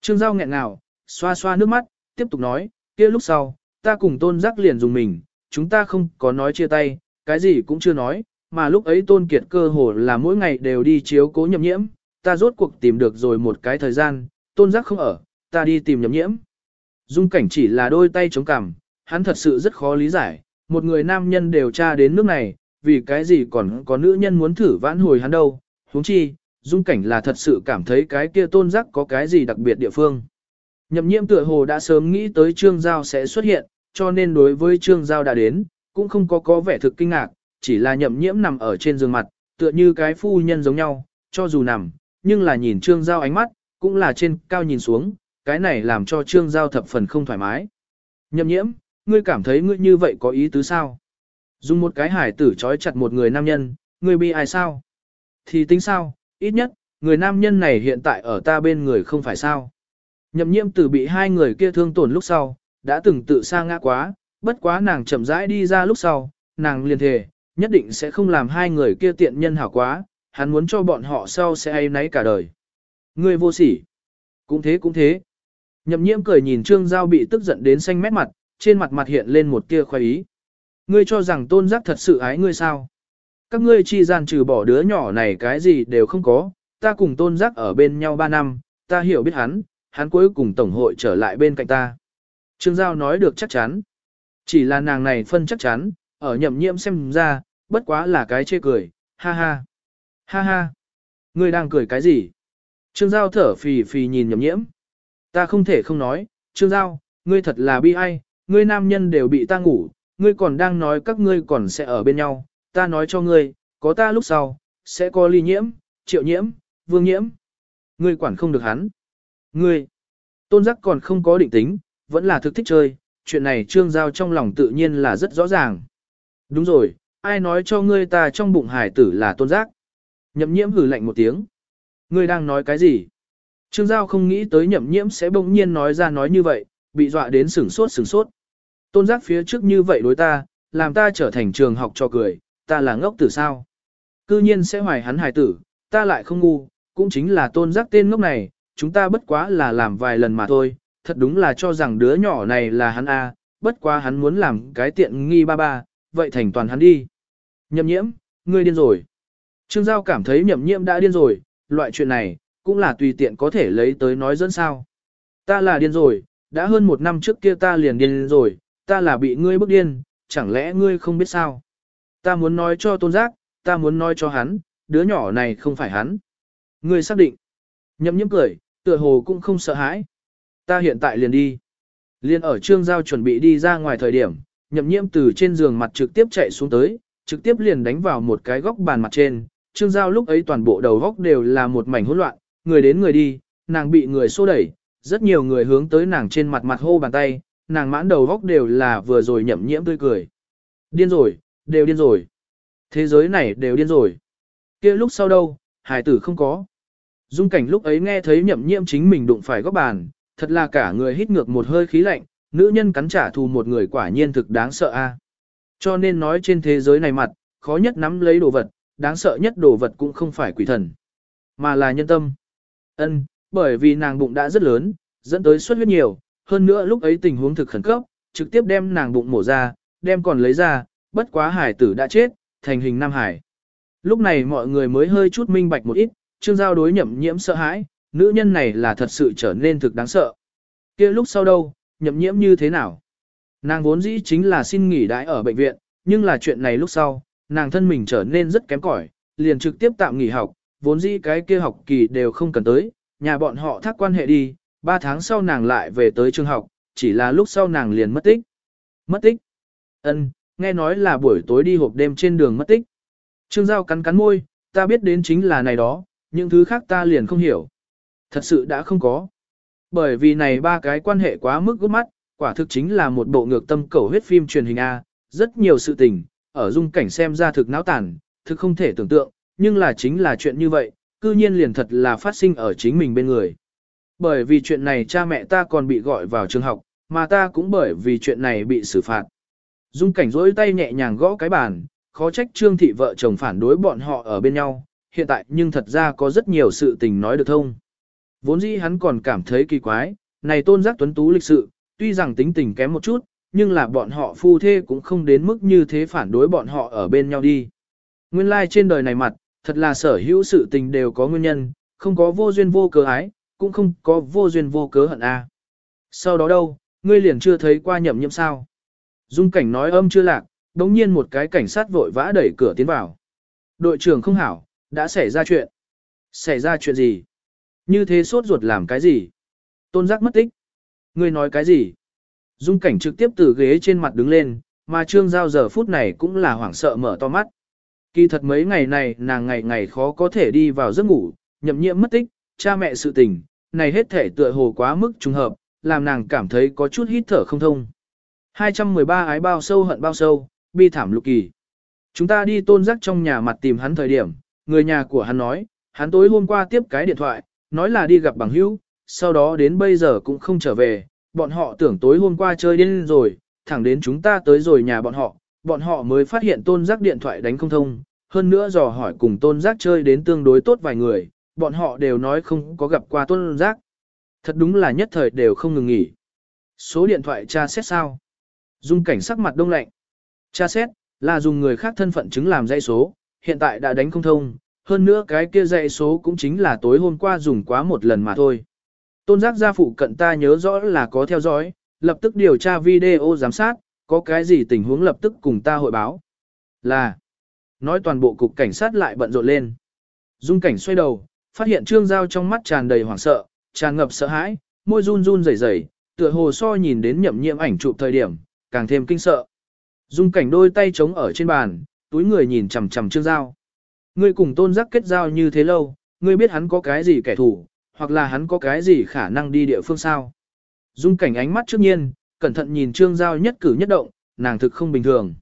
Trương Giao nghẹn ngào, xoa xoa nước mắt, tiếp tục nói, kia lúc sau, ta cùng tôn giác liền dùng mình, chúng ta không có nói chia tay, cái gì cũng chưa nói, mà lúc ấy tôn kiệt cơ hồ là mỗi ngày đều đi chiếu cố nhậm nhiễm, ta rốt cuộc tìm được rồi một cái thời gian, tôn giác không ở, ta đi tìm nhậm nhiễm. Dung cảnh chỉ là đôi tay chống cằm, hắn thật sự rất khó lý giải, một người nam nhân đều tra đến nước này, vì cái gì còn có nữ nhân muốn thử vãn hồi hắn đâu, huống chi, dung cảnh là thật sự cảm thấy cái kia tôn giác có cái gì đặc biệt địa phương. Nhậm nhiễm tựa hồ đã sớm nghĩ tới trương giao sẽ xuất hiện, cho nên đối với trương giao đã đến, cũng không có có vẻ thực kinh ngạc, chỉ là nhậm nhiễm nằm ở trên giường mặt, tựa như cái phu nhân giống nhau, cho dù nằm, nhưng là nhìn trương giao ánh mắt, cũng là trên cao nhìn xuống, cái này làm cho trương giao thập phần không thoải mái. Nhậm nhiễm, ngươi cảm thấy ngươi như vậy có ý tứ sao? Dùng một cái hải tử trói chặt một người nam nhân, ngươi bị ai sao? Thì tính sao, ít nhất, người nam nhân này hiện tại ở ta bên người không phải sao? Nhậm nhiễm từ bị hai người kia thương tổn lúc sau, đã từng tự sa ngã quá, bất quá nàng chậm rãi đi ra lúc sau, nàng liền thề, nhất định sẽ không làm hai người kia tiện nhân hảo quá, hắn muốn cho bọn họ sau sẽ ai nấy cả đời. Ngươi vô sỉ. Cũng thế cũng thế. Nhậm nhiễm cười nhìn Trương Giao bị tức giận đến xanh mét mặt, trên mặt mặt hiện lên một tia khoái ý. Ngươi cho rằng tôn giác thật sự ái ngươi sao? Các ngươi chi gian trừ bỏ đứa nhỏ này cái gì đều không có, ta cùng tôn giác ở bên nhau 3 năm, ta hiểu biết hắn, hắn cuối cùng tổng hội trở lại bên cạnh ta. Trương Giao nói được chắc chắn. Chỉ là nàng này phân chắc chắn, ở nhậm nhiễm xem ra, bất quá là cái chê cười, ha ha. Ha ha. Ngươi đang cười cái gì? Trương Giao thở phì phì nhìn nhậm nhiễm. Ta không thể không nói, Trương Giao, ngươi thật là bi ai, ngươi nam nhân đều bị ta ngủ, ngươi còn đang nói các ngươi còn sẽ ở bên nhau, ta nói cho ngươi, có ta lúc sau, sẽ có ly nhiễm, triệu nhiễm, vương nhiễm. Ngươi quản không được hắn. Ngươi, tôn giác còn không có định tính, vẫn là thực thích chơi, chuyện này trương giao trong lòng tự nhiên là rất rõ ràng. Đúng rồi, ai nói cho ngươi ta trong bụng hải tử là tôn giác? Nhậm nhiễm hử lạnh một tiếng. Ngươi đang nói cái gì? Trương Giao không nghĩ tới nhậm nhiễm sẽ bỗng nhiên nói ra nói như vậy, bị dọa đến sửng sốt sửng sốt. Tôn giác phía trước như vậy đối ta, làm ta trở thành trường học cho cười, ta là ngốc tử sao. Cư nhiên sẽ hoài hắn hài tử, ta lại không ngu, cũng chính là tôn giác tên ngốc này, chúng ta bất quá là làm vài lần mà thôi, thật đúng là cho rằng đứa nhỏ này là hắn A, bất quá hắn muốn làm cái tiện nghi ba ba, vậy thành toàn hắn đi. Nhậm nhiễm, ngươi điên rồi. Trương Giao cảm thấy nhậm nhiễm đã điên rồi, loại chuyện này, cũng là tùy tiện có thể lấy tới nói dẫn sao. Ta là điên rồi, đã hơn một năm trước kia ta liền điên rồi, ta là bị ngươi bức điên, chẳng lẽ ngươi không biết sao? Ta muốn nói cho tôn giác, ta muốn nói cho hắn, đứa nhỏ này không phải hắn. Ngươi xác định. Nhậm nhiễm cười, tựa hồ cũng không sợ hãi. Ta hiện tại liền đi. Liên ở trương giao chuẩn bị đi ra ngoài thời điểm, nhậm nhiễm từ trên giường mặt trực tiếp chạy xuống tới, trực tiếp liền đánh vào một cái góc bàn mặt trên. Trương giao lúc ấy toàn bộ đầu góc đều là một mảnh hỗn loạn, người đến người đi, nàng bị người xô đẩy, rất nhiều người hướng tới nàng trên mặt mặt hô bàn tay, nàng mãn đầu góc đều là vừa rồi nhậm nhiễm tươi cười. Điên rồi, đều điên rồi. Thế giới này đều điên rồi. kia lúc sau đâu, hải tử không có. Dung cảnh lúc ấy nghe thấy nhậm nhiễm chính mình đụng phải góc bàn, thật là cả người hít ngược một hơi khí lạnh, nữ nhân cắn trả thù một người quả nhiên thực đáng sợ a. Cho nên nói trên thế giới này mặt, khó nhất nắm lấy đồ vật, đáng sợ nhất đồ vật cũng không phải quỷ thần, mà là nhân tâm. Ân, bởi vì nàng bụng đã rất lớn, dẫn tới xuất huyết nhiều, hơn nữa lúc ấy tình huống thực khẩn cấp, trực tiếp đem nàng bụng mổ ra, đem còn lấy ra, bất quá hải tử đã chết, thành hình nam hải. Lúc này mọi người mới hơi chút minh bạch một ít, trương giao đối nhậm nhiễm sợ hãi, nữ nhân này là thật sự trở nên thực đáng sợ. kia lúc sau đâu, nhậm nhiễm như thế nào? Nàng vốn dĩ chính là xin nghỉ đãi ở bệnh viện, nhưng là chuyện này lúc sau, nàng thân mình trở nên rất kém cỏi, liền trực tiếp tạm nghỉ học, vốn dĩ cái kia học kỳ đều không cần tới, nhà bọn họ thác quan hệ đi, 3 tháng sau nàng lại về tới trường học, chỉ là lúc sau nàng liền mất tích. Mất tích? Ân, nghe nói là buổi tối đi hộp đêm trên đường mất tích. Trương Giao cắn cắn môi, ta biết đến chính là này đó, những thứ khác ta liền không hiểu. Thật sự đã không có. Bởi vì này ba cái quan hệ quá mức gút mắt, quả thực chính là một bộ ngược tâm cầu huyết phim truyền hình A, rất nhiều sự tình, ở dung cảnh xem ra thực náo tản, thực không thể tưởng tượng, nhưng là chính là chuyện như vậy, cư nhiên liền thật là phát sinh ở chính mình bên người. Bởi vì chuyện này cha mẹ ta còn bị gọi vào trường học, mà ta cũng bởi vì chuyện này bị xử phạt. Dung cảnh rỗi tay nhẹ nhàng gõ cái bàn, khó trách trương thị vợ chồng phản đối bọn họ ở bên nhau, hiện tại nhưng thật ra có rất nhiều sự tình nói được thông. Vốn dĩ hắn còn cảm thấy kỳ quái, này tôn giác tuấn tú lịch sự, tuy rằng tính tình kém một chút, nhưng là bọn họ phu thê cũng không đến mức như thế phản đối bọn họ ở bên nhau đi. Nguyên lai like trên đời này mặt, thật là sở hữu sự tình đều có nguyên nhân, không có vô duyên vô cớ ái, cũng không có vô duyên vô cớ hận a. Sau đó đâu, ngươi liền chưa thấy qua nhậm nhậm sao. Dung cảnh nói âm chưa lạc, đống nhiên một cái cảnh sát vội vã đẩy cửa tiến vào. Đội trưởng không hảo, đã xảy ra chuyện. Xảy ra chuyện gì? Như thế sốt ruột làm cái gì? Tôn giác mất tích. Ngươi nói cái gì? Dung cảnh trực tiếp từ ghế trên mặt đứng lên, mà trương giao giờ phút này cũng là hoảng sợ mở to mắt. Kỳ thật mấy ngày này nàng ngày ngày khó có thể đi vào giấc ngủ, nhậm nhiễm mất tích, cha mẹ sự tình, này hết thể tựa hồ quá mức trùng hợp, làm nàng cảm thấy có chút hít thở không thông. 213 ái bao sâu hận bao sâu, bi thảm lục kỳ. Chúng ta đi tôn giác trong nhà mặt tìm hắn thời điểm, người nhà của hắn nói, hắn tối hôm qua tiếp cái điện thoại, nói là đi gặp bằng hữu, sau đó đến bây giờ cũng không trở về, bọn họ tưởng tối hôm qua chơi điên rồi, thẳng đến chúng ta tới rồi nhà bọn họ, bọn họ mới phát hiện tôn giác điện thoại đánh không thông, hơn nữa dò hỏi cùng tôn giác chơi đến tương đối tốt vài người, bọn họ đều nói không có gặp qua tôn giác. Thật đúng là nhất thời đều không ngừng nghỉ. Số điện thoại tra xét sao? Dung cảnh sắc mặt đông lạnh. Tra xét, là dùng người khác thân phận chứng làm dãy số, hiện tại đã đánh không thông, hơn nữa cái kia dãy số cũng chính là tối hôm qua dùng quá một lần mà thôi. Tôn giác gia phụ cận ta nhớ rõ là có theo dõi, lập tức điều tra video giám sát, có cái gì tình huống lập tức cùng ta hội báo. Là, nói toàn bộ cục cảnh sát lại bận rộn lên. Dung cảnh xoay đầu, phát hiện trương giao trong mắt tràn đầy hoảng sợ, tràn ngập sợ hãi, môi run run rẩy rẩy, tựa hồ so nhìn đến nhậm nhiệm ảnh chụp thời điểm, càng thêm kinh sợ. Dung cảnh đôi tay trống ở trên bàn, túi người nhìn chằm chằm trương giao. Ngươi cùng tôn giác kết giao như thế lâu, ngươi biết hắn có cái gì kẻ thù, hoặc là hắn có cái gì khả năng đi địa phương sao. Dung cảnh ánh mắt trước nhiên, cẩn thận nhìn trương giao nhất cử nhất động, nàng thực không bình thường.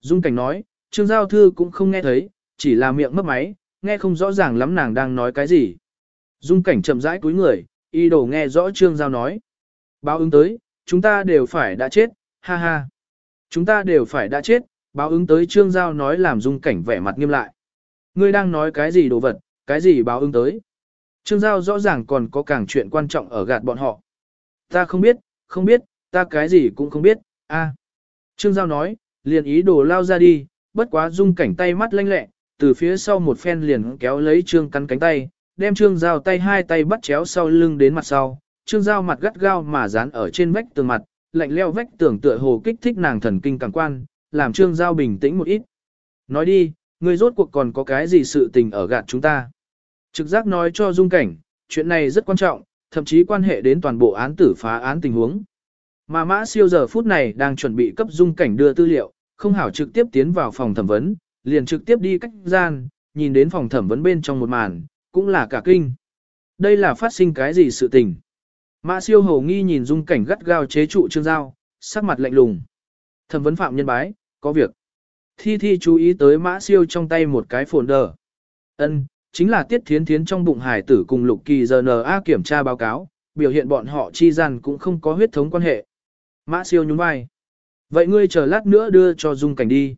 Dung cảnh nói, trương giao thư cũng không nghe thấy, chỉ là miệng mất máy, nghe không rõ ràng lắm nàng đang nói cái gì. Dung cảnh chậm rãi cúi người, y đồ nghe rõ Trương Giao nói. Báo ứng tới, chúng ta đều phải đã chết, ha ha. Chúng ta đều phải đã chết, báo ứng tới Trương Giao nói làm dung cảnh vẻ mặt nghiêm lại. Ngươi đang nói cái gì đồ vật, cái gì báo ứng tới. Trương Giao rõ ràng còn có càng chuyện quan trọng ở gạt bọn họ. Ta không biết, không biết, ta cái gì cũng không biết, a. Trương Giao nói, liền ý đồ lao ra đi, bất quá dung cảnh tay mắt lanh lẹ, từ phía sau một phen liền kéo lấy Trương cắn cánh tay, đem Trương Giao tay hai tay bắt chéo sau lưng đến mặt sau, Trương Giao mặt gắt gao mà dán ở trên vách tường mặt, lạnh leo vách tường tựa hồ kích thích nàng thần kinh càng quan, làm Trương Giao bình tĩnh một ít. Nói đi, người rốt cuộc còn có cái gì sự tình ở gạt chúng ta. Trực giác nói cho dung cảnh, chuyện này rất quan trọng, thậm chí quan hệ đến toàn bộ án tử phá án tình huống. Mà mã siêu giờ phút này đang chuẩn bị cấp dung cảnh đưa tư liệu, không hảo trực tiếp tiến vào phòng thẩm vấn, liền trực tiếp đi cách gian, nhìn đến phòng thẩm vấn bên trong một màn, cũng là cả kinh. Đây là phát sinh cái gì sự tình? Mã siêu hầu nghi nhìn dung cảnh gắt gao chế trụ trương giao, sắc mặt lạnh lùng. Thẩm vấn phạm nhân bái, có việc. Thi thi chú ý tới mã siêu trong tay một cái phồn đờ. Ân, chính là tiết thiến thiến trong bụng hải tử cùng lục kỳ GNA kiểm tra báo cáo, biểu hiện bọn họ chi gian cũng không có huyết thống quan hệ. Mã siêu nhún vai. Vậy ngươi chờ lát nữa đưa cho dung cảnh đi.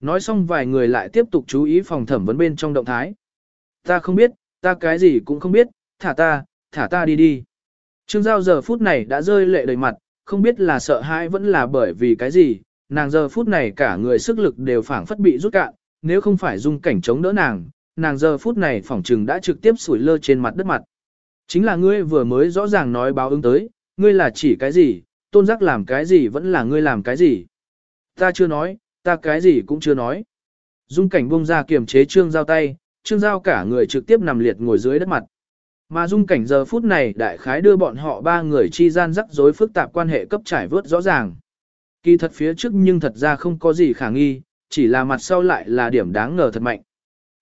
Nói xong vài người lại tiếp tục chú ý phòng thẩm vấn bên trong động thái. Ta không biết, ta cái gì cũng không biết, thả ta, thả ta đi đi. Trương Giao giờ phút này đã rơi lệ đầy mặt, không biết là sợ hãi vẫn là bởi vì cái gì, nàng giờ phút này cả người sức lực đều phảng phất bị rút cạn, nếu không phải dung cảnh chống đỡ nàng, nàng giờ phút này phỏng trừng đã trực tiếp sủi lơ trên mặt đất mặt. Chính là ngươi vừa mới rõ ràng nói báo ứng tới, ngươi là chỉ cái gì, tôn giác làm cái gì vẫn là ngươi làm cái gì. Ta chưa nói, ta cái gì cũng chưa nói. Dung cảnh buông ra kiềm chế trương giao tay, trương giao cả người trực tiếp nằm liệt ngồi dưới đất mặt. Mà dung cảnh giờ phút này đại khái đưa bọn họ ba người chi gian rắc rối phức tạp quan hệ cấp trải vớt rõ ràng. Kỳ thật phía trước nhưng thật ra không có gì khả nghi, chỉ là mặt sau lại là điểm đáng ngờ thật mạnh.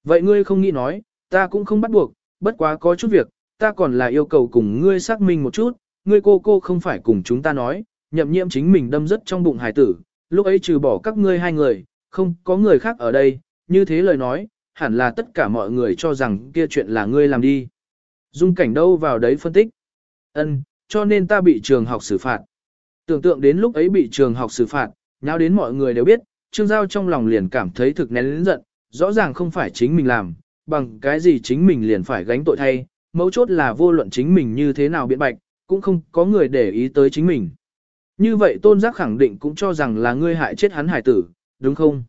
Vậy ngươi không nghĩ nói, ta cũng không bắt buộc, bất quá có chút việc, ta còn là yêu cầu cùng ngươi xác minh một chút, ngươi cô cô không phải cùng chúng ta nói, nhậm nhiễm chính mình đâm rất trong bụng hải tử, lúc ấy trừ bỏ các ngươi hai người, không có người khác ở đây, như thế lời nói, hẳn là tất cả mọi người cho rằng kia chuyện là ngươi làm đi. Dung cảnh đâu vào đấy phân tích. Ân, cho nên ta bị trường học xử phạt. Tưởng tượng đến lúc ấy bị trường học xử phạt, nháo đến mọi người đều biết, Trương Giao trong lòng liền cảm thấy thực nén lĩnh giận, rõ ràng không phải chính mình làm, bằng cái gì chính mình liền phải gánh tội thay, mấu chốt là vô luận chính mình như thế nào biện bạch, cũng không có người để ý tới chính mình. Như vậy tôn giác khẳng định cũng cho rằng là ngươi hại chết hắn hải tử, đúng không?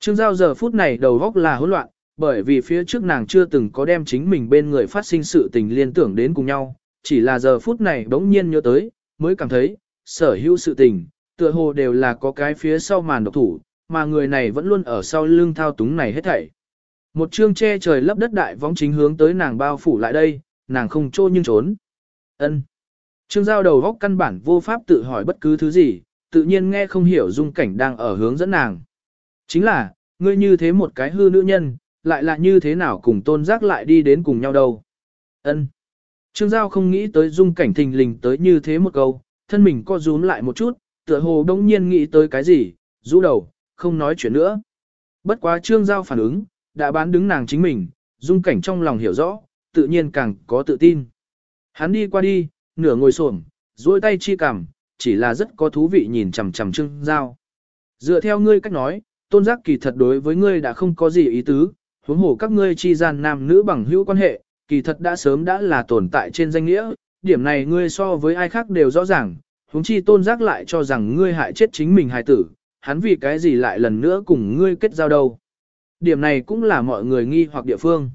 Trương Giao giờ phút này đầu góc là hỗn loạn, bởi vì phía trước nàng chưa từng có đem chính mình bên người phát sinh sự tình liên tưởng đến cùng nhau, chỉ là giờ phút này bỗng nhiên nhớ tới, mới cảm thấy, sở hữu sự tình, tựa hồ đều là có cái phía sau màn độc thủ, mà người này vẫn luôn ở sau lưng thao túng này hết thảy. Một chương che trời lấp đất đại vong chính hướng tới nàng bao phủ lại đây, nàng không trô nhưng trốn. ân Trương giao đầu góc căn bản vô pháp tự hỏi bất cứ thứ gì, tự nhiên nghe không hiểu dung cảnh đang ở hướng dẫn nàng. Chính là, ngươi như thế một cái hư nữ nhân, lại là như thế nào cùng tôn giác lại đi đến cùng nhau đâu. ân Trương giao không nghĩ tới dung cảnh thình lình tới như thế một câu, thân mình co rúm lại một chút, tựa hồ đông nhiên nghĩ tới cái gì, rũ đầu, không nói chuyện nữa. Bất quá trương giao phản ứng, đã bán đứng nàng chính mình, dung cảnh trong lòng hiểu rõ, tự nhiên càng có tự tin. Hắn đi qua đi, nửa ngồi xổm, duỗi tay chi cằm, chỉ là rất có thú vị nhìn chằm chằm trương giao. Dựa theo ngươi cách nói, tôn giác kỳ thật đối với ngươi đã không có gì ý tứ, huống hồ các ngươi chi gian nam nữ bằng hữu quan hệ, kỳ thật đã sớm đã là tồn tại trên danh nghĩa, điểm này ngươi so với ai khác đều rõ ràng, huống chi tôn giác lại cho rằng ngươi hại chết chính mình hài tử, hắn vì cái gì lại lần nữa cùng ngươi kết giao đâu. Điểm này cũng là mọi người nghi hoặc địa phương.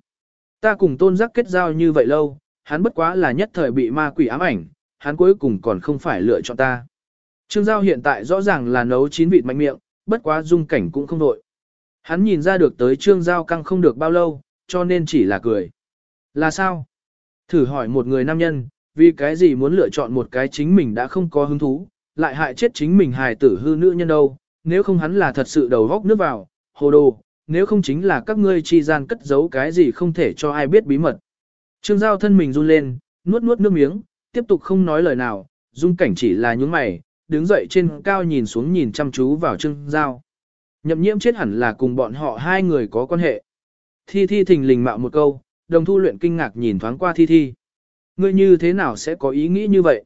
Ta cùng tôn giác kết giao như vậy lâu, hắn bất quá là nhất thời bị ma quỷ ám ảnh, hắn cuối cùng còn không phải lựa chọn ta. Trương Giao hiện tại rõ ràng là nấu chín vịt mạnh miệng, bất quá dung cảnh cũng không đội. Hắn nhìn ra được tới Trương Giao căng không được bao lâu, cho nên chỉ là cười. Là sao? Thử hỏi một người nam nhân, vì cái gì muốn lựa chọn một cái chính mình đã không có hứng thú, lại hại chết chính mình hài tử hư nữ nhân đâu, nếu không hắn là thật sự đầu góc nước vào, hồ đồ, nếu không chính là các ngươi chi gian cất giấu cái gì không thể cho ai biết bí mật. Trương Giao thân mình run lên, nuốt nuốt nước miếng, tiếp tục không nói lời nào, dung cảnh chỉ là những mày, đứng dậy trên cao nhìn xuống nhìn chăm chú vào Trương Giao. Nhậm nhiễm chết hẳn là cùng bọn họ hai người có quan hệ. Thi thi thình lình mạo một câu, đồng thu luyện kinh ngạc nhìn thoáng qua thi thi. Ngươi như thế nào sẽ có ý nghĩ như vậy?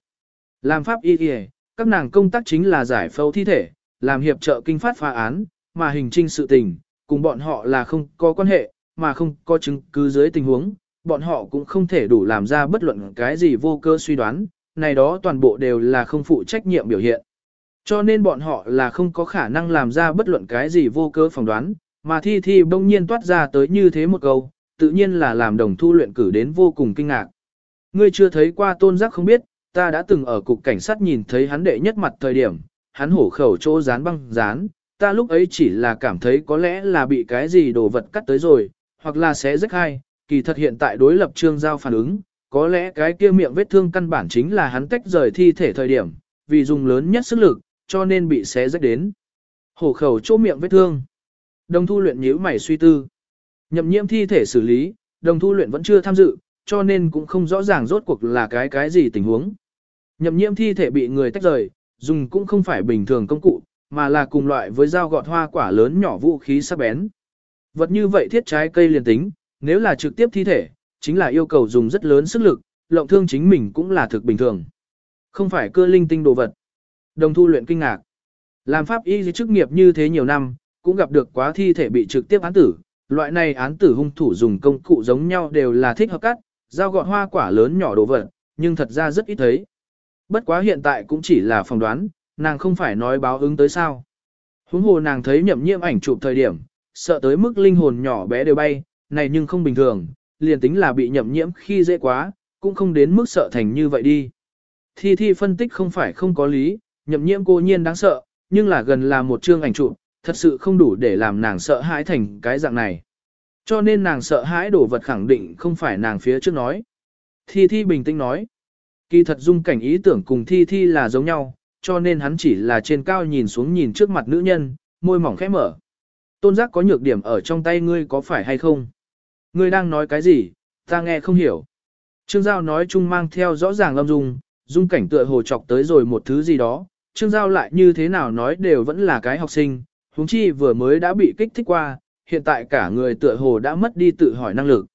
Làm pháp y y, các nàng công tác chính là giải phẫu thi thể, làm hiệp trợ kinh phát phá án, mà hình trinh sự tình, cùng bọn họ là không có quan hệ, mà không có chứng cứ dưới tình huống, bọn họ cũng không thể đủ làm ra bất luận cái gì vô cơ suy đoán, này đó toàn bộ đều là không phụ trách nhiệm biểu hiện. Cho nên bọn họ là không có khả năng làm ra bất luận cái gì vô cơ phỏng đoán, mà thi thi bỗng nhiên toát ra tới như thế một câu, tự nhiên là làm đồng thu luyện cử đến vô cùng kinh ngạc. Ngươi chưa thấy qua tôn giác không biết, ta đã từng ở cục cảnh sát nhìn thấy hắn đệ nhất mặt thời điểm, hắn hổ khẩu chỗ dán băng dán, ta lúc ấy chỉ là cảm thấy có lẽ là bị cái gì đồ vật cắt tới rồi, hoặc là sẽ rất hay, kỳ thật hiện tại đối lập trương giao phản ứng, có lẽ cái kia miệng vết thương căn bản chính là hắn tách rời thi thể thời điểm, vì dùng lớn nhất sức lực, cho nên bị xé rách đến. Hổ khẩu chỗ miệng vết thương. Đồng thu luyện nhíu mày suy tư. Nhậm nhiễm thi thể xử lý, đồng thu luyện vẫn chưa tham dự, cho nên cũng không rõ ràng rốt cuộc là cái cái gì tình huống. Nhậm nhiễm thi thể bị người tách rời, dùng cũng không phải bình thường công cụ, mà là cùng loại với dao gọt hoa quả lớn nhỏ vũ khí sắc bén. Vật như vậy thiết trái cây liền tính, nếu là trực tiếp thi thể, chính là yêu cầu dùng rất lớn sức lực, lộng thương chính mình cũng là thực bình thường. Không phải cơ linh tinh đồ vật. Đồng thu luyện kinh ngạc. Làm pháp y chức nghiệp như thế nhiều năm, cũng gặp được quá thi thể bị trực tiếp án tử. Loại này án tử hung thủ dùng công cụ giống nhau đều là thích hợp cắt, dao gọt hoa quả lớn nhỏ đồ vật, nhưng thật ra rất ít thấy. Bất quá hiện tại cũng chỉ là phỏng đoán, nàng không phải nói báo ứng tới sao. Huống hồ nàng thấy nhậm nhiễm ảnh chụp thời điểm, sợ tới mức linh hồn nhỏ bé đều bay, này nhưng không bình thường, liền tính là bị nhậm nhiễm khi dễ quá, cũng không đến mức sợ thành như vậy đi. Thi thi phân tích không phải không có lý, nhậm nhiễm cô nhiên đáng sợ, nhưng là gần là một chương ảnh chụp, thật sự không đủ để làm nàng sợ hãi thành cái dạng này. Cho nên nàng sợ hãi đổ vật khẳng định không phải nàng phía trước nói. Thi thi bình tĩnh nói. Kỳ thật dung cảnh ý tưởng cùng thi thi là giống nhau, cho nên hắn chỉ là trên cao nhìn xuống nhìn trước mặt nữ nhân, môi mỏng khẽ mở. Tôn giác có nhược điểm ở trong tay ngươi có phải hay không? Ngươi đang nói cái gì, ta nghe không hiểu. Trương Giao nói chung mang theo rõ ràng âm dung, dung cảnh tựa hồ chọc tới rồi một thứ gì đó. Trương Giao lại như thế nào nói đều vẫn là cái học sinh, huống chi vừa mới đã bị kích thích qua, hiện tại cả người tựa hồ đã mất đi tự hỏi năng lực.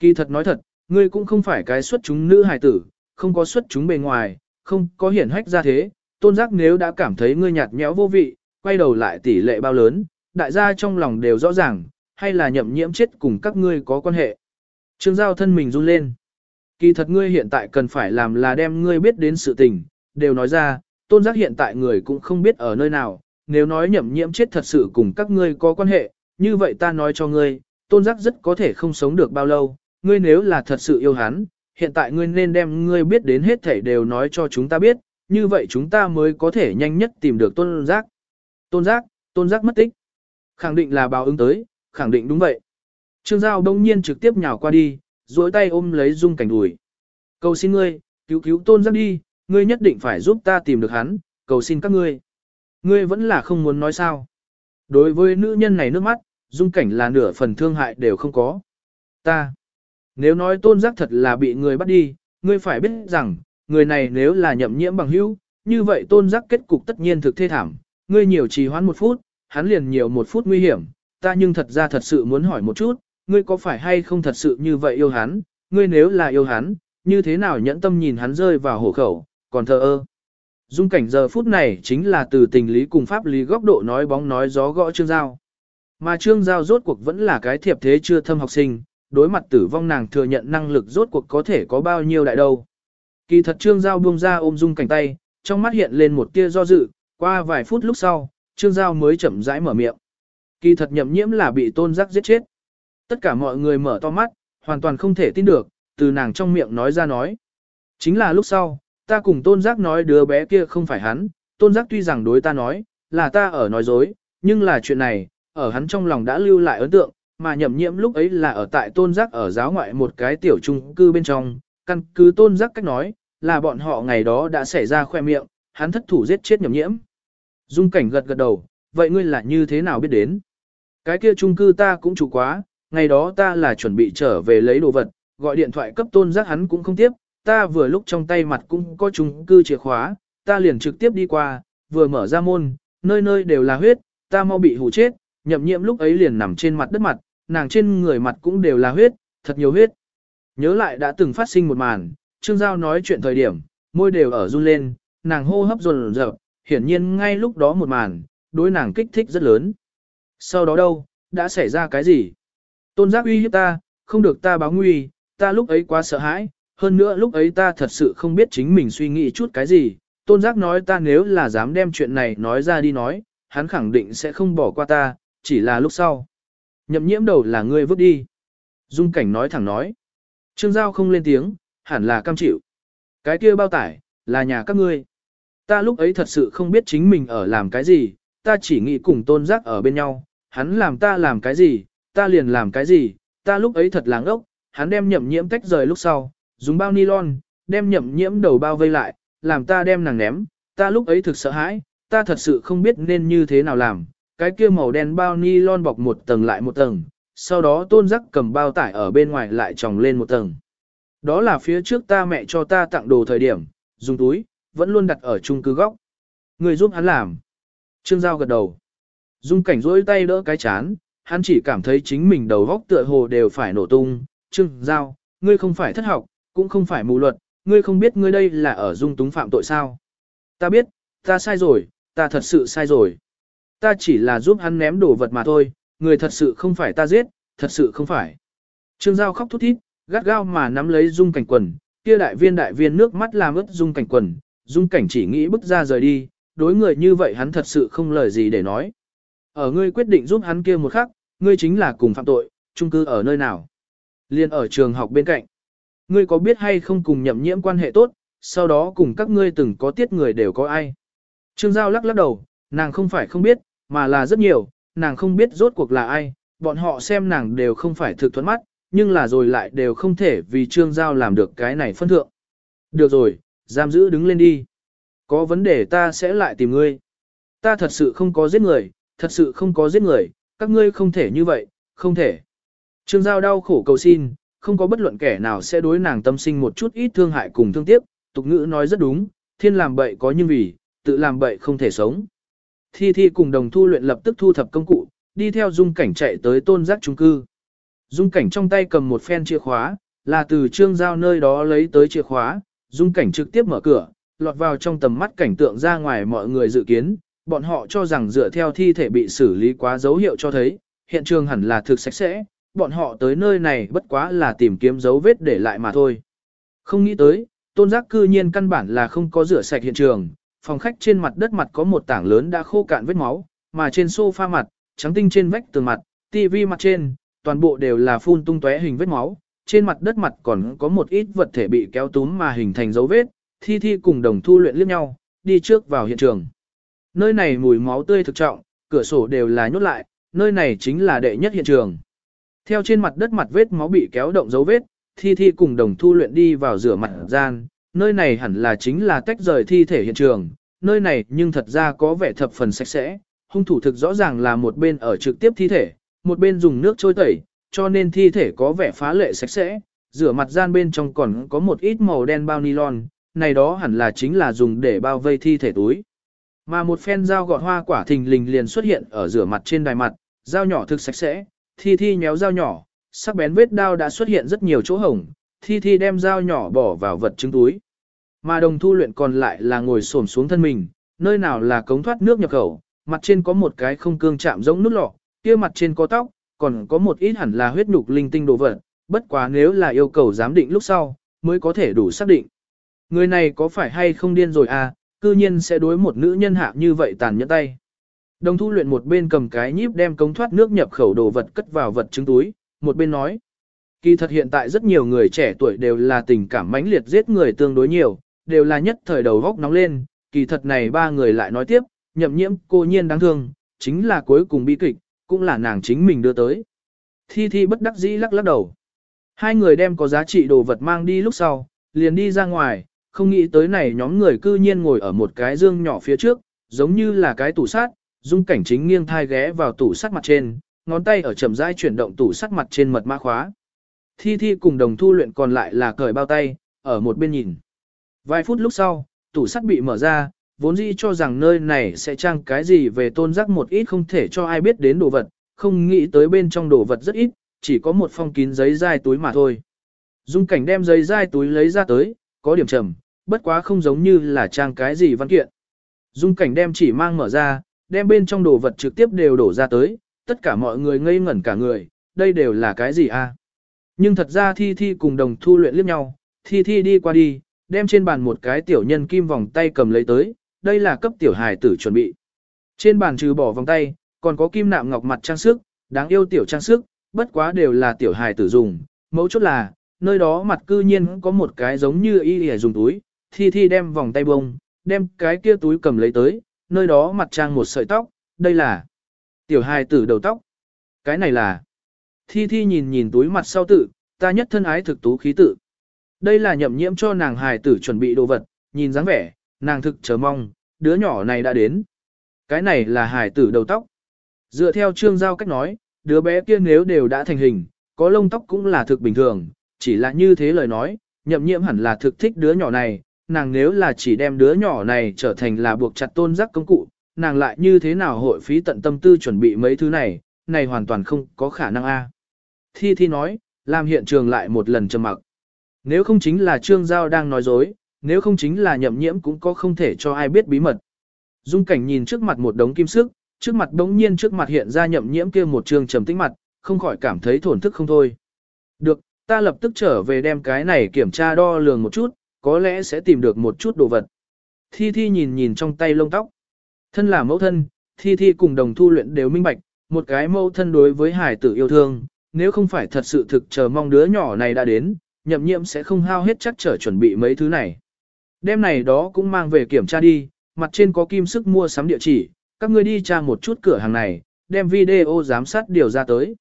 Kỳ thật nói thật, ngươi cũng không phải cái xuất chúng nữ hài tử, không có xuất chúng bề ngoài, không có hiển hách ra thế, tôn giác nếu đã cảm thấy ngươi nhạt nhẽo vô vị, quay đầu lại tỷ lệ bao lớn, đại gia trong lòng đều rõ ràng, hay là nhậm nhiễm chết cùng các ngươi có quan hệ. Trương Giao thân mình run lên. Kỳ thật ngươi hiện tại cần phải làm là đem ngươi biết đến sự tình, đều nói ra, tôn giác hiện tại người cũng không biết ở nơi nào, nếu nói nhậm nhiễm chết thật sự cùng các ngươi có quan hệ, như vậy ta nói cho ngươi, tôn giác rất có thể không sống được bao lâu, ngươi nếu là thật sự yêu hắn, hiện tại ngươi nên đem ngươi biết đến hết thảy đều nói cho chúng ta biết, như vậy chúng ta mới có thể nhanh nhất tìm được tôn giác. Tôn giác, tôn giác mất tích. Khẳng định là báo ứng tới, khẳng định đúng vậy. Trương Giao đông nhiên trực tiếp nhào qua đi, duỗi tay ôm lấy dung cảnh đùi. Cầu xin ngươi, cứu cứu tôn giác đi, ngươi nhất định phải giúp ta tìm được hắn, cầu xin các ngươi. Ngươi vẫn là không muốn nói sao. Đối với nữ nhân này nước mắt, dung cảnh là nửa phần thương hại đều không có. Ta, nếu nói tôn giác thật là bị người bắt đi, ngươi phải biết rằng, người này nếu là nhậm nhiễm bằng hữu, như vậy tôn giác kết cục tất nhiên thực thê thảm, ngươi nhiều trì hoãn một phút, hắn liền nhiều một phút nguy hiểm, ta nhưng thật ra thật sự muốn hỏi một chút, ngươi có phải hay không thật sự như vậy yêu hắn, ngươi nếu là yêu hắn, như thế nào nhẫn tâm nhìn hắn rơi vào hổ khẩu, còn thờ ơ. Dung cảnh giờ phút này chính là từ tình lý cùng pháp lý góc độ nói bóng nói gió gõ Trương Giao. Mà Trương Giao rốt cuộc vẫn là cái thiệp thế chưa thâm học sinh, đối mặt tử vong nàng thừa nhận năng lực rốt cuộc có thể có bao nhiêu đại đâu. Kỳ thật Trương Giao buông ra ôm Dung cảnh tay, trong mắt hiện lên một tia do dự, qua vài phút lúc sau, Trương Giao mới chậm rãi mở miệng. Kỳ thật nhậm nhiễm là bị tôn giác giết chết. Tất cả mọi người mở to mắt, hoàn toàn không thể tin được, từ nàng trong miệng nói ra nói. Chính là lúc sau, ta cùng tôn giác nói đứa bé kia không phải hắn, tôn giác tuy rằng đối ta nói, là ta ở nói dối, nhưng là chuyện này, ở hắn trong lòng đã lưu lại ấn tượng, mà nhậm nhiễm lúc ấy là ở tại tôn giác ở giáo ngoại một cái tiểu trung cư bên trong, căn cứ tôn giác cách nói, là bọn họ ngày đó đã xảy ra khoe miệng, hắn thất thủ giết chết nhậm nhiễm. Dung cảnh gật gật đầu, vậy ngươi là như thế nào biết đến? Cái kia trung cư ta cũng chủ quá, ngày đó ta là chuẩn bị trở về lấy đồ vật, gọi điện thoại cấp tôn giác hắn cũng không tiếp, ta vừa lúc trong tay mặt cũng có trung cư chìa khóa, ta liền trực tiếp đi qua, vừa mở ra môn, nơi nơi đều là huyết, ta mau bị hù chết, nhậm nhiễm lúc ấy liền nằm trên mặt đất mặt, nàng trên người mặt cũng đều là huyết, thật nhiều huyết, Nhớ lại đã từng phát sinh một màn, Trương Giao nói chuyện thời điểm, môi đều ở run lên, nàng hô hấp run dập, hiển nhiên ngay lúc đó một màn, đối nàng kích thích rất lớn. Sau đó đâu, đã xảy ra cái gì? Tôn giác uy hiếp ta, không được ta báo nguy, ta lúc ấy quá sợ hãi, hơn nữa lúc ấy ta thật sự không biết chính mình suy nghĩ chút cái gì. Tôn giác nói ta nếu là dám đem chuyện này nói ra đi nói, hắn khẳng định sẽ không bỏ qua ta, chỉ là lúc sau. Nhậm nhiễm đầu là ngươi vứt đi. Dung cảnh nói thẳng nói. Trương Giao không lên tiếng, hẳn là cam chịu. Cái kia bao tải, là nhà các ngươi. Ta lúc ấy thật sự không biết chính mình ở làm cái gì, ta chỉ nghĩ cùng tôn giác ở bên nhau, hắn làm ta làm cái gì, ta liền làm cái gì, ta lúc ấy thật láng ốc, hắn đem nhậm nhiễm tách rời lúc sau, dùng bao nylon, đem nhậm nhiễm đầu bao vây lại, làm ta đem nàng ném, ta lúc ấy thực sợ hãi, ta thật sự không biết nên như thế nào làm, cái kia màu đen bao nylon bọc một tầng lại một tầng, sau đó tôn giác cầm bao tải ở bên ngoài lại tròng lên một tầng. Đó là phía trước ta mẹ cho ta tặng đồ thời điểm, dùng túi, vẫn luôn đặt ở chung cư góc. Người giúp hắn làm. Trương Giao gật đầu. Dung cảnh rỗi tay đỡ cái chán, hắn chỉ cảm thấy chính mình đầu góc tựa hồ đều phải nổ tung. Trương Giao, ngươi không phải thất học, cũng không phải mù luật, ngươi không biết ngươi đây là ở dung túng phạm tội sao. Ta biết, ta sai rồi, ta thật sự sai rồi. Ta chỉ là giúp hắn ném đồ vật mà thôi, người thật sự không phải ta giết, thật sự không phải. Trương Giao khóc thút thít, gắt gao mà nắm lấy dung cảnh quần, kia đại viên đại viên nước mắt làm ướt dung cảnh quần, dung cảnh chỉ nghĩ bước ra rời đi, đối người như vậy hắn thật sự không lời gì để nói. Ở ngươi quyết định giúp hắn kia một khắc, ngươi chính là cùng phạm tội, chung cư ở nơi nào? Liên ở trường học bên cạnh. Ngươi có biết hay không cùng nhậm nhiễm quan hệ tốt, sau đó cùng các ngươi từng có tiết người đều có ai? Trương Giao lắc lắc đầu, nàng không phải không biết, mà là rất nhiều, nàng không biết rốt cuộc là ai, bọn họ xem nàng đều không phải thực thuẫn mắt, nhưng là rồi lại đều không thể vì Trương Giao làm được cái này phân thượng. Được rồi, giam giữ đứng lên đi. Có vấn đề ta sẽ lại tìm ngươi. Ta thật sự không có giết người, thật sự không có giết người, các ngươi không thể như vậy, không thể. Trương Giao đau khổ cầu xin, không có bất luận kẻ nào sẽ đối nàng tâm sinh một chút ít thương hại cùng thương tiếc, tục ngữ nói rất đúng, thiên làm bậy có nhưng vì, tự làm bậy không thể sống. Thi Thi cùng đồng thu luyện lập tức thu thập công cụ, đi theo dung cảnh chạy tới tôn giác trung cư. Dung cảnh trong tay cầm một phen chìa khóa, là từ trương giao nơi đó lấy tới chìa khóa, dung cảnh trực tiếp mở cửa, lọt vào trong tầm mắt cảnh tượng ra ngoài mọi người dự kiến, bọn họ cho rằng dựa theo thi thể bị xử lý quá dấu hiệu cho thấy, hiện trường hẳn là thực sạch sẽ, bọn họ tới nơi này bất quá là tìm kiếm dấu vết để lại mà thôi. Không nghĩ tới, tôn giác cư nhiên căn bản là không có rửa sạch hiện trường, phòng khách trên mặt đất mặt có một tảng lớn đã khô cạn vết máu, mà trên sofa mặt, trắng tinh trên vách tường mặt, tivi mặt trên, toàn bộ đều là phun tung tóe hình vết máu, trên mặt đất mặt còn có một ít vật thể bị kéo túm mà hình thành dấu vết, thi thi cùng đồng thu luyện liếc nhau, đi trước vào hiện trường. Nơi này mùi máu tươi thực trọng, cửa sổ đều là nhốt lại, nơi này chính là đệ nhất hiện trường. Theo trên mặt đất mặt vết máu bị kéo động dấu vết, thi thi cùng đồng thu luyện đi vào rửa mặt gian, nơi này hẳn là chính là tách rời thi thể hiện trường, nơi này nhưng thật ra có vẻ thập phần sạch sẽ, hung thủ thực rõ ràng là một bên ở trực tiếp thi thể, một bên dùng nước trôi tẩy, cho nên thi thể có vẻ phá lệ sạch sẽ, rửa mặt gian bên trong còn có một ít màu đen bao nylon, này đó hẳn là chính là dùng để bao vây thi thể túi. Mà một phen dao gọt hoa quả thình lình liền xuất hiện ở rửa mặt trên đài mặt, dao nhỏ thực sạch sẽ, thi thi nhéo dao nhỏ, sắc bén vết đao đã xuất hiện rất nhiều chỗ hổng, thi thi đem dao nhỏ bỏ vào vật chứng túi. Mà đồng thu luyện còn lại là ngồi xổm xuống thân mình, nơi nào là cống thoát nước nhập khẩu, mặt trên có một cái không cương chạm giống nút lọ, kia mặt trên có tóc, còn có một ít hẳn là huyết nhục linh tinh đồ vật, bất quá nếu là yêu cầu giám định lúc sau, mới có thể đủ xác định. Người này có phải hay không điên rồi à, cư nhiên sẽ đối một nữ nhân hạ như vậy tàn nhẫn tay. Đồng thu luyện một bên cầm cái nhíp đem cống thoát nước nhập khẩu đồ vật cất vào vật chứng túi, một bên nói. Kỳ thật hiện tại rất nhiều người trẻ tuổi đều là tình cảm mãnh liệt giết người tương đối nhiều, đều là nhất thời đầu góc nóng lên, kỳ thật này ba người lại nói tiếp, nhậm nhiễm cô nhiên đáng thương, chính là cuối cùng bi kịch, cũng là nàng chính mình đưa tới. Thi Thi bất đắc dĩ lắc lắc đầu. Hai người đem có giá trị đồ vật mang đi lúc sau, liền đi ra ngoài, không nghĩ tới này nhóm người cư nhiên ngồi ở một cái dương nhỏ phía trước, giống như là cái tủ sắt, dung cảnh chính nghiêng thai ghé vào tủ sắt mặt trên, ngón tay ở chậm rãi chuyển động tủ sắt mặt trên mật mã khóa. Thi Thi cùng đồng thu luyện còn lại là cởi bao tay, ở một bên nhìn. Vài phút lúc sau, tủ sắt bị mở ra, vốn dĩ cho rằng nơi này sẽ trang cái gì về tôn giác một ít không thể cho ai biết đến đồ vật, không nghĩ tới bên trong đồ vật rất ít, chỉ có một phong kín giấy dai túi mà thôi. Dung cảnh đem giấy dai túi lấy ra tới, có điểm trầm, bất quá không giống như là trang cái gì văn kiện. Dung cảnh đem chỉ mang mở ra, đem bên trong đồ vật trực tiếp đều đổ ra tới, tất cả mọi người ngây ngẩn cả người, đây đều là cái gì a? Nhưng thật ra Thi Thi cùng đồng thu luyện liếc nhau, Thi Thi đi qua đi, đem trên bàn một cái tiểu nhân kim vòng tay cầm lấy tới, đây là cấp tiểu hài tử chuẩn bị. Trên bàn trừ bỏ vòng tay, còn có kim nạm ngọc mặt trang sức, đáng yêu tiểu trang sức, bất quá đều là tiểu hài tử dùng, mẫu chốt là, nơi đó mặt cư nhiên có một cái giống như y hề dùng túi, Thi Thi đem vòng tay bông, đem cái kia túi cầm lấy tới, nơi đó mặt trang một sợi tóc, đây là tiểu hài tử đầu tóc. Cái này là Thi Thi nhìn nhìn túi mặt sau tự, ta nhất thân ái thực tú khí tự. Đây là nhậm nhiễm cho nàng hài tử chuẩn bị đồ vật, nhìn dáng vẻ, nàng thực chờ mong, đứa nhỏ này đã đến. Cái này là hài tử đầu tóc. Dựa theo trương giao cách nói, đứa bé kia nếu đều đã thành hình, có lông tóc cũng là thực bình thường, chỉ là như thế lời nói, nhậm nhiễm hẳn là thực thích đứa nhỏ này, nàng nếu là chỉ đem đứa nhỏ này trở thành là buộc chặt tôn giác công cụ, nàng lại như thế nào hội phí tận tâm tư chuẩn bị mấy thứ này, này hoàn toàn không có khả năng a. Thi Thi nói, làm hiện trường lại một lần trầm mặc. Nếu không chính là Trương Giao đang nói dối, nếu không chính là nhậm nhiễm cũng có không thể cho ai biết bí mật. Dung cảnh nhìn trước mặt một đống kim sức, trước mặt đống nhiên trước mặt hiện ra nhậm nhiễm kia một trường trầm tĩnh mặt, không khỏi cảm thấy thổn thức không thôi. Được, ta lập tức trở về đem cái này kiểm tra đo lường một chút, có lẽ sẽ tìm được một chút đồ vật. Thi Thi nhìn nhìn trong tay lông tóc. Thân là mẫu thân, Thi Thi cùng đồng thu luyện đều minh bạch, một cái mẫu thân đối với hải tử yêu thương, nếu không phải thật sự thực chờ mong đứa nhỏ này đã đến, nhậm nhiệm sẽ không hao hết chắc trở chuẩn bị mấy thứ này. Đêm này đó cũng mang về kiểm tra đi, mặt trên có kim sức mua sắm địa chỉ, các ngươi đi tra một chút cửa hàng này, đem video giám sát điều ra tới.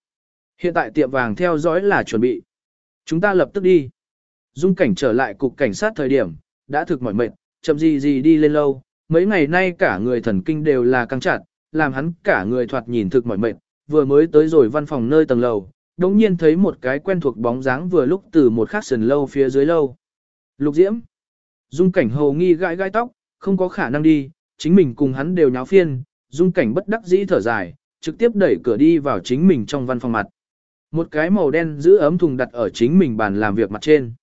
Hiện tại tiệm vàng theo dõi là chuẩn bị. Chúng ta lập tức đi. Dung cảnh trở lại cục cảnh sát thời điểm, đã thực mỏi mệt, chậm gì gì đi lên lâu, mấy ngày nay cả người thần kinh đều là căng chặt, làm hắn cả người thoạt nhìn thực mỏi mệt, vừa mới tới rồi văn phòng nơi tầng lầu, đống nhiên thấy một cái quen thuộc bóng dáng vừa lúc từ một khắc sườn lâu phía dưới lâu. Lục Diễm. Dung cảnh hầu nghi gãi gãi tóc, không có khả năng đi, chính mình cùng hắn đều nháo phiên, dung cảnh bất đắc dĩ thở dài, trực tiếp đẩy cửa đi vào chính mình trong văn phòng mặt. Một cái màu đen giữ ấm thùng đặt ở chính mình bàn làm việc mặt trên.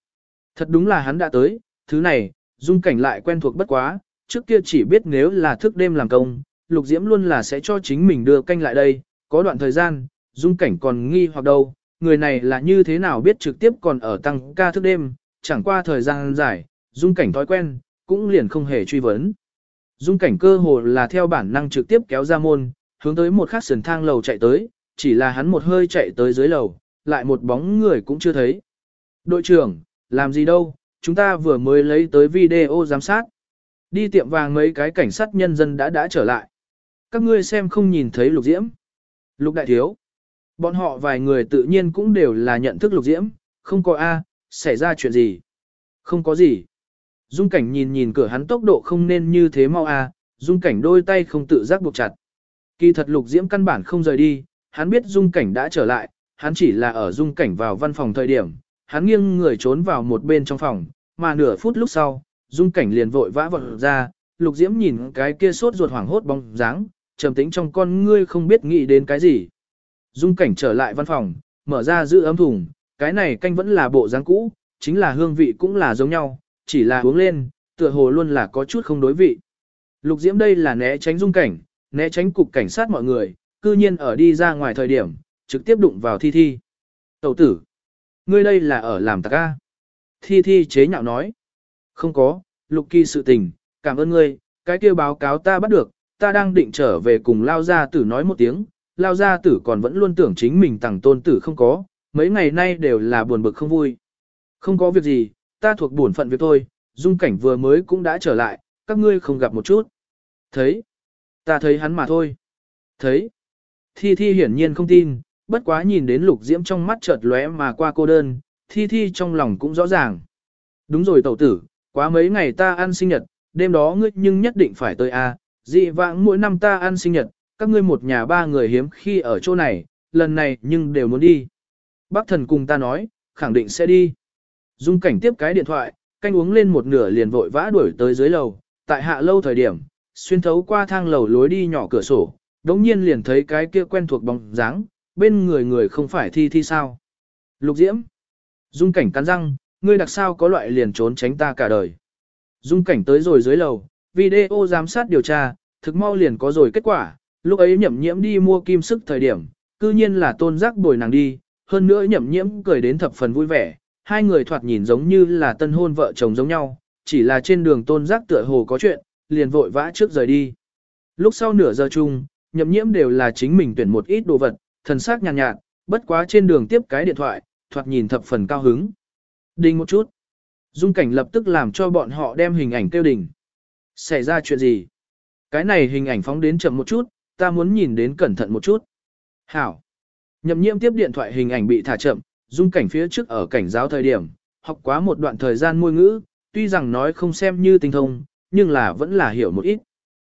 Thật đúng là hắn đã tới, thứ này, dung cảnh lại quen thuộc bất quá, trước kia chỉ biết nếu là thức đêm làm công, lục diễm luôn là sẽ cho chính mình đưa canh lại đây, có đoạn thời gian, dung cảnh còn nghi hoặc đâu, người này là như thế nào biết trực tiếp còn ở tăng ca thức đêm, chẳng qua thời gian dài, dung cảnh thói quen, cũng liền không hề truy vấn. Dung cảnh cơ hồ là theo bản năng trực tiếp kéo ra môn, hướng tới một khắc sườn thang lầu chạy tới, chỉ là hắn một hơi chạy tới dưới lầu, lại một bóng người cũng chưa thấy. Đội trưởng, làm gì đâu, chúng ta vừa mới lấy tới video giám sát. Đi tiệm vàng mấy cái cảnh sát nhân dân đã đã trở lại. Các ngươi xem không nhìn thấy lục diễm. Lục đại thiếu. Bọn họ vài người tự nhiên cũng đều là nhận thức lục diễm, không có A, xảy ra chuyện gì. Không có gì. Dung cảnh nhìn nhìn cửa hắn tốc độ không nên như thế mau A, dung cảnh đôi tay không tự giác buộc chặt. Kỳ thật lục diễm căn bản không rời đi, hắn biết dung cảnh đã trở lại, hắn chỉ là ở dung cảnh vào văn phòng thời điểm, hắn nghiêng người trốn vào một bên trong phòng, mà nửa phút lúc sau, dung cảnh liền vội vã vọt ra, lục diễm nhìn cái kia sốt ruột hoảng hốt bóng dáng, trầm tĩnh trong con ngươi không biết nghĩ đến cái gì. Dung cảnh trở lại văn phòng, mở ra giữ ấm thùng, cái này canh vẫn là bộ dáng cũ, chính là hương vị cũng là giống nhau, chỉ là uống lên, tựa hồ luôn là có chút không đối vị. Lục diễm đây là né tránh dung cảnh, né tránh cục cảnh sát mọi người, cư nhiên ở đi ra ngoài thời điểm, trực tiếp đụng vào thi thi. Tẩu tử, ngươi đây là ở làm tạc ca. Thi thi chế nhạo nói. Không có, lục kỳ sự tình, cảm ơn ngươi, cái kia báo cáo ta bắt được, ta đang định trở về cùng lao gia tử nói một tiếng, lao gia tử còn vẫn luôn tưởng chính mình tặng tôn tử không có, mấy ngày nay đều là buồn bực không vui. Không có việc gì, ta thuộc bổn phận việc thôi, dung cảnh vừa mới cũng đã trở lại, các ngươi không gặp một chút. Thấy, ta thấy hắn mà thôi. Thấy, thi thi hiển nhiên không tin, bất quá nhìn đến lục diễm trong mắt chợt lóe mà qua cô đơn, thi thi trong lòng cũng rõ ràng. Đúng rồi tẩu tử, quá mấy ngày ta ăn sinh nhật, đêm đó ngươi nhưng nhất định phải tới a. À, dị vãng mỗi năm ta ăn sinh nhật, các ngươi một nhà ba người hiếm khi ở chỗ này, lần này nhưng đều muốn đi. Bác thần cùng ta nói, khẳng định sẽ đi. Dung cảnh tiếp cái điện thoại, canh uống lên một nửa liền vội vã đuổi tới dưới lầu, tại hạ lâu thời điểm, xuyên thấu qua thang lầu lối đi nhỏ cửa sổ, đống nhiên liền thấy cái kia quen thuộc bóng dáng, bên người người không phải thi thi sao. Lục diễm. Dung cảnh cắn răng, ngươi đặc sao có loại liền trốn tránh ta cả đời. Dung cảnh tới rồi dưới lầu, video giám sát điều tra, thực mau liền có rồi kết quả, lúc ấy nhậm nhiễm đi mua kim sức thời điểm, cư nhiên là tôn giác bồi nàng đi, hơn nữa nhậm nhiễm cười đến thập phần vui vẻ, hai người thoạt nhìn giống như là tân hôn vợ chồng giống nhau, chỉ là trên đường tôn giác tựa hồ có chuyện, liền vội vã trước rời đi. Lúc sau nửa giờ chung, nhậm nhiễm đều là chính mình tuyển một ít đồ vật, thần sắc nhàn nhạt, nhạt, bất quá trên đường tiếp cái điện thoại, thoạt nhìn thập phần cao hứng. Đình một chút. Dung cảnh lập tức làm cho bọn họ đem hình ảnh tiêu đình, Xảy ra chuyện gì? Cái này hình ảnh phóng đến chậm một chút, ta muốn nhìn đến cẩn thận một chút. Hảo. Nhậm nhiễm tiếp điện thoại hình ảnh bị thả chậm, dung cảnh phía trước ở cảnh giáo thời điểm, học quá một đoạn thời gian ngôn ngữ, tuy rằng nói không xem như tinh thông, nhưng là vẫn là hiểu một ít.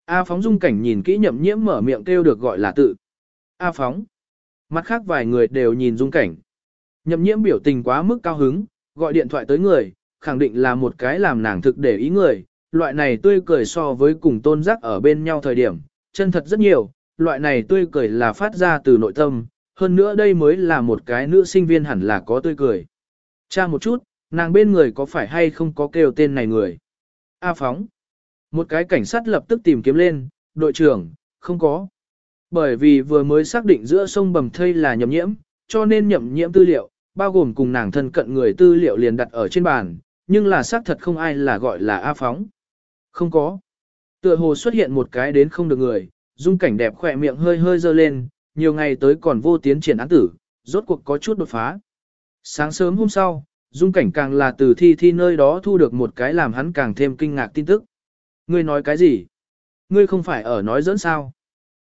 A phóng dung cảnh nhìn kỹ nhậm nhiễm mở miệng kêu được gọi là tự. A phóng. Mặt khác vài người đều nhìn dung cảnh. Nhậm nhiễm biểu tình quá mức cao hứng, gọi điện thoại tới người, khẳng định là một cái làm nàng thực để ý người. Loại này tươi cười so với cùng tôn giác ở bên nhau thời điểm, chân thật rất nhiều, loại này tươi cười là phát ra từ nội tâm, hơn nữa đây mới là một cái nữ sinh viên hẳn là có tươi cười. Cha một chút, nàng bên người có phải hay không có kêu tên này người? A phóng. Một cái cảnh sát lập tức tìm kiếm lên, đội trưởng, không có. Bởi vì vừa mới xác định giữa sông bầm thây là nhậm nhiễm, cho nên nhậm nhiễm tư liệu, bao gồm cùng nàng thân cận người tư liệu liền đặt ở trên bàn, nhưng là xác thật không ai là gọi là A Phóng. Không có. Tựa hồ xuất hiện một cái đến không được người, dung cảnh đẹp khỏe miệng hơi hơi dơ lên, nhiều ngày tới còn vô tiến triển án tử, rốt cuộc có chút đột phá. Sáng sớm hôm sau, dung cảnh càng là từ thi thi nơi đó thu được một cái làm hắn càng thêm kinh ngạc tin tức. Ngươi nói cái gì? Ngươi không phải ở nói dẫn sao?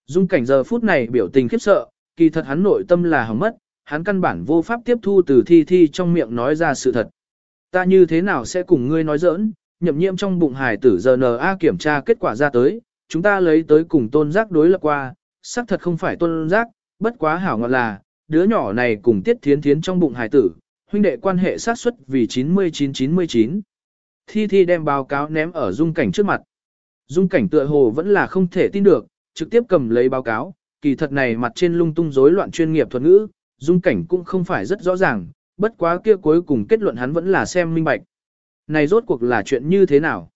Dung cảnh giờ phút này biểu tình khiếp sợ, kỳ thật hắn nội tâm là hỏng mất, hắn căn bản vô pháp tiếp thu từ thi thi trong miệng nói ra sự thật. Ta như thế nào sẽ cùng ngươi nói giỡn, nhậm nhiễm trong bụng hải tử giờ kiểm tra kết quả ra tới, chúng ta lấy tới cùng tôn giác đối lập qua, xác thật không phải tôn giác, bất quá hảo ngọt là, đứa nhỏ này cùng tiết thiến thiến trong bụng hải tử, huynh đệ quan hệ sát suất vì 99-99. Thi Thi đem báo cáo ném ở dung cảnh trước mặt. Dung cảnh tựa hồ vẫn là không thể tin được, trực tiếp cầm lấy báo cáo, kỳ thật này mặt trên lung tung rối loạn chuyên nghiệp thuật ngữ, dung cảnh cũng không phải rất rõ ràng, bất quá kia cuối cùng kết luận hắn vẫn là xem minh bạch. Này rốt cuộc là chuyện như thế nào?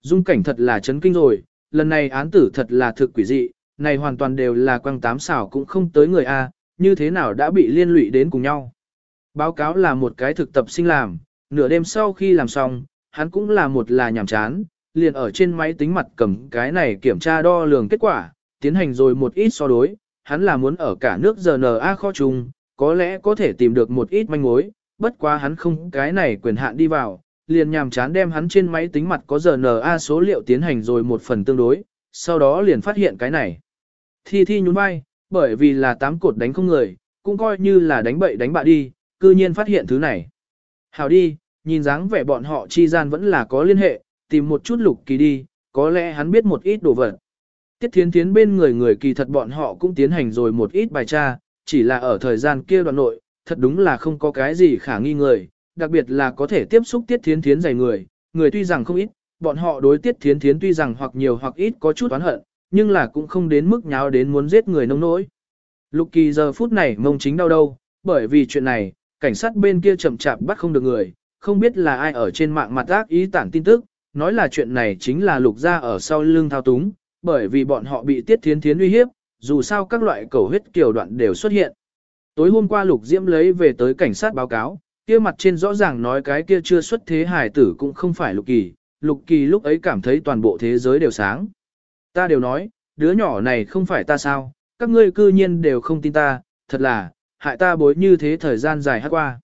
Dung cảnh thật là chấn kinh rồi, lần này án tử thật là thực quỷ dị, này hoàn toàn đều là quăng tám xảo cũng không tới người A, như thế nào đã bị liên lụy đến cùng nhau. Báo cáo là một cái thực tập sinh làm, nửa đêm sau khi làm xong, hắn cũng là một là nhảm chán, liền ở trên máy tính mặt cầm cái này kiểm tra đo lường kết quả, tiến hành rồi một ít so đối, hắn là muốn ở cả nước GNA kho chung, có lẽ có thể tìm được một ít manh mối, bất quá hắn không cái này quyền hạn đi vào, liền nhàm chán đem hắn trên máy tính mặt có GNA số liệu tiến hành rồi một phần tương đối, sau đó liền phát hiện cái này. Thi thi nhún vai, bởi vì là tám cột đánh không người, cũng coi như là đánh bậy đánh bạ đi, cư nhiên phát hiện thứ này. Hào đi, nhìn dáng vẻ bọn họ chi gian vẫn là có liên hệ, tìm một chút lục kỳ đi, có lẽ hắn biết một ít đồ vật. Tiết thiến thiến bên người người kỳ thật bọn họ cũng tiến hành rồi một ít bài tra, chỉ là ở thời gian kia đoạn nội, thật đúng là không có cái gì khả nghi người, đặc biệt là có thể tiếp xúc tiết thiến thiến dày người, người tuy rằng không ít, bọn họ đối tiết thiến thiến tuy rằng hoặc nhiều hoặc ít có chút oán hận, nhưng là cũng không đến mức nháo đến muốn giết người nông nỗi. Lục kỳ giờ phút này mông chính đau đâu, bởi vì chuyện này, cảnh sát bên kia chậm chạp bắt không được người, không biết là ai ở trên mạng mặt ác ý tản tin tức, nói là chuyện này chính là lục gia ở sau lưng thao túng, bởi vì bọn họ bị tiết thiến thiến uy hiếp, dù sao các loại cầu huyết kiều đoạn đều xuất hiện. Tối hôm qua lục diễm lấy về tới cảnh sát báo cáo, kia mặt trên rõ ràng nói cái kia chưa xuất thế hài tử cũng không phải lục kỳ, lục kỳ lúc ấy cảm thấy toàn bộ thế giới đều sáng. Ta đều nói, đứa nhỏ này không phải ta sao, các ngươi cư nhiên đều không tin ta, thật là, hại ta bối như thế thời gian dài hát qua.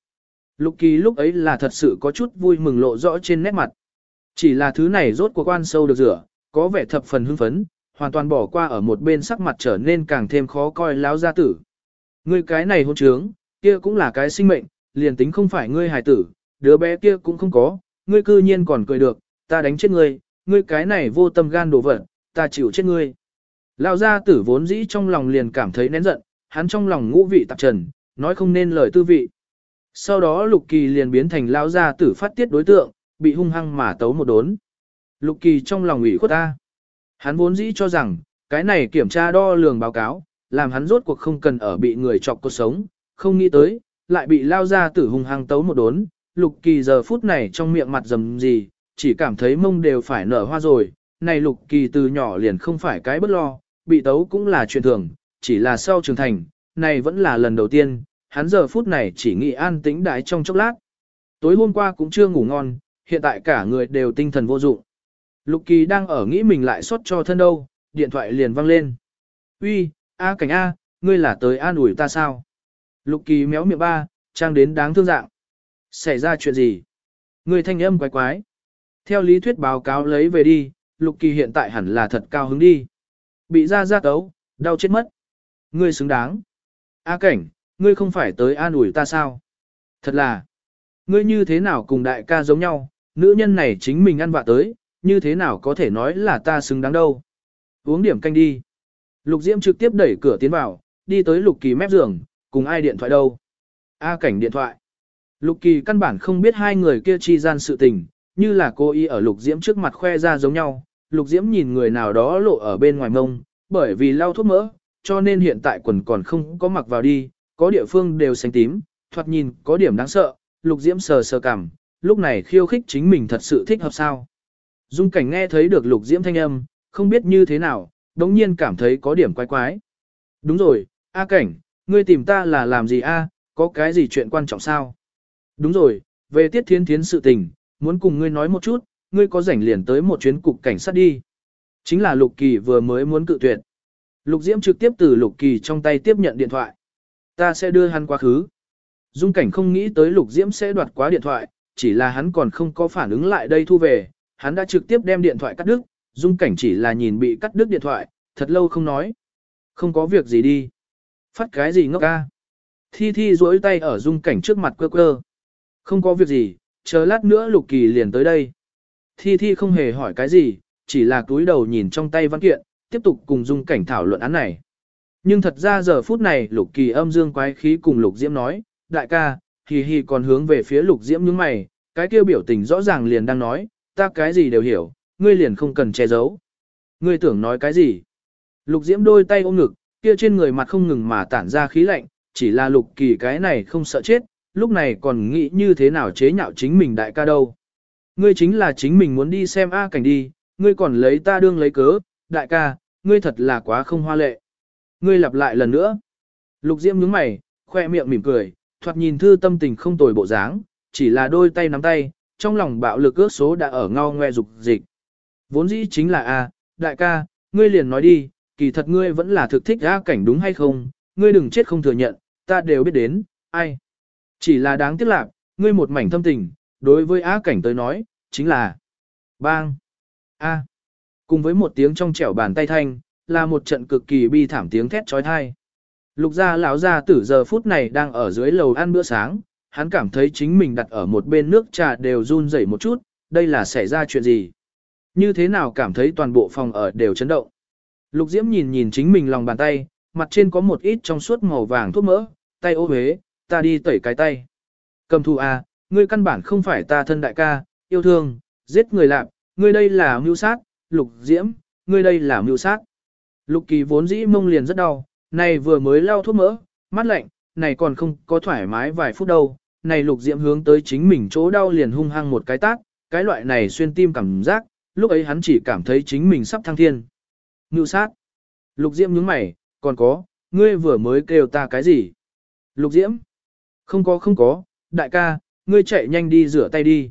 Lục kỳ lúc ấy là thật sự có chút vui mừng lộ rõ trên nét mặt. Chỉ là thứ này rốt cuộc quan sâu được rửa, có vẻ thập phần hưng phấn, hoàn toàn bỏ qua ở một bên sắc mặt trở nên càng thêm khó coi láo gia tử. Ngươi cái này hôn trướng, kia cũng là cái sinh mệnh, liền tính không phải ngươi hài tử, đứa bé kia cũng không có, ngươi cư nhiên còn cười được, ta đánh chết ngươi, ngươi cái này vô tâm gan đồ vật, ta chịu chết ngươi. Lão gia tử vốn dĩ trong lòng liền cảm thấy nén giận, hắn trong lòng ngũ vị tạp trần, nói không nên lời tư vị. Sau đó Lục Kỳ liền biến thành lão gia tử phát tiết đối tượng, bị hung hăng mà tấu một đốn. Lục Kỳ trong lòng ủy khuất ta. Hắn vốn dĩ cho rằng, cái này kiểm tra đo lường báo cáo, làm hắn rốt cuộc không cần ở bị người chọc cuộc sống, không nghĩ tới, lại bị lao ra tử hung hăng tấu một đốn, lục kỳ giờ phút này trong miệng mặt rầm gì, chỉ cảm thấy mông đều phải nở hoa rồi, này lục kỳ từ nhỏ liền không phải cái bất lo, bị tấu cũng là chuyện thường, chỉ là sau trưởng thành, này vẫn là lần đầu tiên, hắn giờ phút này chỉ nghĩ an tĩnh đái trong chốc lát. Tối hôm qua cũng chưa ngủ ngon, hiện tại cả người đều tinh thần vô dụng. Lục kỳ đang ở nghĩ mình lại xót cho thân đâu, điện thoại liền vang lên. Uy, A cảnh A, ngươi là tới an ủi ta sao? Lục kỳ méo miệng ba, trang đến đáng thương dạng. Xảy ra chuyện gì? Ngươi thanh âm quái quái. Theo lý thuyết báo cáo lấy về đi, lục kỳ hiện tại hẳn là thật cao hứng đi. Bị ra ra tấu, đau chết mất. Ngươi xứng đáng. A cảnh, ngươi không phải tới an ủi ta sao? Thật là, ngươi như thế nào cùng đại ca giống nhau, nữ nhân này chính mình ăn vạ tới, như thế nào có thể nói là ta xứng đáng đâu. Uống điểm canh đi. Lục Diễm trực tiếp đẩy cửa tiến vào, đi tới Lục Kỳ mép giường, cùng ai điện thoại đâu. A cảnh điện thoại. Lục Kỳ căn bản không biết hai người kia chi gian sự tình, như là cô y ở Lục Diễm trước mặt khoe ra giống nhau. Lục Diễm nhìn người nào đó lộ ở bên ngoài mông, bởi vì lau thuốc mỡ, cho nên hiện tại quần còn không có mặc vào đi, có địa phương đều xanh tím, thoạt nhìn có điểm đáng sợ, Lục Diễm sờ sờ cảm, lúc này khiêu khích chính mình thật sự thích hợp sao. Dung cảnh nghe thấy được Lục Diễm thanh âm, không biết như thế nào, đống nhiên cảm thấy có điểm quái quái. Đúng rồi, A cảnh, ngươi tìm ta là làm gì A, có cái gì chuyện quan trọng sao? Đúng rồi, về tiết thiên thiến sự tình, muốn cùng ngươi nói một chút, ngươi có rảnh liền tới một chuyến cục cảnh sát đi. Chính là Lục Kỳ vừa mới muốn cự tuyệt. Lục Diễm trực tiếp từ Lục Kỳ trong tay tiếp nhận điện thoại. Ta sẽ đưa hắn quá khứ. Dung cảnh không nghĩ tới Lục Diễm sẽ đoạt quá điện thoại, chỉ là hắn còn không có phản ứng lại đây thu về, hắn đã trực tiếp đem điện thoại cắt đứt, dung cảnh chỉ là nhìn bị cắt đứt điện thoại, thật lâu không nói. Không có việc gì đi. Phát cái gì ngốc ca. Thi Thi duỗi tay ở dung cảnh trước mặt quơ quơ. Không có việc gì, chờ lát nữa lục kỳ liền tới đây. Thi Thi không hề hỏi cái gì, chỉ là túi đầu nhìn trong tay văn kiện, tiếp tục cùng dung cảnh thảo luận án này. Nhưng thật ra giờ phút này lục kỳ âm dương quái khí cùng lục diễm nói, đại ca, hì hì còn hướng về phía lục diễm những mày, cái kia biểu tình rõ ràng liền đang nói, ta cái gì đều hiểu, ngươi liền không cần che giấu. Ngươi tưởng nói cái gì? Lục diễm đôi tay ôm ngực, kia trên người mặt không ngừng mà tản ra khí lạnh, chỉ là lục kỳ cái này không sợ chết, lúc này còn nghĩ như thế nào chế nhạo chính mình đại ca đâu. Ngươi chính là chính mình muốn đi xem A cảnh đi, ngươi còn lấy ta đương lấy cớ, đại ca, ngươi thật là quá không hoa lệ. Ngươi lặp lại lần nữa. Lục diễm nhướng mày, khoe miệng mỉm cười, thoạt nhìn thư tâm tình không tồi bộ dáng, chỉ là đôi tay nắm tay, trong lòng bạo lực ước số đã ở ngao ngoe dục dịch. Vốn dĩ chính là A, đại ca, ngươi liền nói đi, kỳ thật ngươi vẫn là thực thích ra cảnh đúng hay không, ngươi đừng chết không thừa nhận, ta đều biết đến, ai. Chỉ là đáng tiếc lạc, ngươi một mảnh thâm tình, đối với á cảnh tới nói, chính là bang. A. Cùng với một tiếng trong trẻo bàn tay thanh, là một trận cực kỳ bi thảm tiếng thét trói thai. Lục gia lão gia tử giờ phút này đang ở dưới lầu ăn bữa sáng, hắn cảm thấy chính mình đặt ở một bên nước trà đều run rẩy một chút, đây là xảy ra chuyện gì? Như thế nào cảm thấy toàn bộ phòng ở đều chấn động? Lục Diễm nhìn nhìn chính mình lòng bàn tay, mặt trên có một ít trong suốt màu vàng thuốc mỡ, tay ô huế, ta đi tẩy cái tay. Cầm thù à, ngươi căn bản không phải ta thân đại ca, yêu thương, giết người lạc, ngươi đây là mưu sát, Lục Diễm, ngươi đây là mưu sát. Lục Kỳ vốn dĩ mông liền rất đau, này vừa mới lau thuốc mỡ, mắt lạnh, này còn không có thoải mái vài phút đâu, này lục diễm hướng tới chính mình chỗ đau liền hung hăng một cái tát, cái loại này xuyên tim cảm giác, lúc ấy hắn chỉ cảm thấy chính mình sắp thăng thiên. Ngưu sát. Lục diễm nhướng mày, còn có, ngươi vừa mới kêu ta cái gì? Lục diễm. Không có không có, đại ca, ngươi chạy nhanh đi rửa tay đi.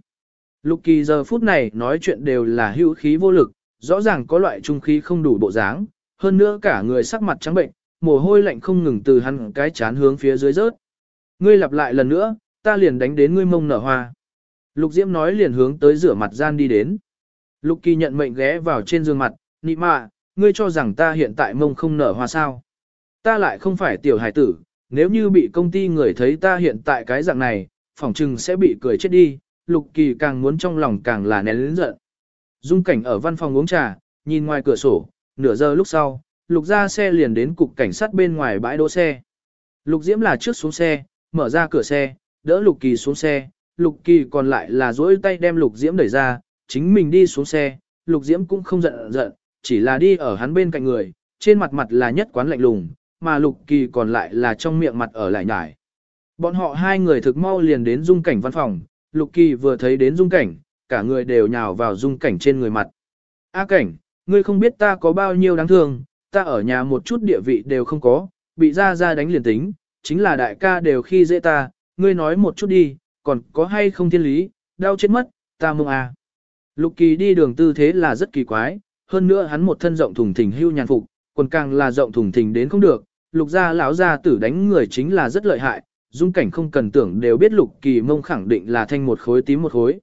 Lục kỳ giờ phút này nói chuyện đều là hữu khí vô lực, rõ ràng có loại trung khí không đủ bộ dáng, hơn nữa cả người sắc mặt trắng bệnh, mồ hôi lạnh không ngừng từ hắn cái chán hướng phía dưới rớt. Ngươi lặp lại lần nữa, ta liền đánh đến ngươi mông nở hoa. Lục Diễm nói liền hướng tới rửa mặt gian đi đến. Lục Kỳ nhận mệnh ghé vào trên giường mặt, nị mạ, ngươi cho rằng ta hiện tại mông không nở hoa sao. Ta lại không phải tiểu hải tử, nếu như bị công ty người thấy ta hiện tại cái dạng này, phỏng chừng sẽ bị cười chết đi, Lục Kỳ càng muốn trong lòng càng là nén lớn giận. Dung cảnh ở văn phòng uống trà, nhìn ngoài cửa sổ, nửa giờ lúc sau, lục ra xe liền đến cục cảnh sát bên ngoài bãi đỗ xe. Lục Diễm là trước xuống xe, mở ra cửa xe, đỡ Lục Kỳ xuống xe, Lục Kỳ còn lại là duỗi tay đem Lục Diễm đẩy ra, chính mình đi xuống xe, Lục Diễm cũng không giận giận, chỉ là đi ở hắn bên cạnh người, trên mặt mặt là nhất quán lạnh lùng, mà Lục Kỳ còn lại là trong miệng mặt ở lại nhải. Bọn họ hai người thực mau liền đến dung cảnh văn phòng, Lục Kỳ vừa thấy đến dung cảnh, cả người đều nhào vào dung cảnh trên người mặt. A cảnh, ngươi không biết ta có bao nhiêu đáng thương, ta ở nhà một chút địa vị đều không có, bị ra ra đánh liền tính, chính là đại ca đều khi dễ ta, ngươi nói một chút đi, còn có hay không thiên lý, đau chết mất, ta mông à. Lục kỳ đi đường tư thế là rất kỳ quái, hơn nữa hắn một thân rộng thùng thình hưu nhàn phục, còn càng là rộng thùng thình đến không được, lục gia lão gia tử đánh người chính là rất lợi hại, dung cảnh không cần tưởng đều biết lục kỳ mông khẳng định là thanh một khối tím một khối.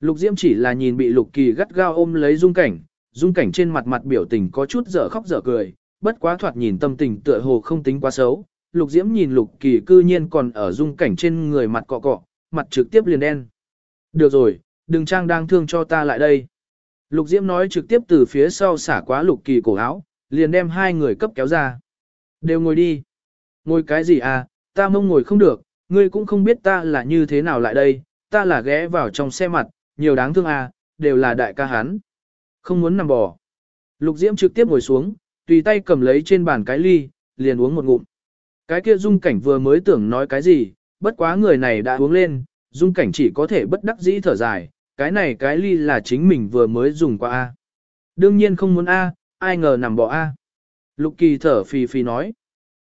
Lục diễm chỉ là nhìn bị lục kỳ gắt gao ôm lấy dung cảnh, dung cảnh trên mặt mặt biểu tình có chút dở khóc dở cười, bất quá thoạt nhìn tâm tình tựa hồ không tính quá xấu. Lục Diễm nhìn Lục Kỳ cư nhiên còn ở dung cảnh trên người mặt cọ cọ, mặt trực tiếp liền đen. Được rồi, đừng trang đang thương cho ta lại đây. Lục Diễm nói trực tiếp từ phía sau xả quá Lục Kỳ cổ áo, liền đem hai người cấp kéo ra. Đều ngồi đi. Ngồi cái gì à, ta mông ngồi không được, ngươi cũng không biết ta là như thế nào lại đây, ta là ghé vào trong xe mặt, nhiều đáng thương à, đều là đại ca hắn. Không muốn nằm bò. Lục Diễm trực tiếp ngồi xuống, tùy tay cầm lấy trên bàn cái ly, liền uống một ngụm. Cái kia dung cảnh vừa mới tưởng nói cái gì, bất quá người này đã uống lên, dung cảnh chỉ có thể bất đắc dĩ thở dài, cái này cái ly là chính mình vừa mới dùng qua A. Đương nhiên không muốn A, ai ngờ nằm bỏ A. Lục kỳ thở phì phì nói.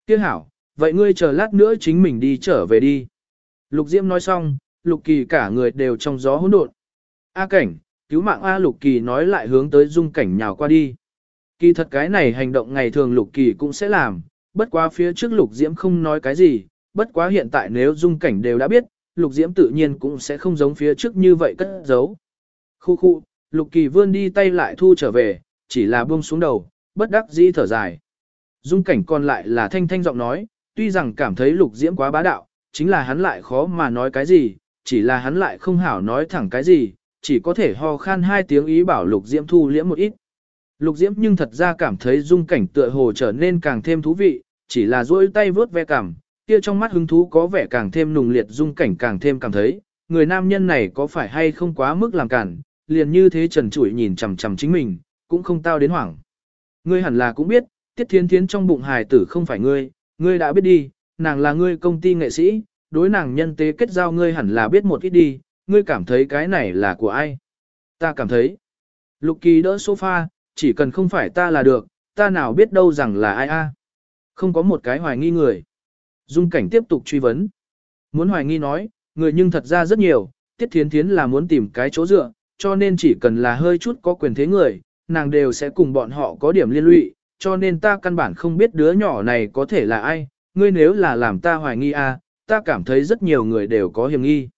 Tiếc hảo, vậy ngươi chờ lát nữa chính mình đi trở về đi. Lục Diễm nói xong, Lục Kỳ cả người đều trong gió hỗn độn. A cảnh, cứu mạng A Lục Kỳ nói lại hướng tới dung cảnh nhào qua đi. Kỳ thật cái này hành động ngày thường Lục Kỳ cũng sẽ làm, bất quá phía trước Lục Diễm không nói cái gì, bất quá hiện tại nếu dung cảnh đều đã biết, Lục Diễm tự nhiên cũng sẽ không giống phía trước như vậy cất giấu. Khu khu, Lục Kỳ vươn đi tay lại thu trở về, chỉ là buông xuống đầu, bất đắc dĩ thở dài. Dung cảnh còn lại là thanh thanh giọng nói, tuy rằng cảm thấy Lục Diễm quá bá đạo, chính là hắn lại khó mà nói cái gì, chỉ là hắn lại không hảo nói thẳng cái gì, chỉ có thể ho khan hai tiếng ý bảo Lục Diễm thu liễm một ít. Lục Diễm nhưng thật ra cảm thấy dung cảnh tựa hồ trở nên càng thêm thú vị, chỉ là duỗi tay vớt ve cảm, kia trong mắt hứng thú có vẻ càng thêm nùng liệt dung cảnh càng thêm cảm thấy, người nam nhân này có phải hay không quá mức làm cản, liền như thế trần trụi nhìn chằm chằm chính mình, cũng không tao đến hoảng. Ngươi hẳn là cũng biết, tiết thiến thiến trong bụng hài tử không phải ngươi, ngươi đã biết đi, nàng là ngươi công ty nghệ sĩ, đối nàng nhân tế kết giao ngươi hẳn là biết một ít đi, ngươi cảm thấy cái này là của ai? Ta cảm thấy. Lục kỳ đỡ sofa, chỉ cần không phải ta là được, ta nào biết đâu rằng là ai a? Không có một cái hoài nghi người. Dung cảnh tiếp tục truy vấn. Muốn hoài nghi nói, người nhưng thật ra rất nhiều, tiết thiến thiến là muốn tìm cái chỗ dựa, cho nên chỉ cần là hơi chút có quyền thế người, nàng đều sẽ cùng bọn họ có điểm liên lụy, cho nên ta căn bản không biết đứa nhỏ này có thể là ai, ngươi nếu là làm ta hoài nghi a, ta cảm thấy rất nhiều người đều có hiểm nghi.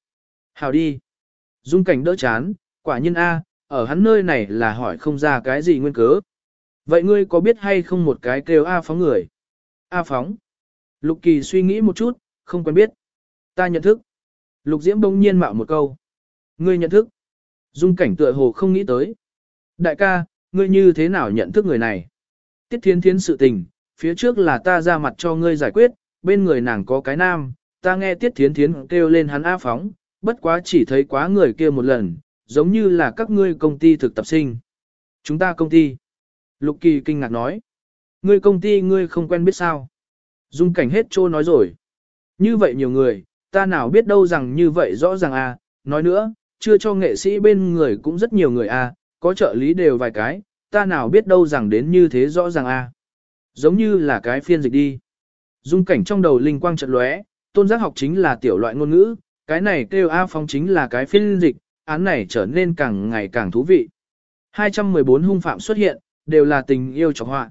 Hào đi. Dung cảnh đỡ chán, quả nhiên A, ở hắn nơi này là hỏi không ra cái gì nguyên cớ. Vậy ngươi có biết hay không một cái kêu A phóng người? A phóng. Lục kỳ suy nghĩ một chút, không quen biết. Ta nhận thức. Lục diễm bỗng nhiên mạo một câu. Ngươi nhận thức. Dung cảnh tựa hồ không nghĩ tới. Đại ca, ngươi như thế nào nhận thức người này? Tiết thiên thiến sự tình, phía trước là ta ra mặt cho ngươi giải quyết, bên người nàng có cái nam, ta nghe tiết thiến thiến kêu lên hắn A phóng, bất quá chỉ thấy quá người kia một lần, giống như là các ngươi công ty thực tập sinh. Chúng ta công ty. Lục Kỳ kinh ngạc nói. Ngươi công ty ngươi không quen biết sao. Dung cảnh hết trô nói rồi. Như vậy nhiều người, ta nào biết đâu rằng như vậy rõ ràng à, nói nữa, chưa cho nghệ sĩ bên người cũng rất nhiều người à, có trợ lý đều vài cái, ta nào biết đâu rằng đến như thế rõ ràng à. Giống như là cái phiên dịch đi. Dung cảnh trong đầu linh quang trận lóe, tôn giác học chính là tiểu loại ngôn ngữ, cái này kêu A Phong chính là cái phiên dịch, án này trở nên càng ngày càng thú vị. 214 hung phạm xuất hiện, đều là tình yêu trọng họa.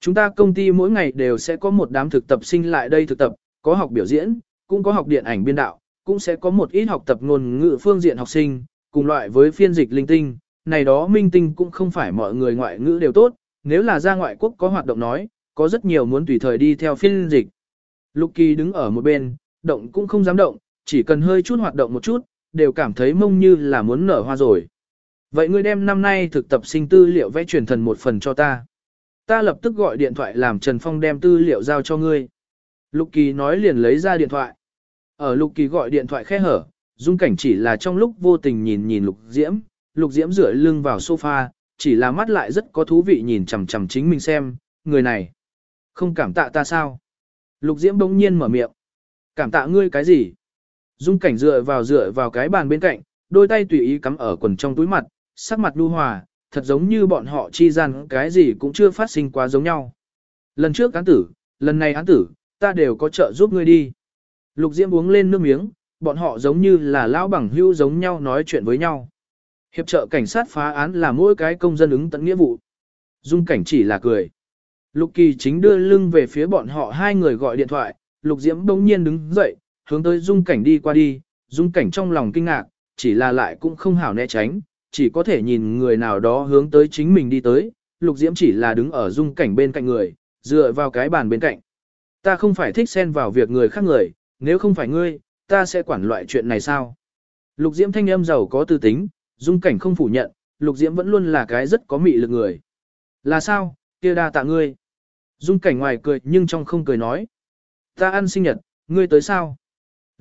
Chúng ta công ty mỗi ngày đều sẽ có một đám thực tập sinh lại đây thực tập, có học biểu diễn, cũng có học điện ảnh biên đạo, cũng sẽ có một ít học tập ngôn ngữ phương diện học sinh, cùng loại với phiên dịch linh tinh. Này đó minh tinh cũng không phải mọi người ngoại ngữ đều tốt, nếu là ra ngoại quốc có hoạt động nói, có rất nhiều muốn tùy thời đi theo phiên dịch. Lục Kỳ đứng ở một bên, động cũng không dám động, chỉ cần hơi chút hoạt động một chút, đều cảm thấy mông như là muốn nở hoa rồi. Vậy ngươi đem năm nay thực tập sinh tư liệu vẽ truyền thần một phần cho ta. Ta lập tức gọi điện thoại làm Trần Phong đem tư liệu giao cho ngươi. Lục Kỳ nói liền lấy ra điện thoại. Ở Lục Kỳ gọi điện thoại khe hở, dung cảnh chỉ là trong lúc vô tình nhìn nhìn Lục Diễm, Lục Diễm rửa lưng vào sofa, chỉ là mắt lại rất có thú vị nhìn chằm chằm chính mình xem, người này. Không cảm tạ ta sao? Lục Diễm bỗng nhiên mở miệng. Cảm tạ ngươi cái gì? Dung cảnh dựa vào dựa vào cái bàn bên cạnh, đôi tay tùy ý cắm ở quần trong túi mặt, sắc mặt đu hòa, thật giống như bọn họ chi gian cái gì cũng chưa phát sinh quá giống nhau. Lần trước án tử, lần này án tử, ta đều có trợ giúp ngươi đi. Lục Diễm uống lên nước miếng, bọn họ giống như là lão bằng hữu giống nhau nói chuyện với nhau. Hiệp trợ cảnh sát phá án là mỗi cái công dân ứng tận nghĩa vụ. Dung cảnh chỉ là cười. Lục Kỳ chính đưa lưng về phía bọn họ hai người gọi điện thoại, Lục Diễm bỗng nhiên đứng dậy, hướng tới Dung cảnh đi qua đi, Dung cảnh trong lòng kinh ngạc, chỉ là lại cũng không hảo né tránh, chỉ có thể nhìn người nào đó hướng tới chính mình đi tới, Lục Diễm chỉ là đứng ở Dung cảnh bên cạnh người, dựa vào cái bàn bên cạnh. Ta không phải thích xen vào việc người khác người, nếu không phải ngươi, ta sẽ quản loại chuyện này sao? Lục Diễm thanh âm giàu có tư tính, Dung cảnh không phủ nhận, Lục Diễm vẫn luôn là cái rất có mị lực người. Là sao, kia đa tạ ngươi. Dung cảnh ngoài cười nhưng trong không cười nói. Ta ăn sinh nhật, ngươi tới sao?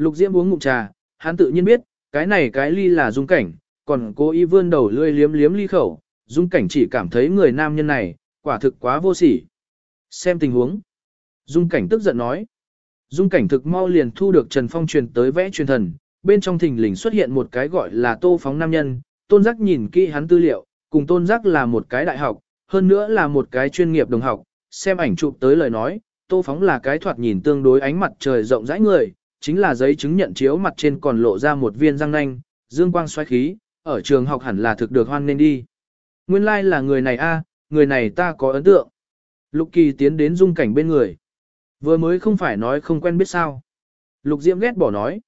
Lục Diễm uống ngụm trà, hắn tự nhiên biết, cái này cái ly là dung cảnh, còn cố ý vươn đầu lươi liếm liếm ly khẩu, dung cảnh chỉ cảm thấy người nam nhân này, quả thực quá vô sỉ. Xem tình huống. Dung cảnh tức giận nói. Dung cảnh thực mau liền thu được Trần Phong truyền tới vẽ truyền thần, bên trong thình lình xuất hiện một cái gọi là tô phóng nam nhân, tôn giác nhìn kỹ hắn tư liệu, cùng tôn giác là một cái đại học, hơn nữa là một cái chuyên nghiệp đồng học, xem ảnh chụp tới lời nói, tô phóng là cái thoạt nhìn tương đối ánh mặt trời rộng rãi người, chính là giấy chứng nhận chiếu mặt trên còn lộ ra một viên răng nanh, dương quang xoáy khí, ở trường học hẳn là thực được hoan nên đi. Nguyên lai like là người này a, người này ta có ấn tượng. Lục Kỳ tiến đến dung cảnh bên người. Vừa mới không phải nói không quen biết sao. Lục Diễm ghét bỏ nói.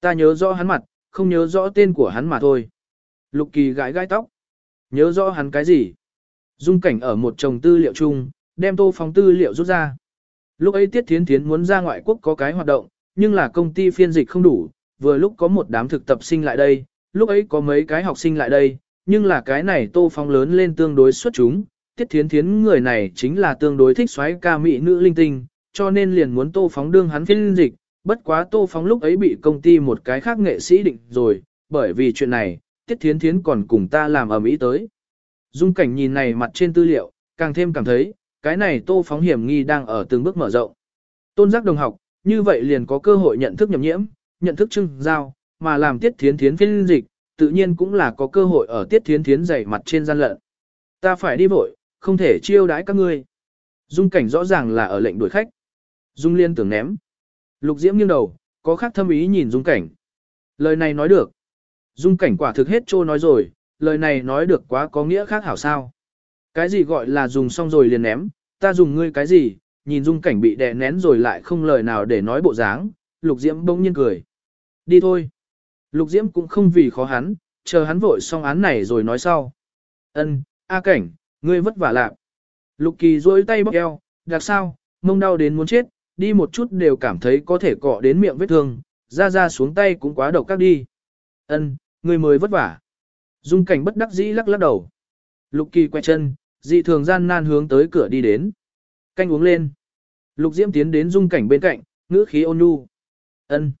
Ta nhớ rõ hắn mặt, không nhớ rõ tên của hắn mà thôi. Lục Kỳ gãi gai tóc. Nhớ rõ hắn cái gì? Dung cảnh ở một chồng tư liệu chung, đem tô phóng tư liệu rút ra. Lúc ấy Tiết Thiến Thiến muốn ra ngoại quốc có cái hoạt động, nhưng là công ty phiên dịch không đủ, vừa lúc có một đám thực tập sinh lại đây, lúc ấy có mấy cái học sinh lại đây, nhưng là cái này tô phong lớn lên tương đối xuất chúng, tiết thiến thiến người này chính là tương đối thích xoáy ca mỹ nữ linh tinh, cho nên liền muốn tô phóng đương hắn phiên dịch, bất quá tô phóng lúc ấy bị công ty một cái khác nghệ sĩ định rồi, bởi vì chuyện này, tiết thiến thiến còn cùng ta làm ở mỹ tới. Dung cảnh nhìn này mặt trên tư liệu, càng thêm cảm thấy, cái này tô phóng hiểm nghi đang ở từng bước mở rộng. Tôn giác đồng học, như vậy liền có cơ hội nhận thức nhậm nhiễm, nhận thức trưng giao, mà làm tiết thiến thiến phiên dịch, tự nhiên cũng là có cơ hội ở tiết thiến thiến dày mặt trên gian lận. Ta phải đi vội, không thể chiêu đãi các ngươi. Dung cảnh rõ ràng là ở lệnh đuổi khách. Dung liên tưởng ném. Lục diễm nghiêng đầu, có khác thâm ý nhìn dung cảnh. Lời này nói được. Dung cảnh quả thực hết trô nói rồi, lời này nói được quá có nghĩa khác hảo sao. Cái gì gọi là dùng xong rồi liền ném, ta dùng ngươi cái gì, nhìn dung cảnh bị đè nén rồi lại không lời nào để nói bộ dáng, lục diễm bỗng nhiên cười. Đi thôi. Lục diễm cũng không vì khó hắn, chờ hắn vội xong án này rồi nói sau. Ân, A cảnh, ngươi vất vả lạc. Lục kỳ duỗi tay bóp eo, đặc sao, mông đau đến muốn chết, đi một chút đều cảm thấy có thể cọ đến miệng vết thương, ra ra xuống tay cũng quá độc các đi. Ân, ngươi mới vất vả. Dung cảnh bất đắc dĩ lắc lắc đầu. Lục kỳ quay chân, dị thường gian nan hướng tới cửa đi đến. Canh uống lên. Lục Diễm tiến đến dung cảnh bên cạnh, ngữ khí ôn nhu. Ân.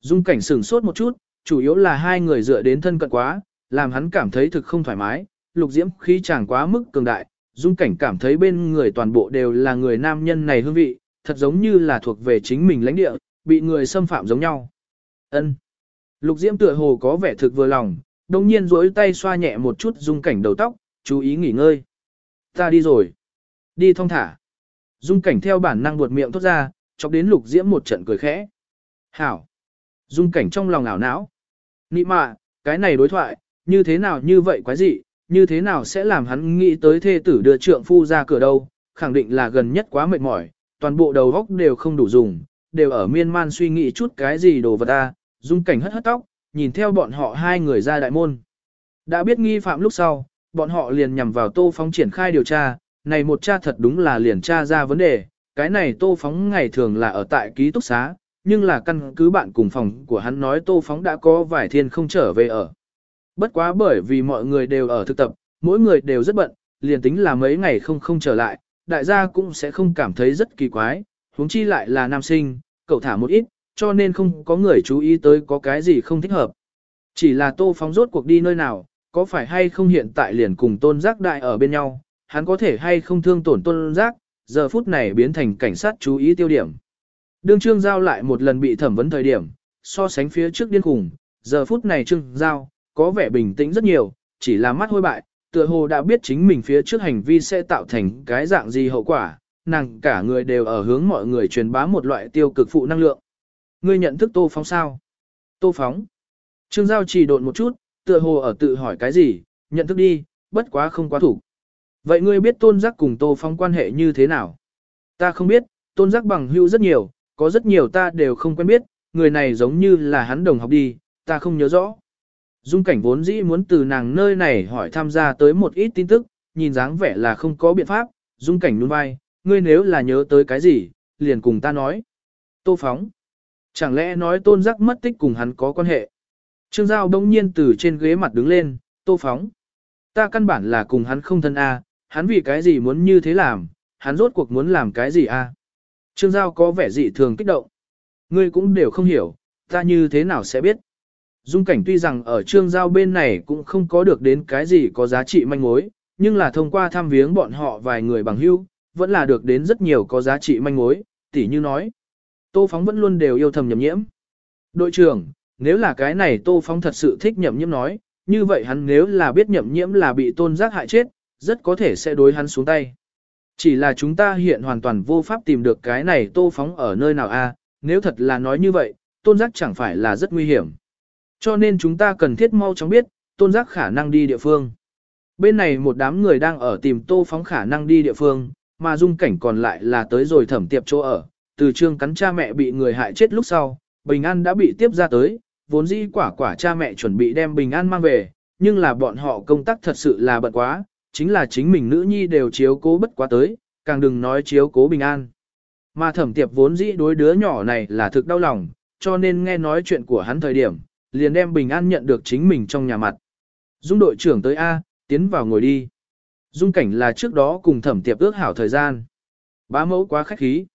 Dung cảnh sửng sốt một chút, chủ yếu là hai người dựa đến thân cận quá, làm hắn cảm thấy thực không thoải mái. Lục Diễm khí chàng quá mức cường đại, dung cảnh cảm thấy bên người toàn bộ đều là người nam nhân này hương vị, thật giống như là thuộc về chính mình lãnh địa, bị người xâm phạm giống nhau. Ân. Lục Diễm tựa hồ có vẻ thực vừa lòng, đồng nhiên duỗi tay xoa nhẹ một chút dung cảnh đầu tóc, chú ý nghỉ ngơi. Ta đi rồi. Đi thong thả. Dung cảnh theo bản năng buột miệng thốt ra, chọc đến lục diễm một trận cười khẽ. Hảo. Dung cảnh trong lòng ảo não. Nị mạ, cái này đối thoại, như thế nào như vậy quái dị, như thế nào sẽ làm hắn nghĩ tới thê tử đưa trượng phu ra cửa đâu, khẳng định là gần nhất quá mệt mỏi, toàn bộ đầu góc đều không đủ dùng, đều ở miên man suy nghĩ chút cái gì đồ vật ta, dung cảnh hất hất tóc, nhìn theo bọn họ hai người ra đại môn. Đã biết nghi phạm lúc sau, bọn họ liền nhằm vào tô phóng triển khai điều tra, này một cha thật đúng là liền tra ra vấn đề, cái này tô phóng ngày thường là ở tại ký túc xá, nhưng là căn cứ bạn cùng phòng của hắn nói tô phóng đã có vài thiên không trở về ở. Bất quá bởi vì mọi người đều ở thực tập, mỗi người đều rất bận, liền tính là mấy ngày không không trở lại, đại gia cũng sẽ không cảm thấy rất kỳ quái, huống chi lại là nam sinh, cậu thả một ít, cho nên không có người chú ý tới có cái gì không thích hợp. Chỉ là tô phóng rốt cuộc đi nơi nào, có phải hay không hiện tại liền cùng tôn giác đại ở bên nhau, hắn có thể hay không thương tổn tôn giác, giờ phút này biến thành cảnh sát chú ý tiêu điểm. Đương Trương Giao lại một lần bị thẩm vấn thời điểm, so sánh phía trước điên khủng, giờ phút này Trương Giao, có vẻ bình tĩnh rất nhiều, chỉ là mắt hôi bại, tựa hồ đã biết chính mình phía trước hành vi sẽ tạo thành cái dạng gì hậu quả, nàng cả người đều ở hướng mọi người truyền bá một loại tiêu cực phụ năng lượng. Ngươi nhận thức Tô Phóng sao? Tô Phóng. Trương Giao chỉ độn một chút, tựa hồ ở tự hỏi cái gì, nhận thức đi, bất quá không quá thủ. Vậy ngươi biết tôn giác cùng Tô Phóng quan hệ như thế nào? Ta không biết, tôn giác bằng hữu rất nhiều, có rất nhiều ta đều không quen biết, người này giống như là hắn đồng học đi, ta không nhớ rõ. Dung cảnh vốn dĩ muốn từ nàng nơi này hỏi tham gia tới một ít tin tức, nhìn dáng vẻ là không có biện pháp, dung cảnh nuôn vai, ngươi nếu là nhớ tới cái gì, liền cùng ta nói. Tô phóng. Chẳng lẽ nói tôn giác mất tích cùng hắn có quan hệ? Trương Giao đông nhiên từ trên ghế mặt đứng lên, tô phóng. Ta căn bản là cùng hắn không thân a, hắn vì cái gì muốn như thế làm, hắn rốt cuộc muốn làm cái gì a? Trương Giao có vẻ dị thường kích động. Ngươi cũng đều không hiểu, ta như thế nào sẽ biết. Dung cảnh tuy rằng ở Trương Giao bên này cũng không có được đến cái gì có giá trị manh mối, nhưng là thông qua thăm viếng bọn họ vài người bằng hữu, vẫn là được đến rất nhiều có giá trị manh mối, tỉ như nói. Tô Phóng vẫn luôn đều yêu thầm nhậm nhiễm. Đội trưởng, nếu là cái này Tô Phóng thật sự thích nhậm nhiễm nói, như vậy hắn nếu là biết nhậm nhiễm là bị tôn giác hại chết, rất có thể sẽ đối hắn xuống tay. Chỉ là chúng ta hiện hoàn toàn vô pháp tìm được cái này Tô Phóng ở nơi nào a nếu thật là nói như vậy, tôn giác chẳng phải là rất nguy hiểm. Cho nên chúng ta cần thiết mau chóng biết, tôn giác khả năng đi địa phương. Bên này một đám người đang ở tìm Tô Phóng khả năng đi địa phương, mà dung cảnh còn lại là tới rồi thẩm tiệp chỗ ở, từ trương cắn cha mẹ bị người hại chết lúc sau, Bình An đã bị tiếp ra tới, vốn dĩ quả quả cha mẹ chuẩn bị đem Bình An mang về, nhưng là bọn họ công tác thật sự là bận quá, chính là chính mình nữ nhi đều chiếu cố bất quá tới, càng đừng nói chiếu cố Bình An. Mà thẩm tiệp vốn dĩ đối đứa nhỏ này là thực đau lòng, cho nên nghe nói chuyện của hắn thời điểm, liền đem Bình An nhận được chính mình trong nhà mặt. Dung đội trưởng tới A, tiến vào ngồi đi. Dung cảnh là trước đó cùng thẩm tiệp ước hảo thời gian. Bá mẫu quá khách khí.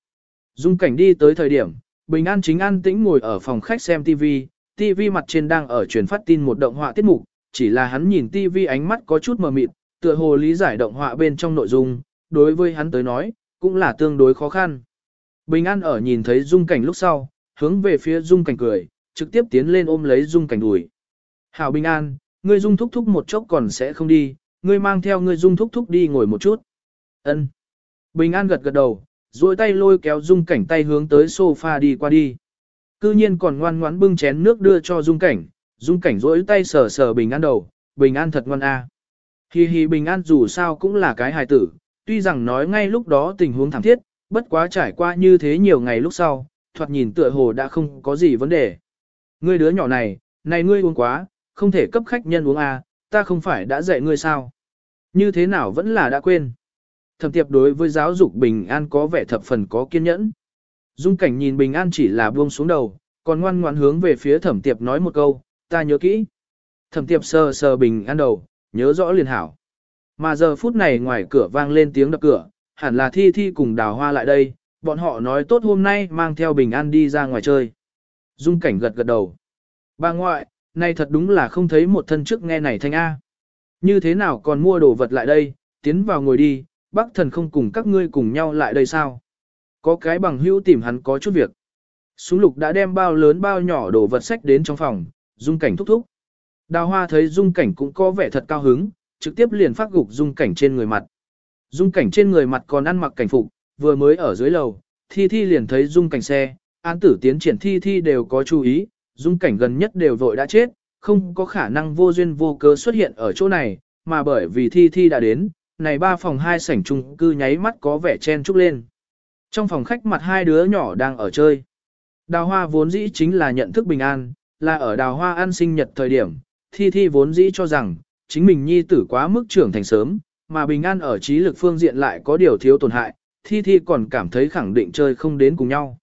Dung cảnh đi tới thời điểm, Bình An chính an tĩnh ngồi ở phòng khách xem TV, TV mặt trên đang ở truyền phát tin một động họa tiết mục, chỉ là hắn nhìn TV ánh mắt có chút mờ mịt, tựa hồ lý giải động họa bên trong nội dung, đối với hắn tới nói, cũng là tương đối khó khăn. Bình An ở nhìn thấy Dung cảnh lúc sau, hướng về phía Dung cảnh cười, trực tiếp tiến lên ôm lấy Dung cảnh đùi. Hảo Bình An, ngươi Dung thúc thúc một chốc còn sẽ không đi, ngươi mang theo ngươi Dung thúc thúc đi ngồi một chút. Ân. Bình An gật gật đầu, duỗi tay lôi kéo Dung cảnh tay hướng tới sofa đi qua đi. Cư nhiên còn ngoan ngoãn bưng chén nước đưa cho Dung cảnh, Dung cảnh duỗi tay sờ sờ Bình An đầu, Bình An thật ngoan a. À. Hi hi Bình An dù sao cũng là cái hài tử, tuy rằng nói ngay lúc đó tình huống thảm thiết, bất quá trải qua như thế nhiều ngày lúc sau, thoạt nhìn tựa hồ đã không có gì vấn đề. Ngươi đứa nhỏ này, này ngươi uống quá, không thể cấp khách nhân uống à, ta không phải đã dạy ngươi sao? Như thế nào vẫn là đã quên. Thẩm tiệp đối với giáo dục bình an có vẻ thập phần có kiên nhẫn. Dung cảnh nhìn bình an chỉ là buông xuống đầu, còn ngoan ngoãn hướng về phía thẩm tiệp nói một câu, ta nhớ kỹ. Thẩm tiệp sờ sờ bình an đầu, nhớ rõ liền hảo. Mà giờ phút này ngoài cửa vang lên tiếng đập cửa, hẳn là thi thi cùng đào hoa lại đây, bọn họ nói tốt hôm nay mang theo bình an đi ra ngoài chơi. Dung cảnh gật gật đầu. Bà ngoại, nay thật đúng là không thấy một thân trước nghe này thanh A. Như thế nào còn mua đồ vật lại đây, tiến vào ngồi đi, bác thần không cùng các ngươi cùng nhau lại đây sao? Có cái bằng hữu tìm hắn có chút việc. Súng lục đã đem bao lớn bao nhỏ đồ vật sách đến trong phòng, dung cảnh thúc thúc. Đào hoa thấy dung cảnh cũng có vẻ thật cao hứng, trực tiếp liền phát gục dung cảnh trên người mặt. Dung cảnh trên người mặt còn ăn mặc cảnh phục, vừa mới ở dưới lầu, thi thi liền thấy dung cảnh xe, án tử tiến triển thi thi đều có chú ý, dung cảnh gần nhất đều vội đã chết, không có khả năng vô duyên vô cớ xuất hiện ở chỗ này, mà bởi vì thi thi đã đến, này ba phòng hai sảnh chung cư nháy mắt có vẻ chen trúc lên. Trong phòng khách mặt hai đứa nhỏ đang ở chơi. Đào hoa vốn dĩ chính là nhận thức bình an, là ở đào hoa ăn sinh nhật thời điểm, thi thi vốn dĩ cho rằng, chính mình nhi tử quá mức trưởng thành sớm, mà bình an ở trí lực phương diện lại có điều thiếu tổn hại, thi thi còn cảm thấy khẳng định chơi không đến cùng nhau.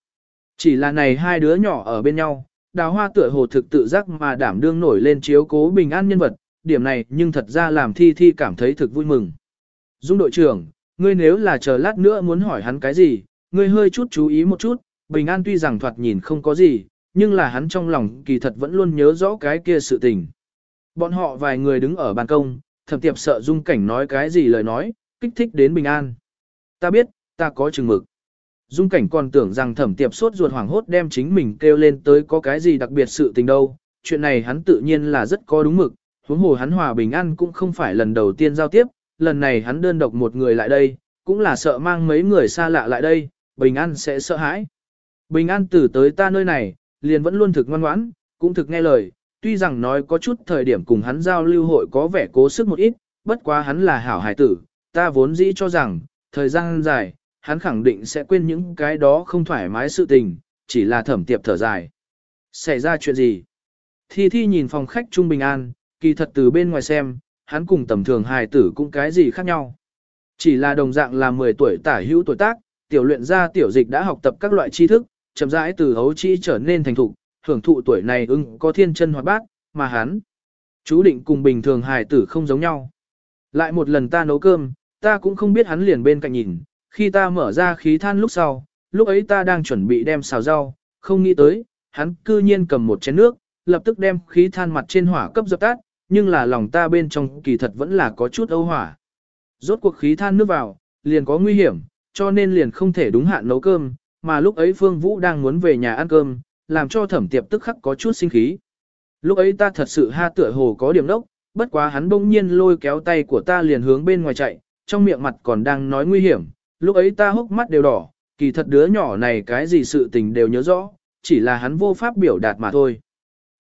Chỉ là này hai đứa nhỏ ở bên nhau, đào hoa tựa hồ thực tự giác mà đảm đương nổi lên chiếu cố bình an nhân vật, điểm này nhưng thật ra làm thi thi cảm thấy thực vui mừng. Dung đội trưởng, ngươi nếu là chờ lát nữa muốn hỏi hắn cái gì, ngươi hơi chút chú ý một chút, bình an tuy rằng thoạt nhìn không có gì, nhưng là hắn trong lòng kỳ thật vẫn luôn nhớ rõ cái kia sự tình. Bọn họ vài người đứng ở ban công, thẩm tiệp sợ dung cảnh nói cái gì lời nói, kích thích đến bình an. Ta biết, ta có chừng mực. Dung cảnh còn tưởng rằng thẩm tiệp sốt ruột hoảng hốt đem chính mình kêu lên tới có cái gì đặc biệt sự tình đâu, chuyện này hắn tự nhiên là rất có đúng mực, huống hồ hắn hòa bình an cũng không phải lần đầu tiên giao tiếp, lần này hắn đơn độc một người lại đây, cũng là sợ mang mấy người xa lạ lại đây, bình an sẽ sợ hãi. Bình an từ tới ta nơi này, liền vẫn luôn thực ngoan ngoãn, cũng thực nghe lời, tuy rằng nói có chút thời điểm cùng hắn giao lưu hội có vẻ cố sức một ít, bất quá hắn là hảo hải tử, ta vốn dĩ cho rằng, thời gian dài, hắn khẳng định sẽ quên những cái đó không thoải mái sự tình, chỉ là thẩm tiệp thở dài. Xảy ra chuyện gì? Thi Thi nhìn phòng khách Trung Bình An, kỳ thật từ bên ngoài xem, hắn cùng tầm thường hài tử cũng cái gì khác nhau. Chỉ là đồng dạng là 10 tuổi tả hữu tuổi tác, tiểu luyện ra tiểu dịch đã học tập các loại tri thức, chậm rãi từ hấu chi trở nên thành thục, hưởng thụ tuổi này ưng có thiên chân hoạt bát, mà hắn chú định cùng bình thường hài tử không giống nhau. Lại một lần ta nấu cơm, ta cũng không biết hắn liền bên cạnh nhìn, khi ta mở ra khí than lúc sau, lúc ấy ta đang chuẩn bị đem xào rau, không nghĩ tới, hắn cư nhiên cầm một chén nước, lập tức đem khí than mặt trên hỏa cấp dập tắt, nhưng là lòng ta bên trong kỳ thật vẫn là có chút âu hỏa. Rốt cuộc khí than nước vào, liền có nguy hiểm, cho nên liền không thể đúng hạn nấu cơm, mà lúc ấy Phương Vũ đang muốn về nhà ăn cơm, làm cho thẩm tiệp tức khắc có chút sinh khí. Lúc ấy ta thật sự ha tựa hồ có điểm đốc, bất quá hắn bỗng nhiên lôi kéo tay của ta liền hướng bên ngoài chạy, trong miệng mặt còn đang nói nguy hiểm, lúc ấy ta hốc mắt đều đỏ, kỳ thật đứa nhỏ này cái gì sự tình đều nhớ rõ, chỉ là hắn vô pháp biểu đạt mà thôi.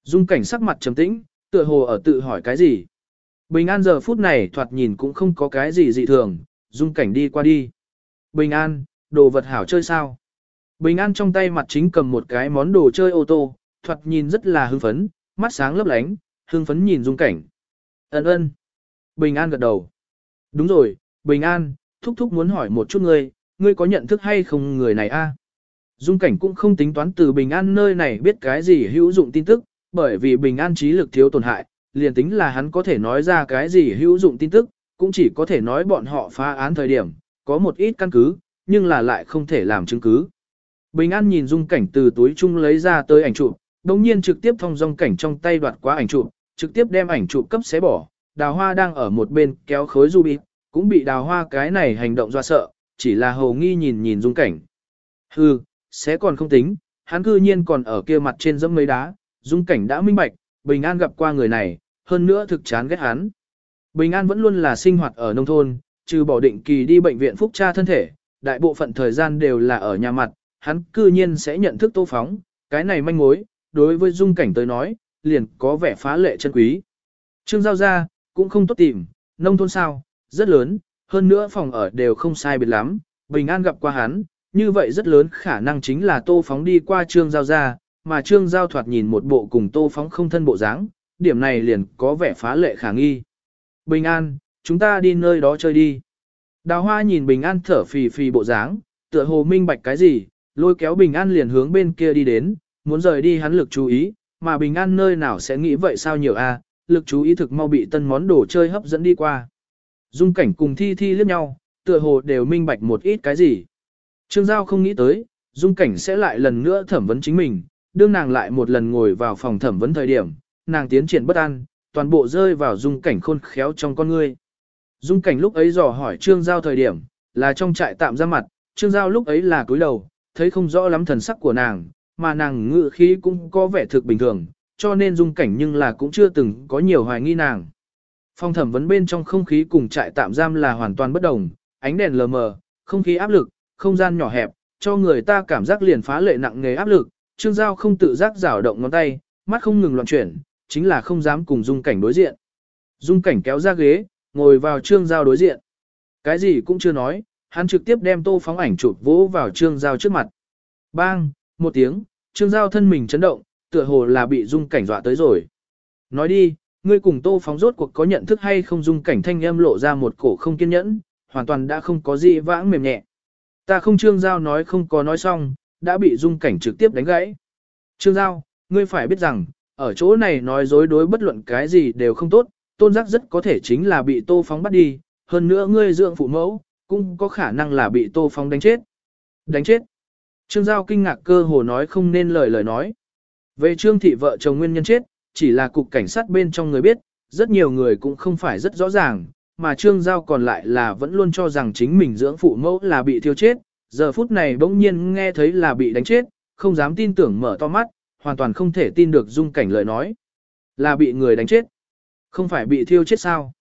Dung cảnh sắc mặt trầm tĩnh, tựa hồ ở tự hỏi cái gì. Bình an giờ phút này thoạt nhìn cũng không có cái gì dị thường, dung cảnh đi qua đi. Bình an, đồ vật hảo chơi sao? Bình an trong tay mặt chính cầm một cái món đồ chơi ô tô, thoạt nhìn rất là hưng phấn, mắt sáng lấp lánh, hưng phấn nhìn dung cảnh. Ấn ơn. Bình an gật đầu. Đúng rồi, Bình an, thúc thúc muốn hỏi một chút ngươi, ngươi có nhận thức hay không người này a? Dung cảnh cũng không tính toán từ Bình an nơi này biết cái gì hữu dụng tin tức, bởi vì Bình an trí lực thiếu tổn hại, liền tính là hắn có thể nói ra cái gì hữu dụng tin tức, cũng chỉ có thể nói bọn họ phá án thời điểm, có một ít căn cứ, nhưng là lại không thể làm chứng cứ. Bình An nhìn dung cảnh từ túi chung lấy ra tới ảnh chụp, đồng nhiên trực tiếp thông dung cảnh trong tay đoạt quá ảnh chụp, trực tiếp đem ảnh chụp cấp xé bỏ. Đào hoa đang ở một bên kéo khối du bịt, cũng bị đào hoa cái này hành động do sợ, chỉ là hầu nghi nhìn nhìn dung cảnh. Hừ, sẽ còn không tính, hắn cư nhiên còn ở kia mặt trên dẫm mấy đá, dung cảnh đã minh bạch, Bình An gặp qua người này, hơn nữa thực chán ghét hắn. Bình An vẫn luôn là sinh hoạt ở nông thôn, trừ bỏ định kỳ đi bệnh viện phúc tra thân thể, đại bộ phận thời gian đều là ở nhà mặt, hắn cư nhiên sẽ nhận thức tô phóng, cái này manh mối, đối với dung cảnh tới nói, liền có vẻ phá lệ chân quý. Trương Giao Gia, cũng không tốt tìm, nông thôn sao, rất lớn, hơn nữa phòng ở đều không sai biệt lắm, Bình An gặp qua hắn, như vậy rất lớn khả năng chính là tô phóng đi qua Trương Giao Gia, mà Trương Giao thoạt nhìn một bộ cùng tô phóng không thân bộ dáng, điểm này liền có vẻ phá lệ khả nghi. Bình An, chúng ta đi nơi đó chơi đi. Đào Hoa nhìn Bình An thở phì phì bộ dáng, tựa hồ minh bạch cái gì, lôi kéo Bình An liền hướng bên kia đi đến, muốn rời đi hắn lực chú ý, mà Bình An nơi nào sẽ nghĩ vậy sao nhiều a? lực chú ý thực mau bị tân món đồ chơi hấp dẫn đi qua. Dung cảnh cùng thi thi liếc nhau, tựa hồ đều minh bạch một ít cái gì. Trương Giao không nghĩ tới, Dung cảnh sẽ lại lần nữa thẩm vấn chính mình, đương nàng lại một lần ngồi vào phòng thẩm vấn thời điểm, nàng tiến triển bất an, toàn bộ rơi vào Dung cảnh khôn khéo trong con ngươi. Dung cảnh lúc ấy dò hỏi Trương Giao thời điểm, là trong trại tạm ra mặt, Trương Giao lúc ấy là cúi đầu, thấy không rõ lắm thần sắc của nàng, mà nàng ngự khí cũng có vẻ thực bình thường, cho nên dung cảnh nhưng là cũng chưa từng có nhiều hoài nghi nàng. Phong thẩm vấn bên trong không khí cùng trại tạm giam là hoàn toàn bất đồng, ánh đèn lờ mờ, không khí áp lực, không gian nhỏ hẹp, cho người ta cảm giác liền phá lệ nặng nề áp lực, Trương Giao không tự giác rảo động ngón tay, mắt không ngừng loạn chuyển, chính là không dám cùng dung cảnh đối diện. Dung cảnh kéo ra ghế, ngồi vào Trương Giao đối diện. Cái gì cũng chưa nói, hắn trực tiếp đem tô phóng ảnh chụp vỗ vào Trương Giao trước mặt. Bang, một tiếng, Trương Giao thân mình chấn động, tựa hồ là bị dung cảnh dọa tới rồi. Nói đi, ngươi cùng tô phóng rốt cuộc có nhận thức hay không dung cảnh thanh âm lộ ra một cổ không kiên nhẫn, hoàn toàn đã không có gì vãng mềm nhẹ. Ta không Trương Giao nói không có nói xong, đã bị dung cảnh trực tiếp đánh gãy. Trương Giao, ngươi phải biết rằng, ở chỗ này nói dối đối bất luận cái gì đều không tốt, tôn giác rất có thể chính là bị tô phóng bắt đi, hơn nữa ngươi dưỡng phụ mẫu, cũng có khả năng là bị Tô Phong đánh chết. Đánh chết. Trương Giao kinh ngạc cơ hồ nói không nên lời lời nói. Về Trương Thị vợ chồng nguyên nhân chết, chỉ là cục cảnh sát bên trong người biết, rất nhiều người cũng không phải rất rõ ràng, mà Trương Giao còn lại là vẫn luôn cho rằng chính mình dưỡng phụ mẫu là bị thiêu chết, giờ phút này bỗng nhiên nghe thấy là bị đánh chết, không dám tin tưởng mở to mắt, hoàn toàn không thể tin được dung cảnh lời nói. Là bị người đánh chết, không phải bị thiêu chết sao.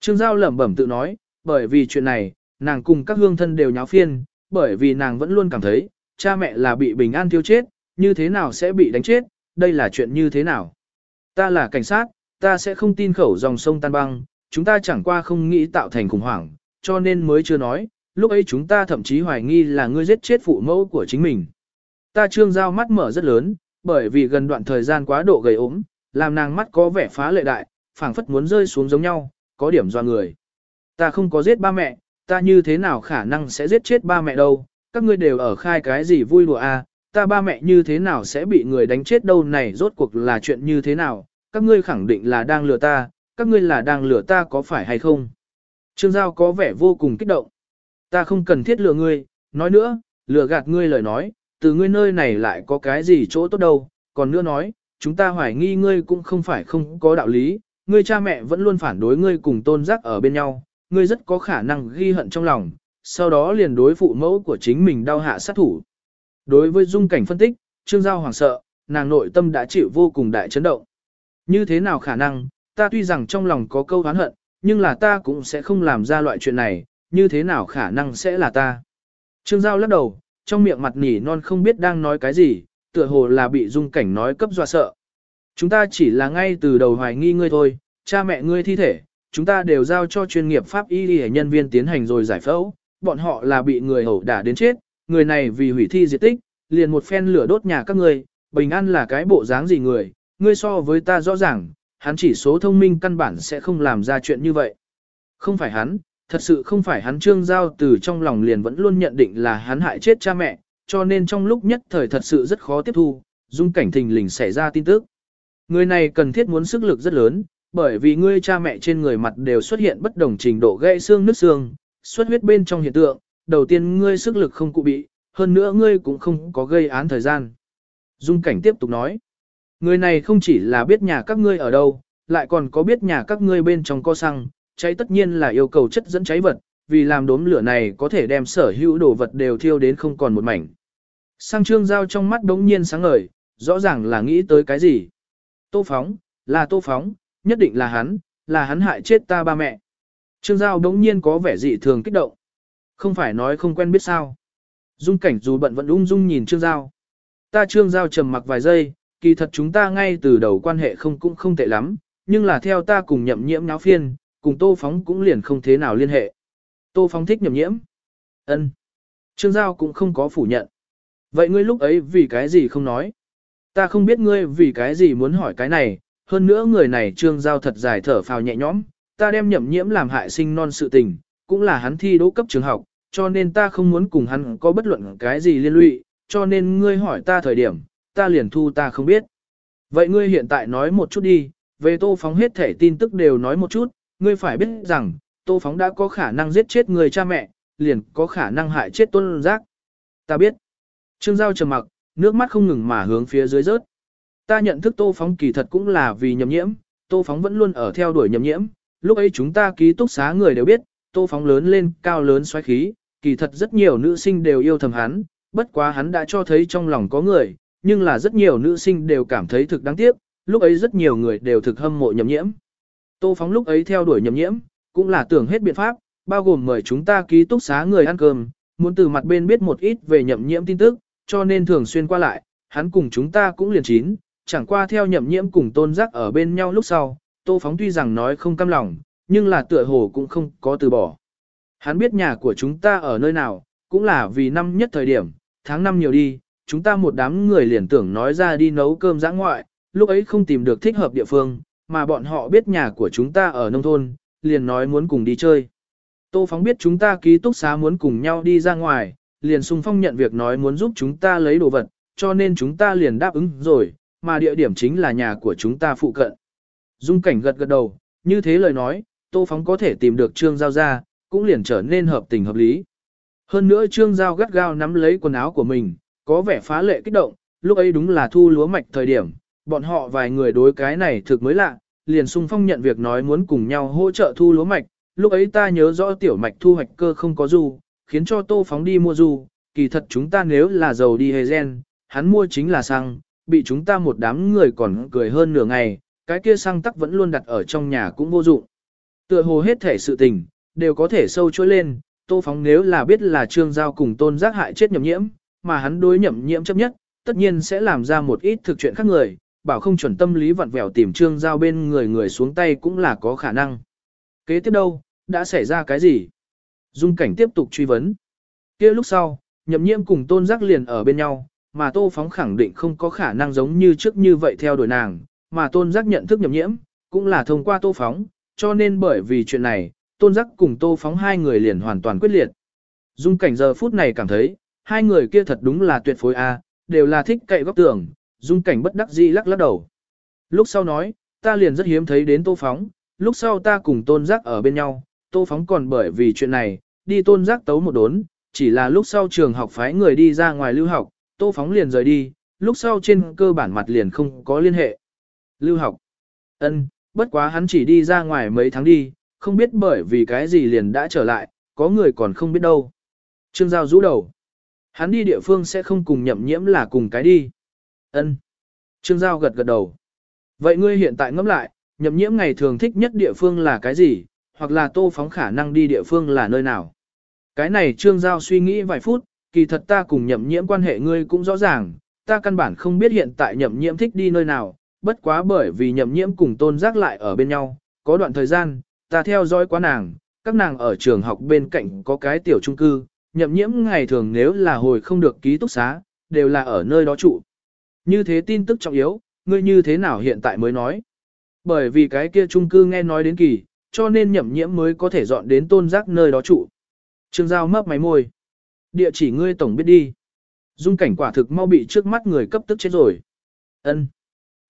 Trương Giao lẩm bẩm tự nói, bởi vì chuyện này, nàng cùng các hương thân đều nháo phiên, bởi vì nàng vẫn luôn cảm thấy, cha mẹ là bị bình an thiêu chết, như thế nào sẽ bị đánh chết, đây là chuyện như thế nào. Ta là cảnh sát, ta sẽ không tin khẩu dòng sông tan băng, chúng ta chẳng qua không nghĩ tạo thành khủng hoảng, cho nên mới chưa nói, lúc ấy chúng ta thậm chí hoài nghi là ngươi giết chết phụ mẫu của chính mình. Ta trương giao mắt mở rất lớn, bởi vì gần đoạn thời gian quá độ gầy ốm, làm nàng mắt có vẻ phá lệ đại, phảng phất muốn rơi xuống giống nhau, có điểm doa người. Ta không có giết ba mẹ, ta như thế nào khả năng sẽ giết chết ba mẹ đâu, các ngươi đều ở khai cái gì vui đùa à, ta ba mẹ như thế nào sẽ bị người đánh chết đâu? Này rốt cuộc là chuyện như thế nào, các ngươi khẳng định là đang lừa ta, các ngươi là đang lừa ta có phải hay không. Trương Giao có vẻ vô cùng kích động. Ta không cần thiết lừa ngươi, nói nữa, lừa gạt ngươi lời nói, từ ngươi nơi này lại có cái gì chỗ tốt đâu, còn nữa nói, chúng ta hoài nghi ngươi cũng không phải không có đạo lý, ngươi cha mẹ vẫn luôn phản đối ngươi cùng tôn giác ở bên nhau, ngươi rất có khả năng ghi hận trong lòng, sau đó liền đối phụ mẫu của chính mình đau hạ sát thủ. Đối với dung cảnh phân tích, Trương Giao hoàng sợ, nàng nội tâm đã chịu vô cùng đại chấn động. Như thế nào khả năng, ta tuy rằng trong lòng có câu oán hận, nhưng là ta cũng sẽ không làm ra loại chuyện này, như thế nào khả năng sẽ là ta. Trương Giao lắc đầu, trong miệng mặt nỉ non không biết đang nói cái gì, tựa hồ là bị dung cảnh nói cấp dọa sợ. Chúng ta chỉ là ngay từ đầu hoài nghi ngươi thôi, cha mẹ ngươi thi thể, chúng ta đều giao cho chuyên nghiệp pháp y để nhân viên tiến hành rồi giải phẫu, bọn họ là bị người ẩu đả đến chết, người này vì hủy thi diệt tích, liền một phen lửa đốt nhà các ngươi, bình an là cái bộ dáng gì người, ngươi so với ta rõ ràng, hắn chỉ số thông minh căn bản sẽ không làm ra chuyện như vậy. Không phải hắn, thật sự không phải hắn trương giao từ trong lòng liền vẫn luôn nhận định là hắn hại chết cha mẹ, cho nên trong lúc nhất thời thật sự rất khó tiếp thu, dung cảnh thình lình xảy ra tin tức. Người này cần thiết muốn sức lực rất lớn, bởi vì ngươi cha mẹ trên người mặt đều xuất hiện bất đồng trình độ gãy xương nứt xương, xuất huyết bên trong hiện tượng, đầu tiên ngươi sức lực không cụ bị, hơn nữa ngươi cũng không có gây án thời gian. Dung cảnh tiếp tục nói, người này không chỉ là biết nhà các ngươi ở đâu, lại còn có biết nhà các ngươi bên trong co xăng, cháy tất nhiên là yêu cầu chất dẫn cháy vật, vì làm đốm lửa này có thể đem sở hữu đồ vật đều thiêu đến không còn một mảnh. Sang trương giao trong mắt đống nhiên sáng ngời, rõ ràng là nghĩ tới cái gì. Tô phóng, là tô phóng, nhất định là hắn, là hắn hại chết ta ba mẹ. Trương giao đống nhiên có vẻ dị thường kích động. Không phải nói không quen biết sao. Dung cảnh dù bận vẫn ung dung nhìn Trương Giao. Ta Trương Giao trầm mặc vài giây, kỳ thật chúng ta ngay từ đầu quan hệ không cũng không tệ lắm, nhưng là theo ta cùng nhậm nhiễm náo phiên, cùng Tô Phóng cũng liền không thế nào liên hệ. Tô Phóng thích nhậm nhiễm. ân Trương Giao cũng không có phủ nhận. Vậy ngươi lúc ấy vì cái gì không nói? Ta không biết ngươi vì cái gì muốn hỏi cái này, hơn nữa người này Trương Giao thật dài thở phào nhẹ nhõm, ta đem nhậm nhiễm làm hại sinh non sự tình, cũng là hắn thi đỗ cấp trường học, cho nên ta không muốn cùng hắn có bất luận cái gì liên lụy, cho nên ngươi hỏi ta thời điểm, ta liền thu ta không biết. Vậy ngươi hiện tại nói một chút đi, về tô phóng hết thể tin tức đều nói một chút, ngươi phải biết rằng, tô phóng đã có khả năng giết chết người cha mẹ, liền có khả năng hại chết tôn giác. Ta biết. Trương Giao trầm mặc, nước mắt không ngừng mà hướng phía dưới rớt. Ta nhận thức tô phóng kỳ thật cũng là vì nhầm nhiễm, tô phóng vẫn luôn ở theo đuổi nhầm nhiễm, lúc ấy chúng ta ký túc xá người đều biết, tô phóng lớn lên, cao lớn xoáy khí, kỳ thật rất nhiều nữ sinh đều yêu thầm hắn, bất quá hắn đã cho thấy trong lòng có người, nhưng là rất nhiều nữ sinh đều cảm thấy thực đáng tiếc, lúc ấy rất nhiều người đều thực hâm mộ nhậm nhiễm. Tô phóng lúc ấy theo đuổi nhậm nhiễm, cũng là tưởng hết biện pháp, bao gồm mời chúng ta ký túc xá người ăn cơm, muốn từ mặt bên biết một ít về nhậm nhiễm tin tức, cho nên thường xuyên qua lại, hắn cùng chúng ta cũng liền chín, chẳng qua theo nhậm nhiễm cùng tôn giác ở bên nhau lúc sau, tô phóng tuy rằng nói không cam lòng, nhưng là tựa hồ cũng không có từ bỏ. Hắn biết nhà của chúng ta ở nơi nào, cũng là vì năm nhất thời điểm, tháng năm nhiều đi, chúng ta một đám người liền tưởng nói ra đi nấu cơm giã ngoại, lúc ấy không tìm được thích hợp địa phương, mà bọn họ biết nhà của chúng ta ở nông thôn, liền nói muốn cùng đi chơi. Tô Phóng biết chúng ta ký túc xá muốn cùng nhau đi ra ngoài, liền sung phong nhận việc nói muốn giúp chúng ta lấy đồ vật, cho nên chúng ta liền đáp ứng rồi, mà địa điểm chính là nhà của chúng ta phụ cận. Dung cảnh gật gật đầu, như thế lời nói, Tô Phóng có thể tìm được Trương Giao ra, cũng liền trở nên hợp tình hợp lý. Hơn nữa Trương Giao gắt gao nắm lấy quần áo của mình, có vẻ phá lệ kích động, lúc ấy đúng là thu lúa mạch thời điểm, bọn họ vài người đối cái này thực mới lạ, liền sung phong nhận việc nói muốn cùng nhau hỗ trợ thu lúa mạch, lúc ấy ta nhớ rõ tiểu mạch thu hoạch cơ không có du, khiến cho tô phóng đi mua du, kỳ thật chúng ta nếu là giàu đi hề gen, hắn mua chính là xăng, bị chúng ta một đám người còn cười hơn nửa ngày, cái kia xăng tắc vẫn luôn đặt ở trong nhà cũng vô dụng. Tựa hồ hết thể sự tình, đều có thể sâu trôi lên, tô phóng nếu là biết là trương giao cùng tôn giác hại chết nhậm nhiễm, mà hắn đối nhậm nhiễm chấp nhất, tất nhiên sẽ làm ra một ít thực chuyện khác người, bảo không chuẩn tâm lý vặn vẹo tìm trương giao bên người người xuống tay cũng là có khả năng. Kế tiếp đâu, đã xảy ra cái gì? Dung cảnh tiếp tục truy vấn. kia lúc sau, nhậm nhiễm cùng tôn giác liền ở bên nhau, mà tô phóng khẳng định không có khả năng giống như trước như vậy theo đuổi nàng, mà tôn giác nhận thức nhậm nhiễm, cũng là thông qua tô phóng, cho nên bởi vì chuyện này, tôn giác cùng tô phóng hai người liền hoàn toàn quyết liệt. Dung cảnh giờ phút này cảm thấy, hai người kia thật đúng là tuyệt phối A, đều là thích cậy góc tường, dung cảnh bất đắc dĩ lắc lắc đầu. Lúc sau nói, ta liền rất hiếm thấy đến tô phóng, lúc sau ta cùng tôn giác ở bên nhau, tô phóng còn bởi vì chuyện này, đi tôn giác tấu một đốn, chỉ là lúc sau trường học phái người đi ra ngoài lưu học, tô phóng liền rời đi, lúc sau trên cơ bản mặt liền không có liên hệ. Lưu học. ân, bất quá hắn chỉ đi ra ngoài mấy tháng đi, không biết bởi vì cái gì liền đã trở lại, có người còn không biết đâu. Trương Giao rũ đầu. Hắn đi địa phương sẽ không cùng nhậm nhiễm là cùng cái đi. ân Trương Giao gật gật đầu. Vậy ngươi hiện tại ngẫm lại, nhậm nhiễm ngày thường thích nhất địa phương là cái gì, hoặc là tô phóng khả năng đi địa phương là nơi nào. Cái này Trương Giao suy nghĩ vài phút, kỳ thật ta cùng nhậm nhiễm quan hệ ngươi cũng rõ ràng, ta căn bản không biết hiện tại nhậm nhiễm thích đi nơi nào, bất quá bởi vì nhậm nhiễm cùng tôn giác lại ở bên nhau, có đoạn thời gian, ta theo dõi quá nàng, các nàng ở trường học bên cạnh có cái tiểu trung cư, nhậm nhiễm ngày thường nếu là hồi không được ký túc xá, đều là ở nơi đó trụ. Như thế tin tức trọng yếu, ngươi như thế nào hiện tại mới nói. Bởi vì cái kia trung cư nghe nói đến kỳ, cho nên nhậm nhiễm mới có thể dọn đến tôn giác nơi đó trụ. Trương Giao mấp máy môi. Địa chỉ ngươi tổng biết đi. Dung cảnh quả thực mau bị trước mắt người cấp tức chết rồi. ân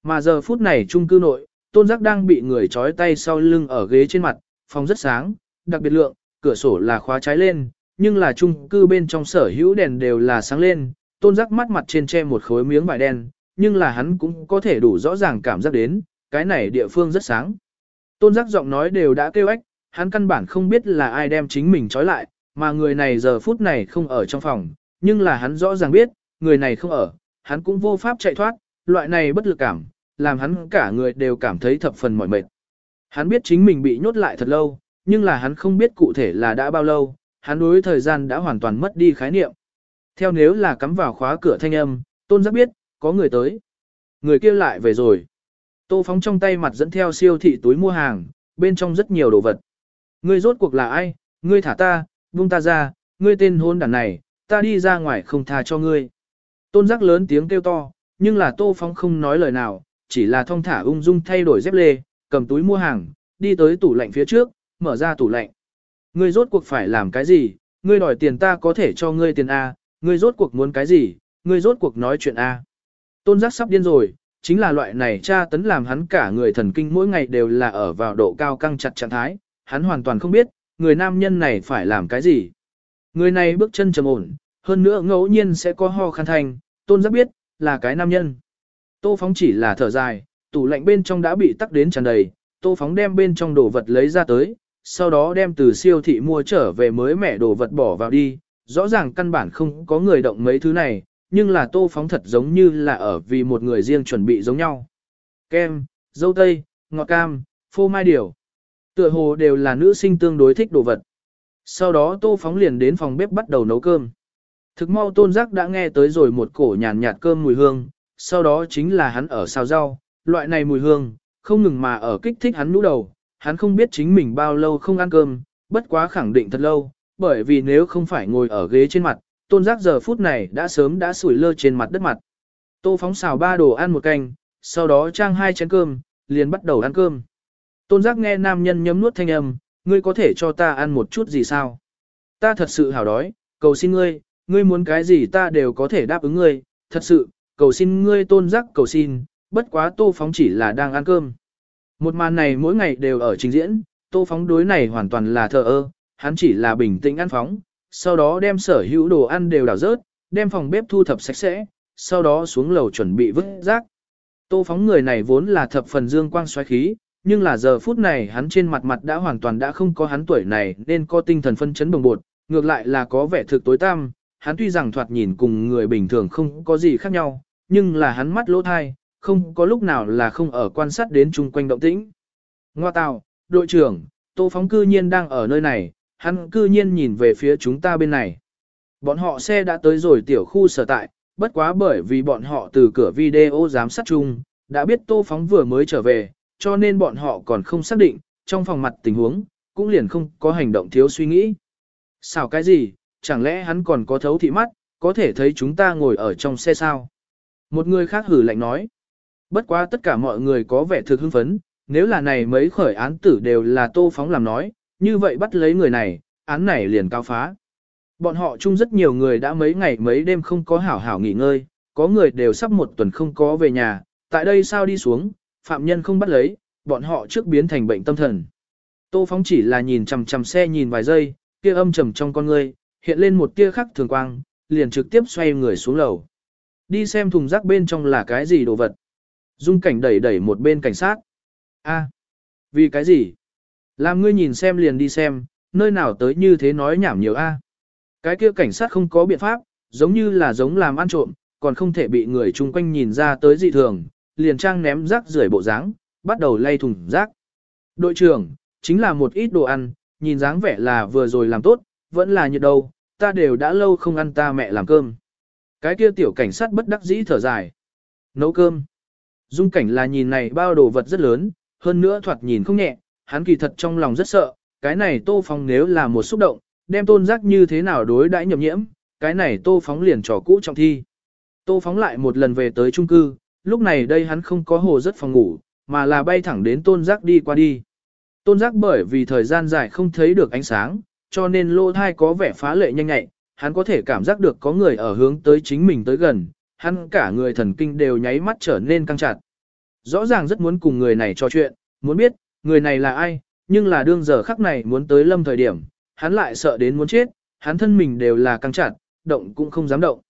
Mà giờ phút này trung cư nội, tôn giác đang bị người trói tay sau lưng ở ghế trên mặt, phòng rất sáng, đặc biệt lượng, cửa sổ là khóa trái lên, nhưng là trung cư bên trong sở hữu đèn đều là sáng lên, tôn giác mắt mặt trên che một khối miếng vải đen, nhưng là hắn cũng có thể đủ rõ ràng cảm giác đến, cái này địa phương rất sáng. Tôn giác giọng nói đều đã kêu ếch, hắn căn bản không biết là ai đem chính mình trói lại, mà người này giờ phút này không ở trong phòng, nhưng là hắn rõ ràng biết, người này không ở, hắn cũng vô pháp chạy thoát, loại này bất lực cảm, làm hắn cả người đều cảm thấy thập phần mỏi mệt. Hắn biết chính mình bị nhốt lại thật lâu, nhưng là hắn không biết cụ thể là đã bao lâu, hắn đối thời gian đã hoàn toàn mất đi khái niệm. Theo nếu là cắm vào khóa cửa thanh âm, tôn giác biết, có người tới. Người kia lại về rồi. Tô phóng trong tay mặt dẫn theo siêu thị túi mua hàng, bên trong rất nhiều đồ vật. Ngươi rốt cuộc là ai, ngươi thả ta, buông ta ra, ngươi tên hôn đàn này, ta đi ra ngoài không tha cho ngươi. Tôn giác lớn tiếng kêu to, nhưng là tô phong không nói lời nào, chỉ là thong thả ung dung thay đổi dép lê, cầm túi mua hàng, đi tới tủ lạnh phía trước, mở ra tủ lạnh. Ngươi rốt cuộc phải làm cái gì, ngươi đòi tiền ta có thể cho ngươi tiền A, ngươi rốt cuộc muốn cái gì, ngươi rốt cuộc nói chuyện A. Tôn giác sắp điên rồi, chính là loại này tra tấn làm hắn cả người thần kinh mỗi ngày đều là ở vào độ cao căng chặt trạng thái, hắn hoàn toàn không biết, người nam nhân này phải làm cái gì. Người này bước chân trầm ổn, hơn nữa ngẫu nhiên sẽ có ho khăn thành, tôn giác biết, là cái nam nhân. Tô phóng chỉ là thở dài, tủ lạnh bên trong đã bị tắc đến tràn đầy, tô phóng đem bên trong đồ vật lấy ra tới, sau đó đem từ siêu thị mua trở về mới mẻ đồ vật bỏ vào đi, rõ ràng căn bản không có người động mấy thứ này, nhưng là tô phóng thật giống như là ở vì một người riêng chuẩn bị giống nhau. Kem, dâu tây, ngọt cam, phô mai điều. Tựa hồ đều là nữ sinh tương đối thích đồ vật. Sau đó tô phóng liền đến phòng bếp bắt đầu nấu cơm. Thực mau tôn giác đã nghe tới rồi một cổ nhàn nhạt cơm mùi hương, sau đó chính là hắn ở xào rau, loại này mùi hương, không ngừng mà ở kích thích hắn nũ đầu, hắn không biết chính mình bao lâu không ăn cơm, bất quá khẳng định thật lâu, bởi vì nếu không phải ngồi ở ghế trên mặt, tôn giác giờ phút này đã sớm đã sủi lơ trên mặt đất mặt. Tô phóng xào ba đồ ăn một canh, sau đó trang hai chén cơm, liền bắt đầu ăn cơm. Tôn giác nghe nam nhân nhấm nuốt thanh âm, ngươi có thể cho ta ăn một chút gì sao? Ta thật sự hào đói, cầu xin ngươi, ngươi muốn cái gì ta đều có thể đáp ứng ngươi, thật sự, cầu xin ngươi tôn giác cầu xin, bất quá tô phóng chỉ là đang ăn cơm. Một màn này mỗi ngày đều ở trình diễn, tô phóng đối này hoàn toàn là thờ ơ, hắn chỉ là bình tĩnh ăn phóng, sau đó đem sở hữu đồ ăn đều đảo rớt, đem phòng bếp thu thập sạch sẽ, sau đó xuống lầu chuẩn bị vứt rác. Tô phóng người này vốn là thập phần dương quang xoáy khí, nhưng là giờ phút này hắn trên mặt mặt đã hoàn toàn đã không có hắn tuổi này nên có tinh thần phân chấn bồng bột, ngược lại là có vẻ thực tối tăm, hắn tuy rằng thoạt nhìn cùng người bình thường không có gì khác nhau, nhưng là hắn mắt lỗ thai, không có lúc nào là không ở quan sát đến chung quanh động tĩnh. Ngoa tào, đội trưởng, Tô Phóng cư nhiên đang ở nơi này, hắn cư nhiên nhìn về phía chúng ta bên này. Bọn họ xe đã tới rồi tiểu khu sở tại, bất quá bởi vì bọn họ từ cửa video giám sát chung, đã biết Tô Phóng vừa mới trở về, cho nên bọn họ còn không xác định, trong phòng mặt tình huống, cũng liền không có hành động thiếu suy nghĩ. xảo cái gì, chẳng lẽ hắn còn có thấu thị mắt, có thể thấy chúng ta ngồi ở trong xe sao? Một người khác hử lạnh nói. Bất quá tất cả mọi người có vẻ thực hưng phấn, nếu là này mấy khởi án tử đều là tô phóng làm nói, như vậy bắt lấy người này, án này liền cao phá. Bọn họ chung rất nhiều người đã mấy ngày mấy đêm không có hảo hảo nghỉ ngơi, có người đều sắp một tuần không có về nhà, tại đây sao đi xuống, phạm nhân không bắt lấy, bọn họ trước biến thành bệnh tâm thần. Tô phóng chỉ là nhìn chằm chằm xe nhìn vài giây, kia âm trầm trong con ngươi, hiện lên một tia khắc thường quang, liền trực tiếp xoay người xuống lầu. Đi xem thùng rác bên trong là cái gì đồ vật. Dung cảnh đẩy đẩy một bên cảnh sát. A, vì cái gì? Làm ngươi nhìn xem liền đi xem, nơi nào tới như thế nói nhảm nhiều a. Cái kia cảnh sát không có biện pháp, giống như là giống làm ăn trộm, còn không thể bị người chung quanh nhìn ra tới dị thường, liền trang ném rác rưởi bộ dáng, bắt đầu lay thùng rác. Đội trưởng, chính là một ít đồ ăn, nhìn dáng vẻ là vừa rồi làm tốt, vẫn là nhiệt đâu, ta đều đã lâu không ăn ta mẹ làm cơm. Cái kia tiểu cảnh sát bất đắc dĩ thở dài. Nấu cơm. Dung cảnh là nhìn này bao đồ vật rất lớn, hơn nữa thoạt nhìn không nhẹ, hắn kỳ thật trong lòng rất sợ, cái này tô phong nếu là một xúc động, đem tôn giác như thế nào đối đãi nhậm nhiễm, cái này tô phóng liền trò cũ trong thi. Tô phóng lại một lần về tới trung cư, lúc này đây hắn không có hồ rất phòng ngủ, mà là bay thẳng đến tôn giác đi qua đi. Tôn giác bởi vì thời gian dài không thấy được ánh sáng, cho nên lô thai có vẻ phá lệ nhanh nhạy, hắn có thể cảm giác được có người ở hướng tới chính mình tới gần, hắn cả người thần kinh đều nháy mắt trở nên căng chặt. Rõ ràng rất muốn cùng người này trò chuyện, muốn biết, người này là ai, nhưng là đương giờ khắc này muốn tới lâm thời điểm, hắn lại sợ đến muốn chết, hắn thân mình đều là căng chặt, động cũng không dám động.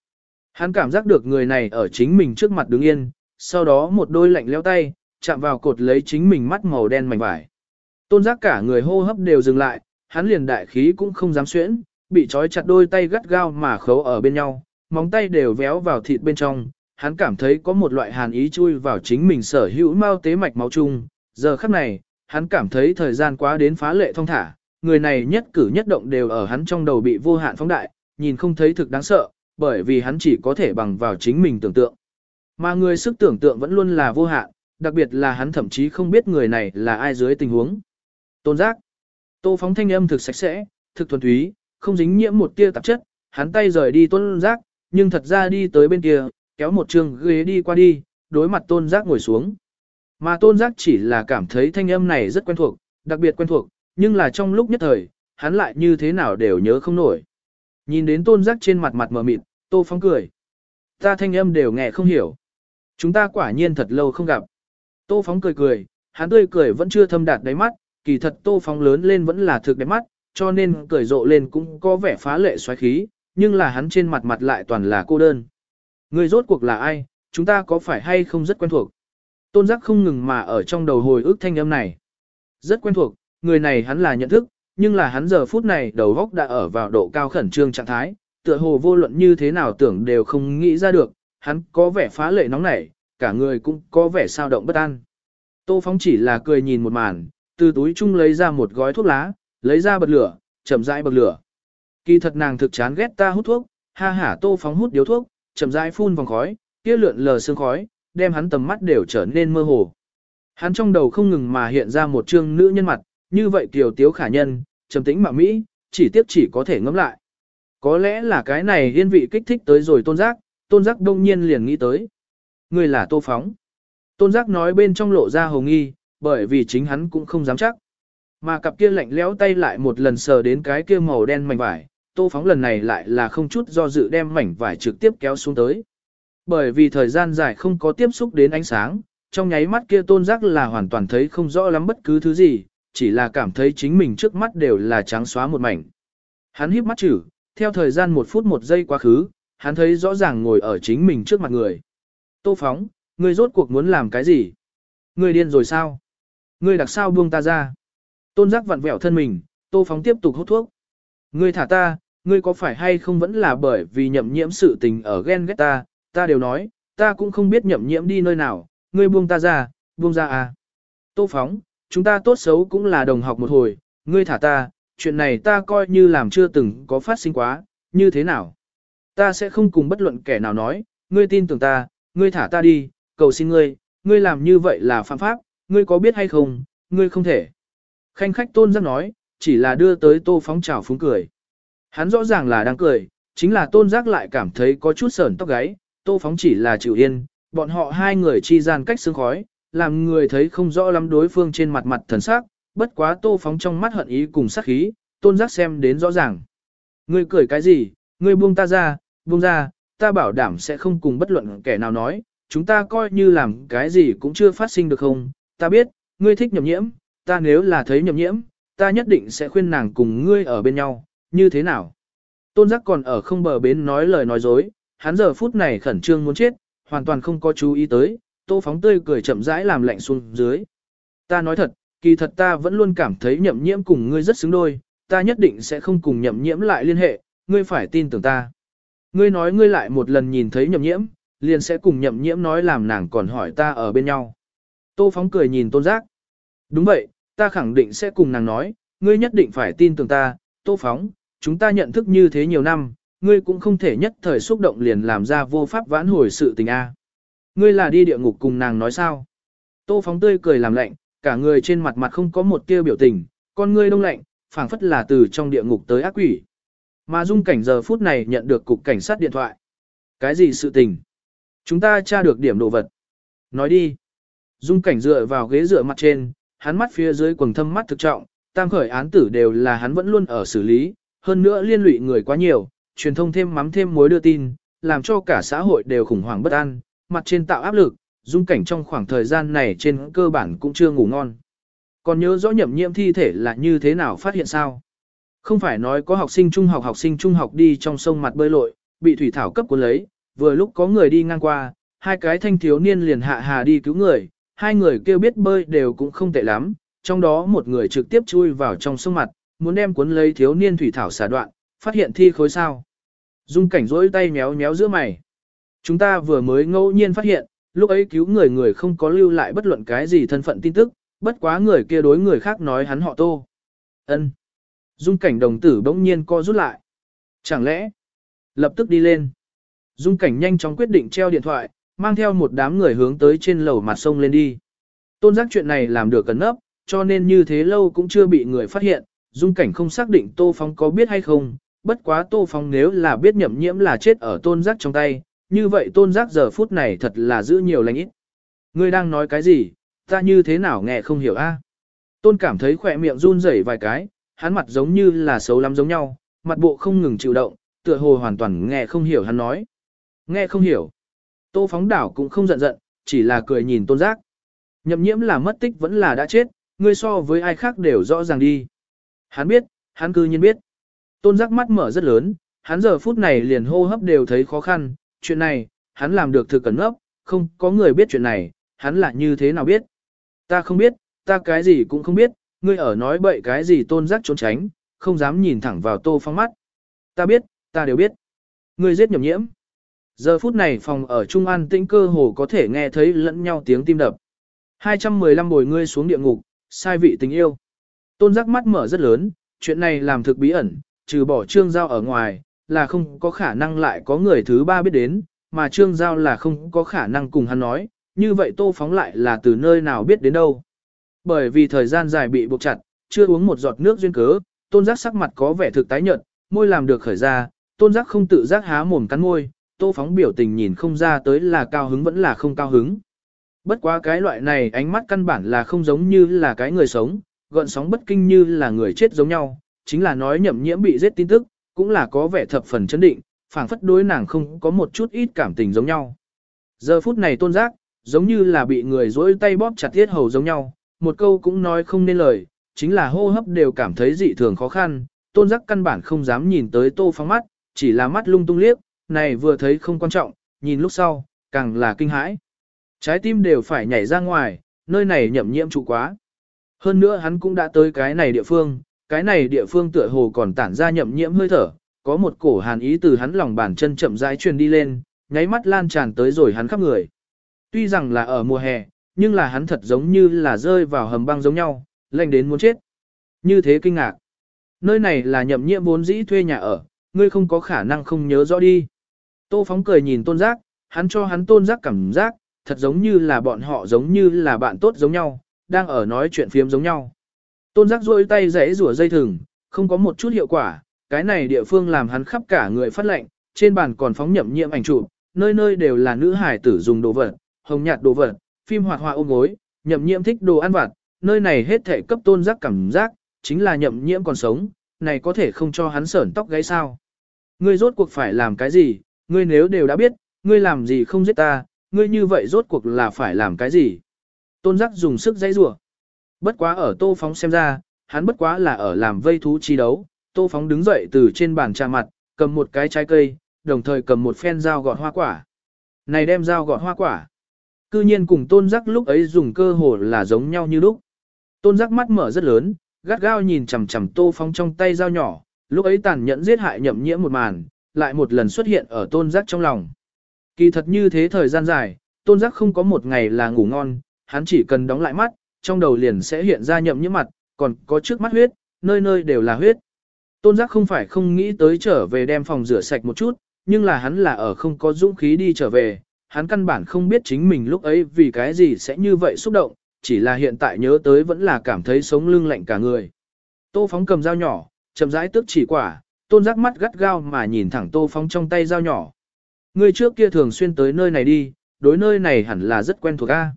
Hắn cảm giác được người này ở chính mình trước mặt đứng yên, sau đó một đôi lạnh leo tay, chạm vào cột lấy chính mình mắt màu đen mảnh vải. Tôn giác cả người hô hấp đều dừng lại, hắn liền đại khí cũng không dám xuyễn, bị trói chặt đôi tay gắt gao mà khấu ở bên nhau, móng tay đều véo vào thịt bên trong, hắn cảm thấy có một loại hàn ý chui vào chính mình sở hữu mau tế mạch máu chung, giờ khắc này, hắn cảm thấy thời gian quá đến phá lệ thông thả, người này nhất cử nhất động đều ở hắn trong đầu bị vô hạn phóng đại, nhìn không thấy thực đáng sợ, bởi vì hắn chỉ có thể bằng vào chính mình tưởng tượng. Mà người sức tưởng tượng vẫn luôn là vô hạn, đặc biệt là hắn thậm chí không biết người này là ai dưới tình huống. Tôn giác. Tô phóng thanh âm thực sạch sẽ, thực thuần túy, không dính nhiễm một tia tạp chất, hắn tay rời đi tôn giác, nhưng thật ra đi tới bên kia, kéo một trường ghế đi qua đi, đối mặt tôn giác ngồi xuống. Mà tôn giác chỉ là cảm thấy thanh âm này rất quen thuộc, đặc biệt quen thuộc, nhưng là trong lúc nhất thời, hắn lại như thế nào đều nhớ không nổi. Nhìn đến tôn giác trên mặt mặt mờ mịt, tô phóng cười. Ta thanh âm đều nghe không hiểu. Chúng ta quả nhiên thật lâu không gặp. Tô phóng cười cười, hắn tươi cười vẫn chưa thâm đạt đáy mắt, kỳ thật tô phóng lớn lên vẫn là thực đẹp mắt, cho nên cười rộ lên cũng có vẻ phá lệ xoáy khí, nhưng là hắn trên mặt mặt lại toàn là cô đơn. Người rốt cuộc là ai, chúng ta có phải hay không rất quen thuộc? Tôn giác không ngừng mà ở trong đầu hồi ức thanh âm này. Rất quen thuộc, người này hắn là nhận thức, nhưng là hắn giờ phút này đầu góc đã ở vào độ cao khẩn trương trạng thái, tựa hồ vô luận như thế nào tưởng đều không nghĩ ra được, hắn có vẻ phá lệ nóng nảy, cả người cũng có vẻ sao động bất an. Tô Phóng chỉ là cười nhìn một màn, từ túi chung lấy ra một gói thuốc lá, lấy ra bật lửa, chậm rãi bật lửa. Kỳ thật nàng thực chán ghét ta hút thuốc, ha hả Tô Phóng hút điếu thuốc, chậm rãi phun vòng khói, kia lượn lờ sương khói, đem hắn tầm mắt đều trở nên mơ hồ. Hắn trong đầu không ngừng mà hiện ra một trương nữ nhân mặt, như vậy tiểu tiếu khả nhân, trầm tĩnh mà Mỹ, chỉ tiếp chỉ có thể ngẫm lại. Có lẽ là cái này yên vị kích thích tới rồi tôn giác, tôn giác đông nhiên liền nghĩ tới. Người là tô phóng. Tôn giác nói bên trong lộ ra hồng nghi, bởi vì chính hắn cũng không dám chắc. Mà cặp kia lạnh lẽo tay lại một lần sờ đến cái kia màu đen mảnh vải, tô phóng lần này lại là không chút do dự đem mảnh vải trực tiếp kéo xuống tới. Bởi vì thời gian dài không có tiếp xúc đến ánh sáng, trong nháy mắt kia tôn giác là hoàn toàn thấy không rõ lắm bất cứ thứ gì, chỉ là cảm thấy chính mình trước mắt đều là trắng xóa một mảnh. Hắn híp mắt chử, theo thời gian một phút một giây quá khứ, hắn thấy rõ ràng ngồi ở chính mình trước mặt người. Tô Phóng, ngươi rốt cuộc muốn làm cái gì? Ngươi điên rồi sao? Ngươi đặc sao buông ta ra? Tôn giác vặn vẹo thân mình, Tô Phóng tiếp tục hút thuốc. Ngươi thả ta, ngươi có phải hay không vẫn là bởi vì nhậm nhiễm sự tình ở ghen ghét ta, ta đều nói, ta cũng không biết nhậm nhiễm đi nơi nào, ngươi buông ta ra, buông ra à. Tô Phóng, chúng ta tốt xấu cũng là đồng học một hồi, ngươi thả ta, chuyện này ta coi như làm chưa từng có phát sinh quá, như thế nào? Ta sẽ không cùng bất luận kẻ nào nói, ngươi tin tưởng ta, ngươi thả ta đi, cầu xin ngươi, ngươi làm như vậy là phạm pháp, ngươi có biết hay không, ngươi không thể. Khanh khách tôn giác nói, chỉ là đưa tới tô phóng trào phúng cười. Hắn rõ ràng là đang cười, chính là tôn giác lại cảm thấy có chút sởn tóc gáy, tô phóng chỉ là chịu yên, bọn họ hai người chi gian cách xương khói, làm người thấy không rõ lắm đối phương trên mặt mặt thần sắc, bất quá tô phóng trong mắt hận ý cùng sát khí, tôn giác xem đến rõ ràng. Ngươi cười cái gì, ngươi buông ta ra, buông ra, ta bảo đảm sẽ không cùng bất luận kẻ nào nói, chúng ta coi như làm cái gì cũng chưa phát sinh được không, ta biết, ngươi thích nhậm nhiễm, ta nếu là thấy nhậm nhiễm, ta nhất định sẽ khuyên nàng cùng ngươi ở bên nhau, như thế nào? Tôn giác còn ở không bờ bến nói lời nói dối, hắn giờ phút này khẩn trương muốn chết, hoàn toàn không có chú ý tới, tô phóng tươi cười chậm rãi làm lạnh xuống dưới. Ta nói thật, kỳ thật ta vẫn luôn cảm thấy nhậm nhiễm cùng ngươi rất xứng đôi, ta nhất định sẽ không cùng nhậm nhiễm lại liên hệ, ngươi phải tin tưởng ta. Ngươi nói ngươi lại một lần nhìn thấy nhậm nhiễm, liền sẽ cùng nhậm nhiễm nói làm nàng còn hỏi ta ở bên nhau. Tô phóng cười nhìn tôn giác. Đúng vậy, ta khẳng định sẽ cùng nàng nói, ngươi nhất định phải tin tưởng ta, tô phóng, chúng ta nhận thức như thế nhiều năm, ngươi cũng không thể nhất thời xúc động liền làm ra vô pháp vãn hồi sự tình A. Ngươi là đi địa ngục cùng nàng nói sao? Tô phóng tươi cười làm lạnh, cả người trên mặt mặt không có một tia biểu tình, con ngươi đông lạnh, phảng phất là từ trong địa ngục tới ác quỷ. Mà dung cảnh giờ phút này nhận được cục cảnh sát điện thoại. Cái gì sự tình? Chúng ta tra được điểm đồ vật. Nói đi. Dung cảnh dựa vào ghế dựa mặt trên, hắn mắt phía dưới quần thâm mắt thực trọng, tam khởi án tử đều là hắn vẫn luôn ở xử lý, hơn nữa liên lụy người quá nhiều, truyền thông thêm mắm thêm muối đưa tin, làm cho cả xã hội đều khủng hoảng bất an, mặt trên tạo áp lực, dung cảnh trong khoảng thời gian này trên cơ bản cũng chưa ngủ ngon. Còn nhớ rõ nhậm nhiễm thi thể là như thế nào phát hiện sao? Không phải nói có học sinh trung học học sinh trung học đi trong sông mặt bơi lội, bị thủy thảo cấp cuốn lấy, vừa lúc có người đi ngang qua, hai cái thanh thiếu niên liền hạ hà đi cứu người, hai người kêu biết bơi đều cũng không tệ lắm, trong đó một người trực tiếp chui vào trong sông mặt, muốn đem cuốn lấy thiếu niên thủy thảo xả đoạn, phát hiện thi khối sao. Dung cảnh rỗi tay méo méo giữa mày. Chúng ta vừa mới ngẫu nhiên phát hiện, lúc ấy cứu người người không có lưu lại bất luận cái gì thân phận tin tức, bất quá người kia đối người khác nói hắn họ tô. ân Dung cảnh đồng tử bỗng nhiên co rút lại. Chẳng lẽ, lập tức đi lên. Dung cảnh nhanh chóng quyết định treo điện thoại, mang theo một đám người hướng tới trên lầu mặt sông lên đi. Tôn giác chuyện này làm được cẩn nấp, cho nên như thế lâu cũng chưa bị người phát hiện, dung cảnh không xác định Tô Phong có biết hay không, bất quá Tô Phong nếu là biết nhậm nhiễm là chết ở tôn giác trong tay, như vậy tôn giác giờ phút này thật là giữ nhiều lành ít. Ngươi đang nói cái gì, ta như thế nào nghe không hiểu a? Tôn cảm thấy khỏe miệng run rẩy vài cái, hắn mặt giống như là xấu lắm giống nhau, mặt bộ không ngừng chịu động, tựa hồ hoàn toàn nghe không hiểu hắn nói. Nghe không hiểu. Tô phóng đảo cũng không giận giận, chỉ là cười nhìn tôn giác. Nhậm nhiễm là mất tích vẫn là đã chết, ngươi so với ai khác đều rõ ràng đi. Hắn biết, hắn cư nhiên biết. Tôn giác mắt mở rất lớn, hắn giờ phút này liền hô hấp đều thấy khó khăn, chuyện này, hắn làm được thực cẩn ngốc, không có người biết chuyện này, hắn là như thế nào biết. Ta không biết, ta cái gì cũng không biết, ngươi ở nói bậy cái gì tôn giác trốn tránh, không dám nhìn thẳng vào tô phong mắt. Ta biết, ta đều biết. Ngươi giết nhầm nhiễm. Giờ phút này phòng ở Trung An tĩnh cơ hồ có thể nghe thấy lẫn nhau tiếng tim đập. 215 bồi ngươi xuống địa ngục, sai vị tình yêu. Tôn giác mắt mở rất lớn, chuyện này làm thực bí ẩn, trừ bỏ trương giao ở ngoài, là không có khả năng lại có người thứ ba biết đến, mà trương giao là không có khả năng cùng hắn nói, như vậy tô phóng lại là từ nơi nào biết đến đâu. Bởi vì thời gian dài bị buộc chặt, chưa uống một giọt nước duyên cớ, tôn giác sắc mặt có vẻ thực tái nhợt, môi làm được khởi ra, tôn giác không tự giác há mồm cắn môi, tô phóng biểu tình nhìn không ra tới là cao hứng vẫn là không cao hứng. Bất quá cái loại này ánh mắt căn bản là không giống như là cái người sống, gợn sóng bất kinh như là người chết giống nhau, chính là nói nhậm nhiễm bị giết tin tức, cũng là có vẻ thập phần chấn định, phảng phất đối nàng không có một chút ít cảm tình giống nhau. Giờ phút này tôn giác, giống như là bị người dỗi tay bóp chặt thiết hầu giống nhau, một câu cũng nói không nên lời, chính là hô hấp đều cảm thấy dị thường khó khăn, tôn giác căn bản không dám nhìn tới tô phóng mắt, chỉ là mắt lung tung liếc, này vừa thấy không quan trọng, nhìn lúc sau, càng là kinh hãi. Trái tim đều phải nhảy ra ngoài, nơi này nhậm nhiễm trụ quá. Hơn nữa hắn cũng đã tới cái này địa phương, cái này địa phương tựa hồ còn tản ra nhậm nhiễm hơi thở, có một cổ hàn ý từ hắn lòng bàn chân chậm rãi truyền đi lên, nháy mắt lan tràn tới rồi hắn khắp người. Tuy rằng là ở mùa hè, nhưng là hắn thật giống như là rơi vào hầm băng giống nhau, lạnh đến muốn chết. Như thế kinh ngạc. Nơi này là nhậm nhiệm vốn dĩ thuê nhà ở, ngươi không có khả năng không nhớ rõ đi. Tô phóng cười nhìn tôn giác, hắn cho hắn tôn giác cảm giác, thật giống như là bọn họ giống như là bạn tốt giống nhau, đang ở nói chuyện phiếm giống nhau. Tôn giác rôi tay rẽ rủa dây thừng, không có một chút hiệu quả, cái này địa phương làm hắn khắp cả người phát lệnh, trên bàn còn phóng nhậm nhiệm ảnh chụp, nơi nơi đều là nữ hải tử dùng đồ vật, hồng nhạt đồ vật, phim hoạt họa ôm gối, nhậm nhiễm thích đồ ăn vặt, nơi này hết thể cấp tôn giác cảm giác, chính là nhậm nhiễm còn sống, này có thể không cho hắn sởn tóc gáy sao. Ngươi rốt cuộc phải làm cái gì, ngươi nếu đều đã biết, ngươi làm gì không giết ta, ngươi như vậy rốt cuộc là phải làm cái gì. Tôn giác dùng sức dãy rủa Bất quá ở tô phóng xem ra, hắn bất quá là ở làm vây thú chi đấu, tô phóng đứng dậy từ trên bàn trà mặt, cầm một cái trái cây, đồng thời cầm một phen dao gọt hoa quả. Này đem dao gọt hoa quả. Cư nhiên cùng tôn giác lúc ấy dùng cơ hồ là giống nhau như lúc. Tôn giác mắt mở rất lớn, gắt gao nhìn chằm chằm tô phóng trong tay dao nhỏ, lúc ấy tàn nhẫn giết hại nhậm nhiễm một màn, lại một lần xuất hiện ở tôn giác trong lòng. Kỳ thật như thế thời gian dài, tôn giác không có một ngày là ngủ ngon, hắn chỉ cần đóng lại mắt, trong đầu liền sẽ hiện ra nhậm nhiễm mặt, còn có trước mắt huyết, nơi nơi đều là huyết. Tôn giác không phải không nghĩ tới trở về đem phòng rửa sạch một chút, nhưng là hắn là ở không có dũng khí đi trở về, hắn căn bản không biết chính mình lúc ấy vì cái gì sẽ như vậy xúc động, chỉ là hiện tại nhớ tới vẫn là cảm thấy sống lưng lạnh cả người. Tô phóng cầm dao nhỏ, chậm rãi tức chỉ quả, tôn giác mắt gắt gao mà nhìn thẳng tô phóng trong tay dao nhỏ. Người trước kia thường xuyên tới nơi này đi, đối nơi này hẳn là rất quen thuộc a.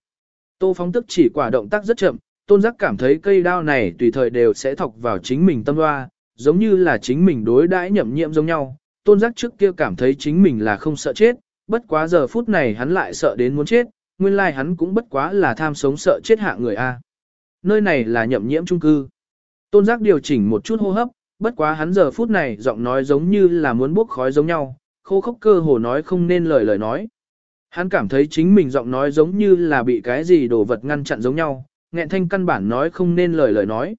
Tô phóng tức chỉ quả động tác rất chậm, tôn giác cảm thấy cây đao này tùy thời đều sẽ thọc vào chính mình tâm hoa, giống như là chính mình đối đãi nhậm nhiệm giống nhau. Tôn giác trước kia cảm thấy chính mình là không sợ chết, bất quá giờ phút này hắn lại sợ đến muốn chết, nguyên lai like hắn cũng bất quá là tham sống sợ chết hạ người A. Nơi này là nhậm nhiễm trung cư. Tôn giác điều chỉnh một chút hô hấp, bất quá hắn giờ phút này giọng nói giống như là muốn bốc khói giống nhau, khô khốc cơ hồ nói không nên lời lời nói. Hắn cảm thấy chính mình giọng nói giống như là bị cái gì đồ vật ngăn chặn giống nhau, nghẹn thanh căn bản nói không nên lời lời nói.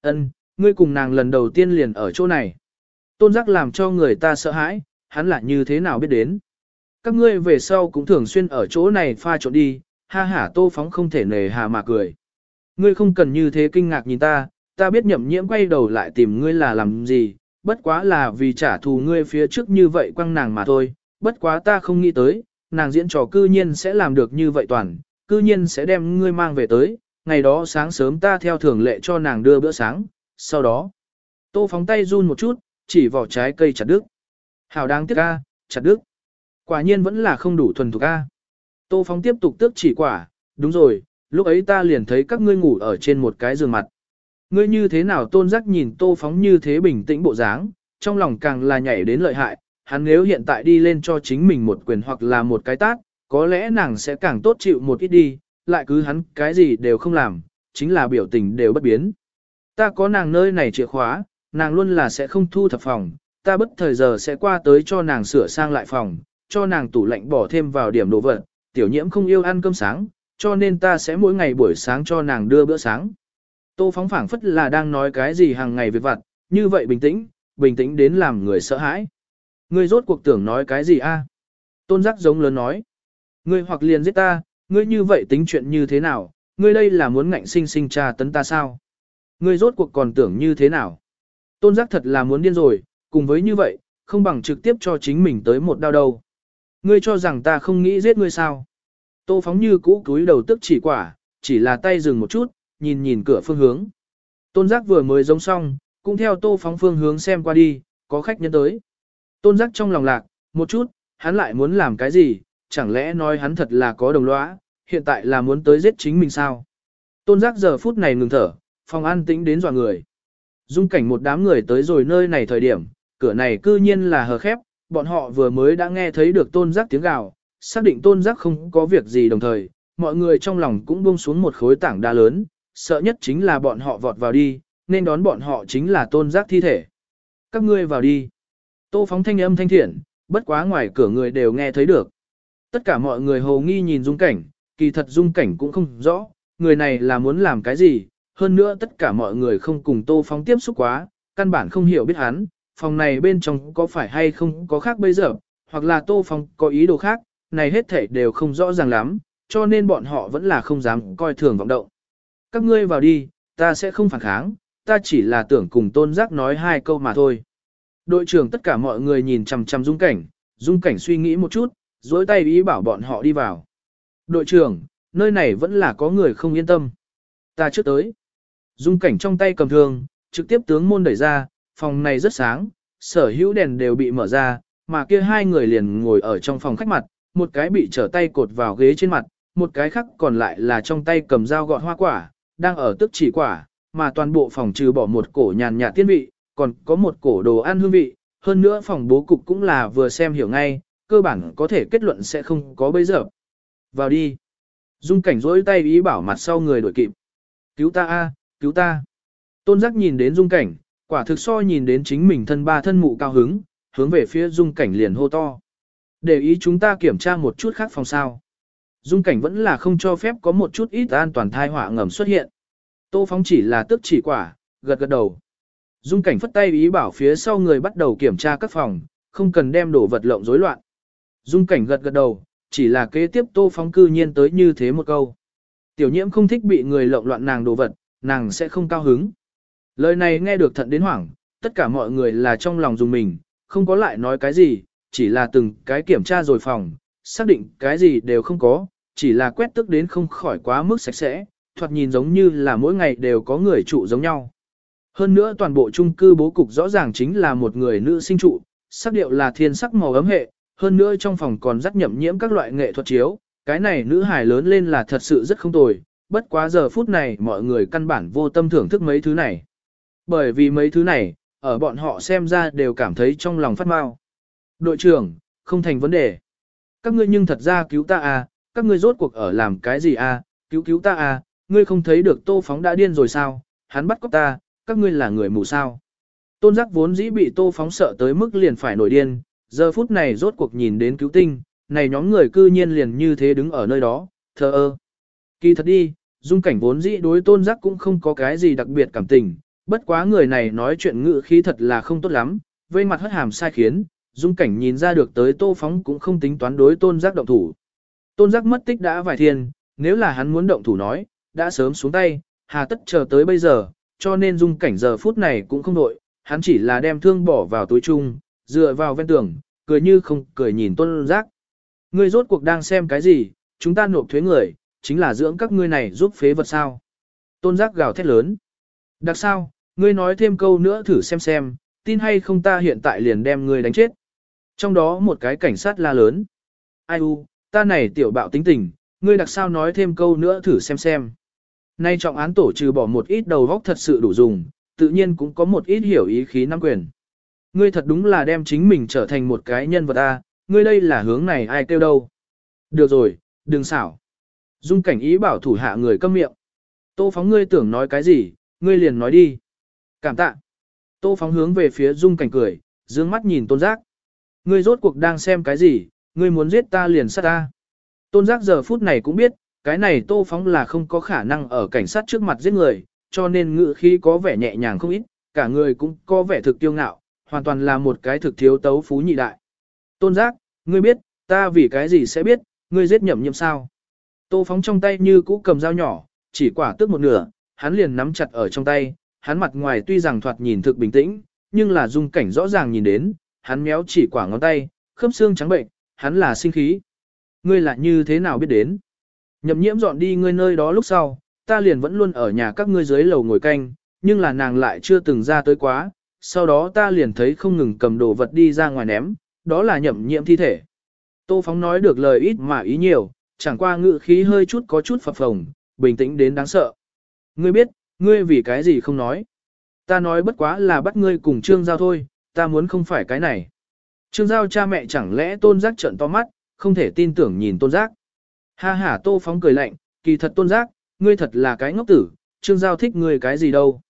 Ân, ngươi cùng nàng lần đầu tiên liền ở chỗ này. Tôn giác làm cho người ta sợ hãi, hắn là như thế nào biết đến. Các ngươi về sau cũng thường xuyên ở chỗ này pha trộn đi, ha hả tô phóng không thể nề hà mà cười. Ngươi không cần như thế kinh ngạc nhìn ta, ta biết nhậm nhiễm quay đầu lại tìm ngươi là làm gì, bất quá là vì trả thù ngươi phía trước như vậy quăng nàng mà thôi, bất quá ta không nghĩ tới, nàng diễn trò cư nhiên sẽ làm được như vậy toàn, cư nhiên sẽ đem ngươi mang về tới, ngày đó sáng sớm ta theo thường lệ cho nàng đưa bữa sáng, sau đó, tô phóng tay run một chút, chỉ vỏ trái cây chặt đứt. Hảo đáng tiếc ca, chặt đứt. Quả nhiên vẫn là không đủ thuần thục A. Tô Phong tiếp tục tước chỉ quả, đúng rồi, lúc ấy ta liền thấy các ngươi ngủ ở trên một cái giường mặt. Ngươi như thế nào tôn giác nhìn tô phóng như thế bình tĩnh bộ dáng, trong lòng càng là nhảy đến lợi hại, hắn nếu hiện tại đi lên cho chính mình một quyền hoặc là một cái tát, có lẽ nàng sẽ càng tốt chịu một ít đi, lại cứ hắn cái gì đều không làm, chính là biểu tình đều bất biến. Ta có nàng nơi này chìa khóa, nàng luôn là sẽ không thu thập phòng, ta bất thời giờ sẽ qua tới cho nàng sửa sang lại phòng, cho nàng tủ lạnh bỏ thêm vào điểm đồ vật, tiểu nhiễm không yêu ăn cơm sáng, cho nên ta sẽ mỗi ngày buổi sáng cho nàng đưa bữa sáng. Tô phóng phảng phất là đang nói cái gì hàng ngày việc vặt, như vậy bình tĩnh, bình tĩnh đến làm người sợ hãi. Ngươi rốt cuộc tưởng nói cái gì a? Tôn giác giống lớn nói. Ngươi hoặc liền giết ta, ngươi như vậy tính chuyện như thế nào, ngươi đây là muốn ngạnh sinh sinh tra tấn ta sao? Ngươi rốt cuộc còn tưởng như thế nào? Tôn giác thật là muốn điên rồi, cùng với như vậy, không bằng trực tiếp cho chính mình tới một đau đầu. Ngươi cho rằng ta không nghĩ giết ngươi sao? Tô phóng như cũ túi đầu tức chỉ quả, chỉ là tay dừng một chút, nhìn nhìn cửa phương hướng. Tôn giác vừa mới giống xong, cũng theo tô phóng phương hướng xem qua đi, có khách nhân tới. Tôn giác trong lòng lạc, một chút, hắn lại muốn làm cái gì, chẳng lẽ nói hắn thật là có đồng lõa, hiện tại là muốn tới giết chính mình sao? Tôn giác giờ phút này ngừng thở, phòng an tĩnh đến dọa người. Dung cảnh một đám người tới rồi nơi này thời điểm, cửa này cư nhiên là hờ khép, bọn họ vừa mới đã nghe thấy được tôn giác tiếng gào, xác định tôn giác không có việc gì đồng thời, mọi người trong lòng cũng buông xuống một khối tảng đa lớn, sợ nhất chính là bọn họ vọt vào đi, nên đón bọn họ chính là tôn giác thi thể. Các ngươi vào đi. Tô phóng thanh âm thanh thiện, bất quá ngoài cửa người đều nghe thấy được. Tất cả mọi người hồ nghi nhìn dung cảnh, kỳ thật dung cảnh cũng không rõ, người này là muốn làm cái gì, hơn nữa tất cả mọi người không cùng tô phóng tiếp xúc quá, căn bản không hiểu biết hắn, phòng này bên trong có phải hay không có khác bây giờ, hoặc là tô phong có ý đồ khác, này hết thảy đều không rõ ràng lắm, cho nên bọn họ vẫn là không dám coi thường vọng động. Các ngươi vào đi, ta sẽ không phản kháng, ta chỉ là tưởng cùng tôn giác nói hai câu mà thôi. Đội trưởng tất cả mọi người nhìn chằm chằm dung cảnh, dung cảnh suy nghĩ một chút, dối tay ý bảo bọn họ đi vào. Đội trưởng, nơi này vẫn là có người không yên tâm. Ta trước tới. Dung cảnh trong tay cầm thương, trực tiếp tướng môn đẩy ra, phòng này rất sáng, sở hữu đèn đều bị mở ra, mà kia hai người liền ngồi ở trong phòng khách mặt, một cái bị trở tay cột vào ghế trên mặt, một cái khác còn lại là trong tay cầm dao gọt hoa quả, đang ở tức chỉ quả, mà toàn bộ phòng trừ bỏ một cổ nhàn nhạt tiên vị, còn có một cổ đồ ăn hương vị, hơn nữa phòng bố cục cũng là vừa xem hiểu ngay, cơ bản có thể kết luận sẽ không có bây giờ. Vào đi. Dung cảnh rỗi tay ý bảo mặt sau người đổi kịp. Cứu ta a, cứu ta. Tôn giác nhìn đến dung cảnh, quả thực so nhìn đến chính mình thân ba thân mụ cao hứng, hướng về phía dung cảnh liền hô to. Để ý chúng ta kiểm tra một chút khác phòng sao. Dung cảnh vẫn là không cho phép có một chút ít an toàn thai họa ngầm xuất hiện. Tô phóng chỉ là tức chỉ quả, gật gật đầu. Dung cảnh phất tay ý bảo phía sau người bắt đầu kiểm tra các phòng, không cần đem đổ vật lộn rối loạn. Dung cảnh gật gật đầu, chỉ là kế tiếp tô phóng cư nhiên tới như thế một câu. Tiểu nhiễm không thích bị người lộn loạn nàng đồ vật, nàng sẽ không cao hứng. Lời này nghe được thận đến hoảng, tất cả mọi người là trong lòng dùng mình, không có lại nói cái gì, chỉ là từng cái kiểm tra rồi phòng, xác định cái gì đều không có, chỉ là quét tức đến không khỏi quá mức sạch sẽ, thoạt nhìn giống như là mỗi ngày đều có người trụ giống nhau. Hơn nữa toàn bộ chung cư bố cục rõ ràng chính là một người nữ sinh trụ, sắc điệu là thiên sắc màu ấm hệ, hơn nữa trong phòng còn rất nhậm nhiễm các loại nghệ thuật chiếu, cái này nữ hài lớn lên là thật sự rất không tồi, bất quá giờ phút này mọi người căn bản vô tâm thưởng thức mấy thứ này. Bởi vì mấy thứ này, ở bọn họ xem ra đều cảm thấy trong lòng phát mau. Đội trưởng, không thành vấn đề. Các ngươi nhưng thật ra cứu ta à, các ngươi rốt cuộc ở làm cái gì à, cứu cứu ta à, ngươi không thấy được tô phóng đã điên rồi sao, hắn bắt cóc ta, các ngươi là người mù sao. Tôn giác vốn dĩ bị tô phóng sợ tới mức liền phải nổi điên, giờ phút này rốt cuộc nhìn đến cứu tinh, này nhóm người cư nhiên liền như thế đứng ở nơi đó, thờ ơ. Kỳ thật đi, dung cảnh vốn dĩ đối tôn giác cũng không có cái gì đặc biệt cảm tình, bất quá người này nói chuyện ngự khí thật là không tốt lắm, vây mặt hất hàm sai khiến, dung cảnh nhìn ra được tới tô phóng cũng không tính toán đối tôn giác động thủ. Tôn giác mất tích đã vài thiên, nếu là hắn muốn động thủ nói, đã sớm xuống tay, hà tất chờ tới bây giờ, cho nên dung cảnh giờ phút này cũng không đội, hắn chỉ là đem thương bỏ vào túi chung, dựa vào ven tường, cười như không cười nhìn tôn giác. Ngươi rốt cuộc đang xem cái gì, chúng ta nộp thuế người, chính là dưỡng các ngươi này giúp phế vật sao. Tôn giác gào thét lớn. Đặc sao, ngươi nói thêm câu nữa thử xem xem, tin hay không ta hiện tại liền đem ngươi đánh chết. Trong đó một cái cảnh sát la lớn. Ai u, ta này tiểu bạo tính tình, ngươi đặc sao nói thêm câu nữa thử xem xem. Nay trọng án tổ trừ bỏ một ít đầu góc thật sự đủ dùng, tự nhiên cũng có một ít hiểu ý khí nắm quyền. Ngươi thật đúng là đem chính mình trở thành một cái nhân vật A, ngươi đây là hướng này ai kêu đâu. Được rồi, đừng xảo. Dung cảnh ý bảo thủ hạ người câm miệng. Tô phóng ngươi tưởng nói cái gì, ngươi liền nói đi. Cảm tạ. Tô phóng hướng về phía dung cảnh cười, dương mắt nhìn tôn giác. Ngươi rốt cuộc đang xem cái gì, ngươi muốn giết ta liền sát ta. Tôn giác giờ phút này cũng biết, cái này tô phóng là không có khả năng ở cảnh sát trước mặt giết người, cho nên ngự khí có vẻ nhẹ nhàng không ít, cả người cũng có vẻ thực tiêu ngạo, hoàn toàn là một cái thực thiếu tấu phú nhị đại. Tôn giác, ngươi biết, ta vì cái gì sẽ biết, ngươi giết nhậm nhậm sao. Tô phóng trong tay như cũ cầm dao nhỏ, chỉ quả tước một nửa, hắn liền nắm chặt ở trong tay, hắn mặt ngoài tuy rằng thoạt nhìn thực bình tĩnh, nhưng là dung cảnh rõ ràng nhìn đến, hắn méo chỉ quả ngón tay, khớp xương trắng bệnh, hắn là sinh khí. Ngươi là như thế nào biết đến? Nhậm nhiễm dọn đi ngươi nơi đó lúc sau, ta liền vẫn luôn ở nhà các ngươi dưới lầu ngồi canh, nhưng là nàng lại chưa từng ra tới quá, sau đó ta liền thấy không ngừng cầm đồ vật đi ra ngoài ném, đó là nhậm nhiễm thi thể. Tô Phóng nói được lời ít mà ý nhiều, chẳng qua ngự khí hơi chút có chút phập phồng, bình tĩnh đến đáng sợ. Ngươi biết, ngươi vì cái gì không nói. Ta nói bất quá là bắt ngươi cùng Trương Giao thôi, ta muốn không phải cái này. Trương Giao cha mẹ chẳng lẽ tôn giác trận to mắt, không thể tin tưởng nhìn tôn giác. Ha ha Tô Phóng cười lạnh, kỳ thật tôn giác, ngươi thật là cái ngốc tử, Trương Giao thích ngươi cái gì đâu.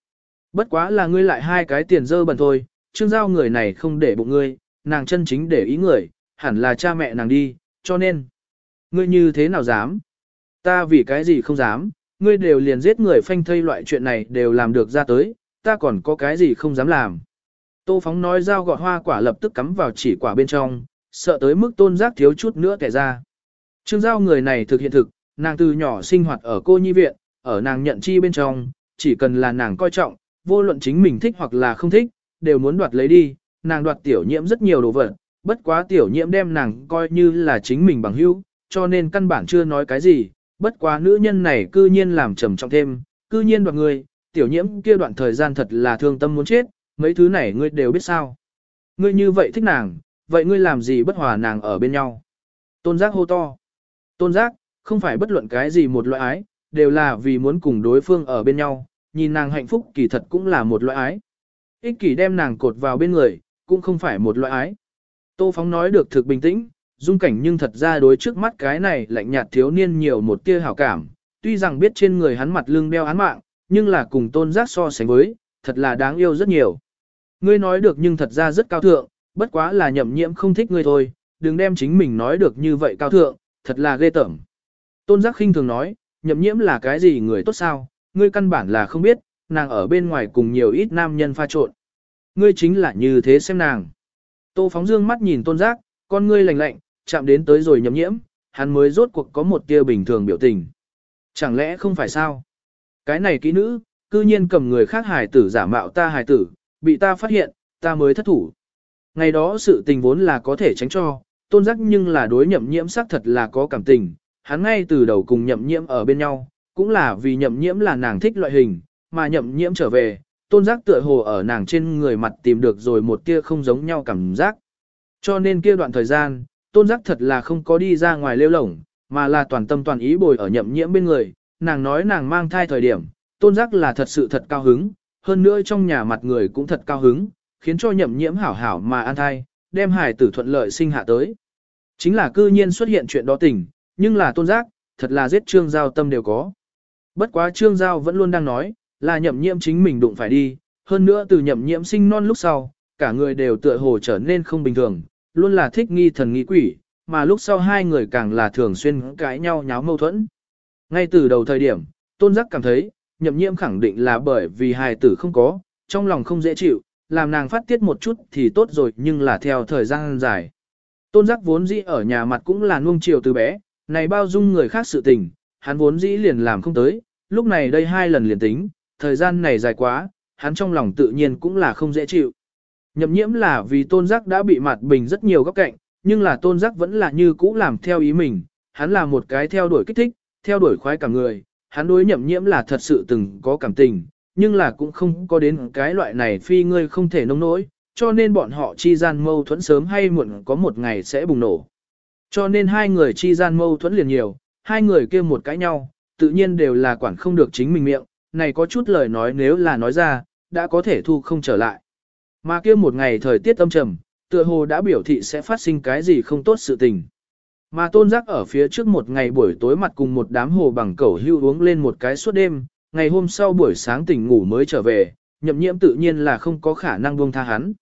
Bất quá là ngươi lại hai cái tiền dơ bẩn thôi, Trương Giao người này không để bụng ngươi, nàng chân chính để ý người, hẳn là cha mẹ nàng đi, cho nên. Ngươi như thế nào dám? Ta vì cái gì không dám, ngươi đều liền giết người phanh thây loại chuyện này đều làm được ra tới, ta còn có cái gì không dám làm. Tô Phóng nói dao gọt hoa quả lập tức cắm vào chỉ quả bên trong, sợ tới mức tôn giác thiếu chút nữa kẻ ra. Trương giao người này thực hiện thực, nàng từ nhỏ sinh hoạt ở cô nhi viện, ở nàng nhận chi bên trong, chỉ cần là nàng coi trọng, vô luận chính mình thích hoặc là không thích, đều muốn đoạt lấy đi, nàng đoạt tiểu nhiễm rất nhiều đồ vật, bất quá tiểu nhiễm đem nàng coi như là chính mình bằng hữu, cho nên căn bản chưa nói cái gì, bất quá nữ nhân này cư nhiên làm trầm trọng thêm, cư nhiên đoạt người, tiểu nhiễm kia đoạn thời gian thật là thương tâm muốn chết, mấy thứ này ngươi đều biết sao. Ngươi như vậy thích nàng, vậy ngươi làm gì bất hòa nàng ở bên nhau? Tôn giác hô to. Tôn giác, không phải bất luận cái gì một loại ái, đều là vì muốn cùng đối phương ở bên nhau, nhìn nàng hạnh phúc kỳ thật cũng là một loại ái. Ích kỷ đem nàng cột vào bên người, cũng không phải một loại ái. Tô Phóng nói được thực bình tĩnh, dung cảnh nhưng thật ra đối trước mắt cái này lạnh nhạt thiếu niên nhiều một tia hảo cảm, tuy rằng biết trên người hắn mặt lưng đeo án mạng, nhưng là cùng tôn giác so sánh với, thật là đáng yêu rất nhiều. Ngươi nói được nhưng thật ra rất cao thượng, bất quá là nhậm nhiễm không thích ngươi thôi, đừng đem chính mình nói được như vậy cao thượng, thật là ghê tởm. Tôn giác khinh thường nói, nhậm nhiễm là cái gì người tốt sao, ngươi căn bản là không biết, nàng ở bên ngoài cùng nhiều ít nam nhân pha trộn. Ngươi chính là như thế xem nàng. Tô phóng dương mắt nhìn tôn giác, con ngươi lạnh lạnh, chạm đến tới rồi nhậm nhiễm, hắn mới rốt cuộc có một tia bình thường biểu tình. Chẳng lẽ không phải sao? Cái này kỹ nữ, cư nhiên cầm người khác hài tử giả mạo ta hài tử, bị ta phát hiện, ta mới thất thủ. Ngày đó sự tình vốn là có thể tránh cho, tôn giác nhưng là đối nhậm nhiễm xác thật là có cảm tình, hắn ngay từ đầu cùng nhậm nhiễm ở bên nhau, cũng là vì nhậm nhiễm là nàng thích loại hình, mà nhậm nhiễm trở về, tôn giác tựa hồ ở nàng trên người mặt tìm được rồi một kia không giống nhau cảm giác. Cho nên kia đoạn thời gian, tôn giác thật là không có đi ra ngoài lêu lổng, mà là toàn tâm toàn ý bồi ở nhậm nhiễm bên người, nàng nói nàng mang thai thời điểm, tôn giác là thật sự thật cao hứng, hơn nữa trong nhà mặt người cũng thật cao hứng, khiến cho nhậm nhiễm hảo hảo mà an thai, đem hài tử thuận lợi sinh hạ tới. Chính là cư nhiên xuất hiện chuyện đó tình, nhưng là tôn giác, thật là giết trương giao tâm đều có. Bất quá trương giao vẫn luôn đang nói, là nhậm nhiễm chính mình đụng phải đi, hơn nữa từ nhậm nhiễm sinh non lúc sau, cả người đều tựa hồ trở nên không bình thường, luôn là thích nghi thần nghi quỷ, mà lúc sau hai người càng là thường xuyên cãi nhau nháo mâu thuẫn. Ngay từ đầu thời điểm, tôn giác cảm thấy, nhậm nhiễm khẳng định là bởi vì hài tử không có, trong lòng không dễ chịu, làm nàng phát tiết một chút thì tốt rồi nhưng là theo thời gian dài. Tôn giác vốn dĩ ở nhà mặt cũng là nuông chiều từ bé, này bao dung người khác sự tình, hắn vốn dĩ liền làm không tới, lúc này đây hai lần liền tính, thời gian này dài quá, hắn trong lòng tự nhiên cũng là không dễ chịu. Nhậm nhiễm là vì tôn giác đã bị mặt bình rất nhiều góc cạnh, nhưng là tôn giác vẫn là như cũ làm theo ý mình, hắn là một cái theo đuổi kích thích, theo đuổi khoái cả người, hắn đối nhậm nhiễm là thật sự từng có cảm tình, nhưng là cũng không có đến cái loại này phi ngươi không thể nông nỗi, cho nên bọn họ chi gian mâu thuẫn sớm hay muộn có một ngày sẽ bùng nổ. Cho nên hai người chi gian mâu thuẫn liền nhiều, hai người kia một cãi nhau, tự nhiên đều là quản không được chính mình miệng, này có chút lời nói nếu là nói ra, đã có thể thu không trở lại. Mà kia một ngày thời tiết âm trầm, tựa hồ đã biểu thị sẽ phát sinh cái gì không tốt sự tình. Mà tôn giác ở phía trước một ngày buổi tối mặt cùng một đám hồ bằng cẩu hưu uống lên một cái suốt đêm, ngày hôm sau buổi sáng tỉnh ngủ mới trở về, nhậm nhiễm tự nhiên là không có khả năng buông tha hắn.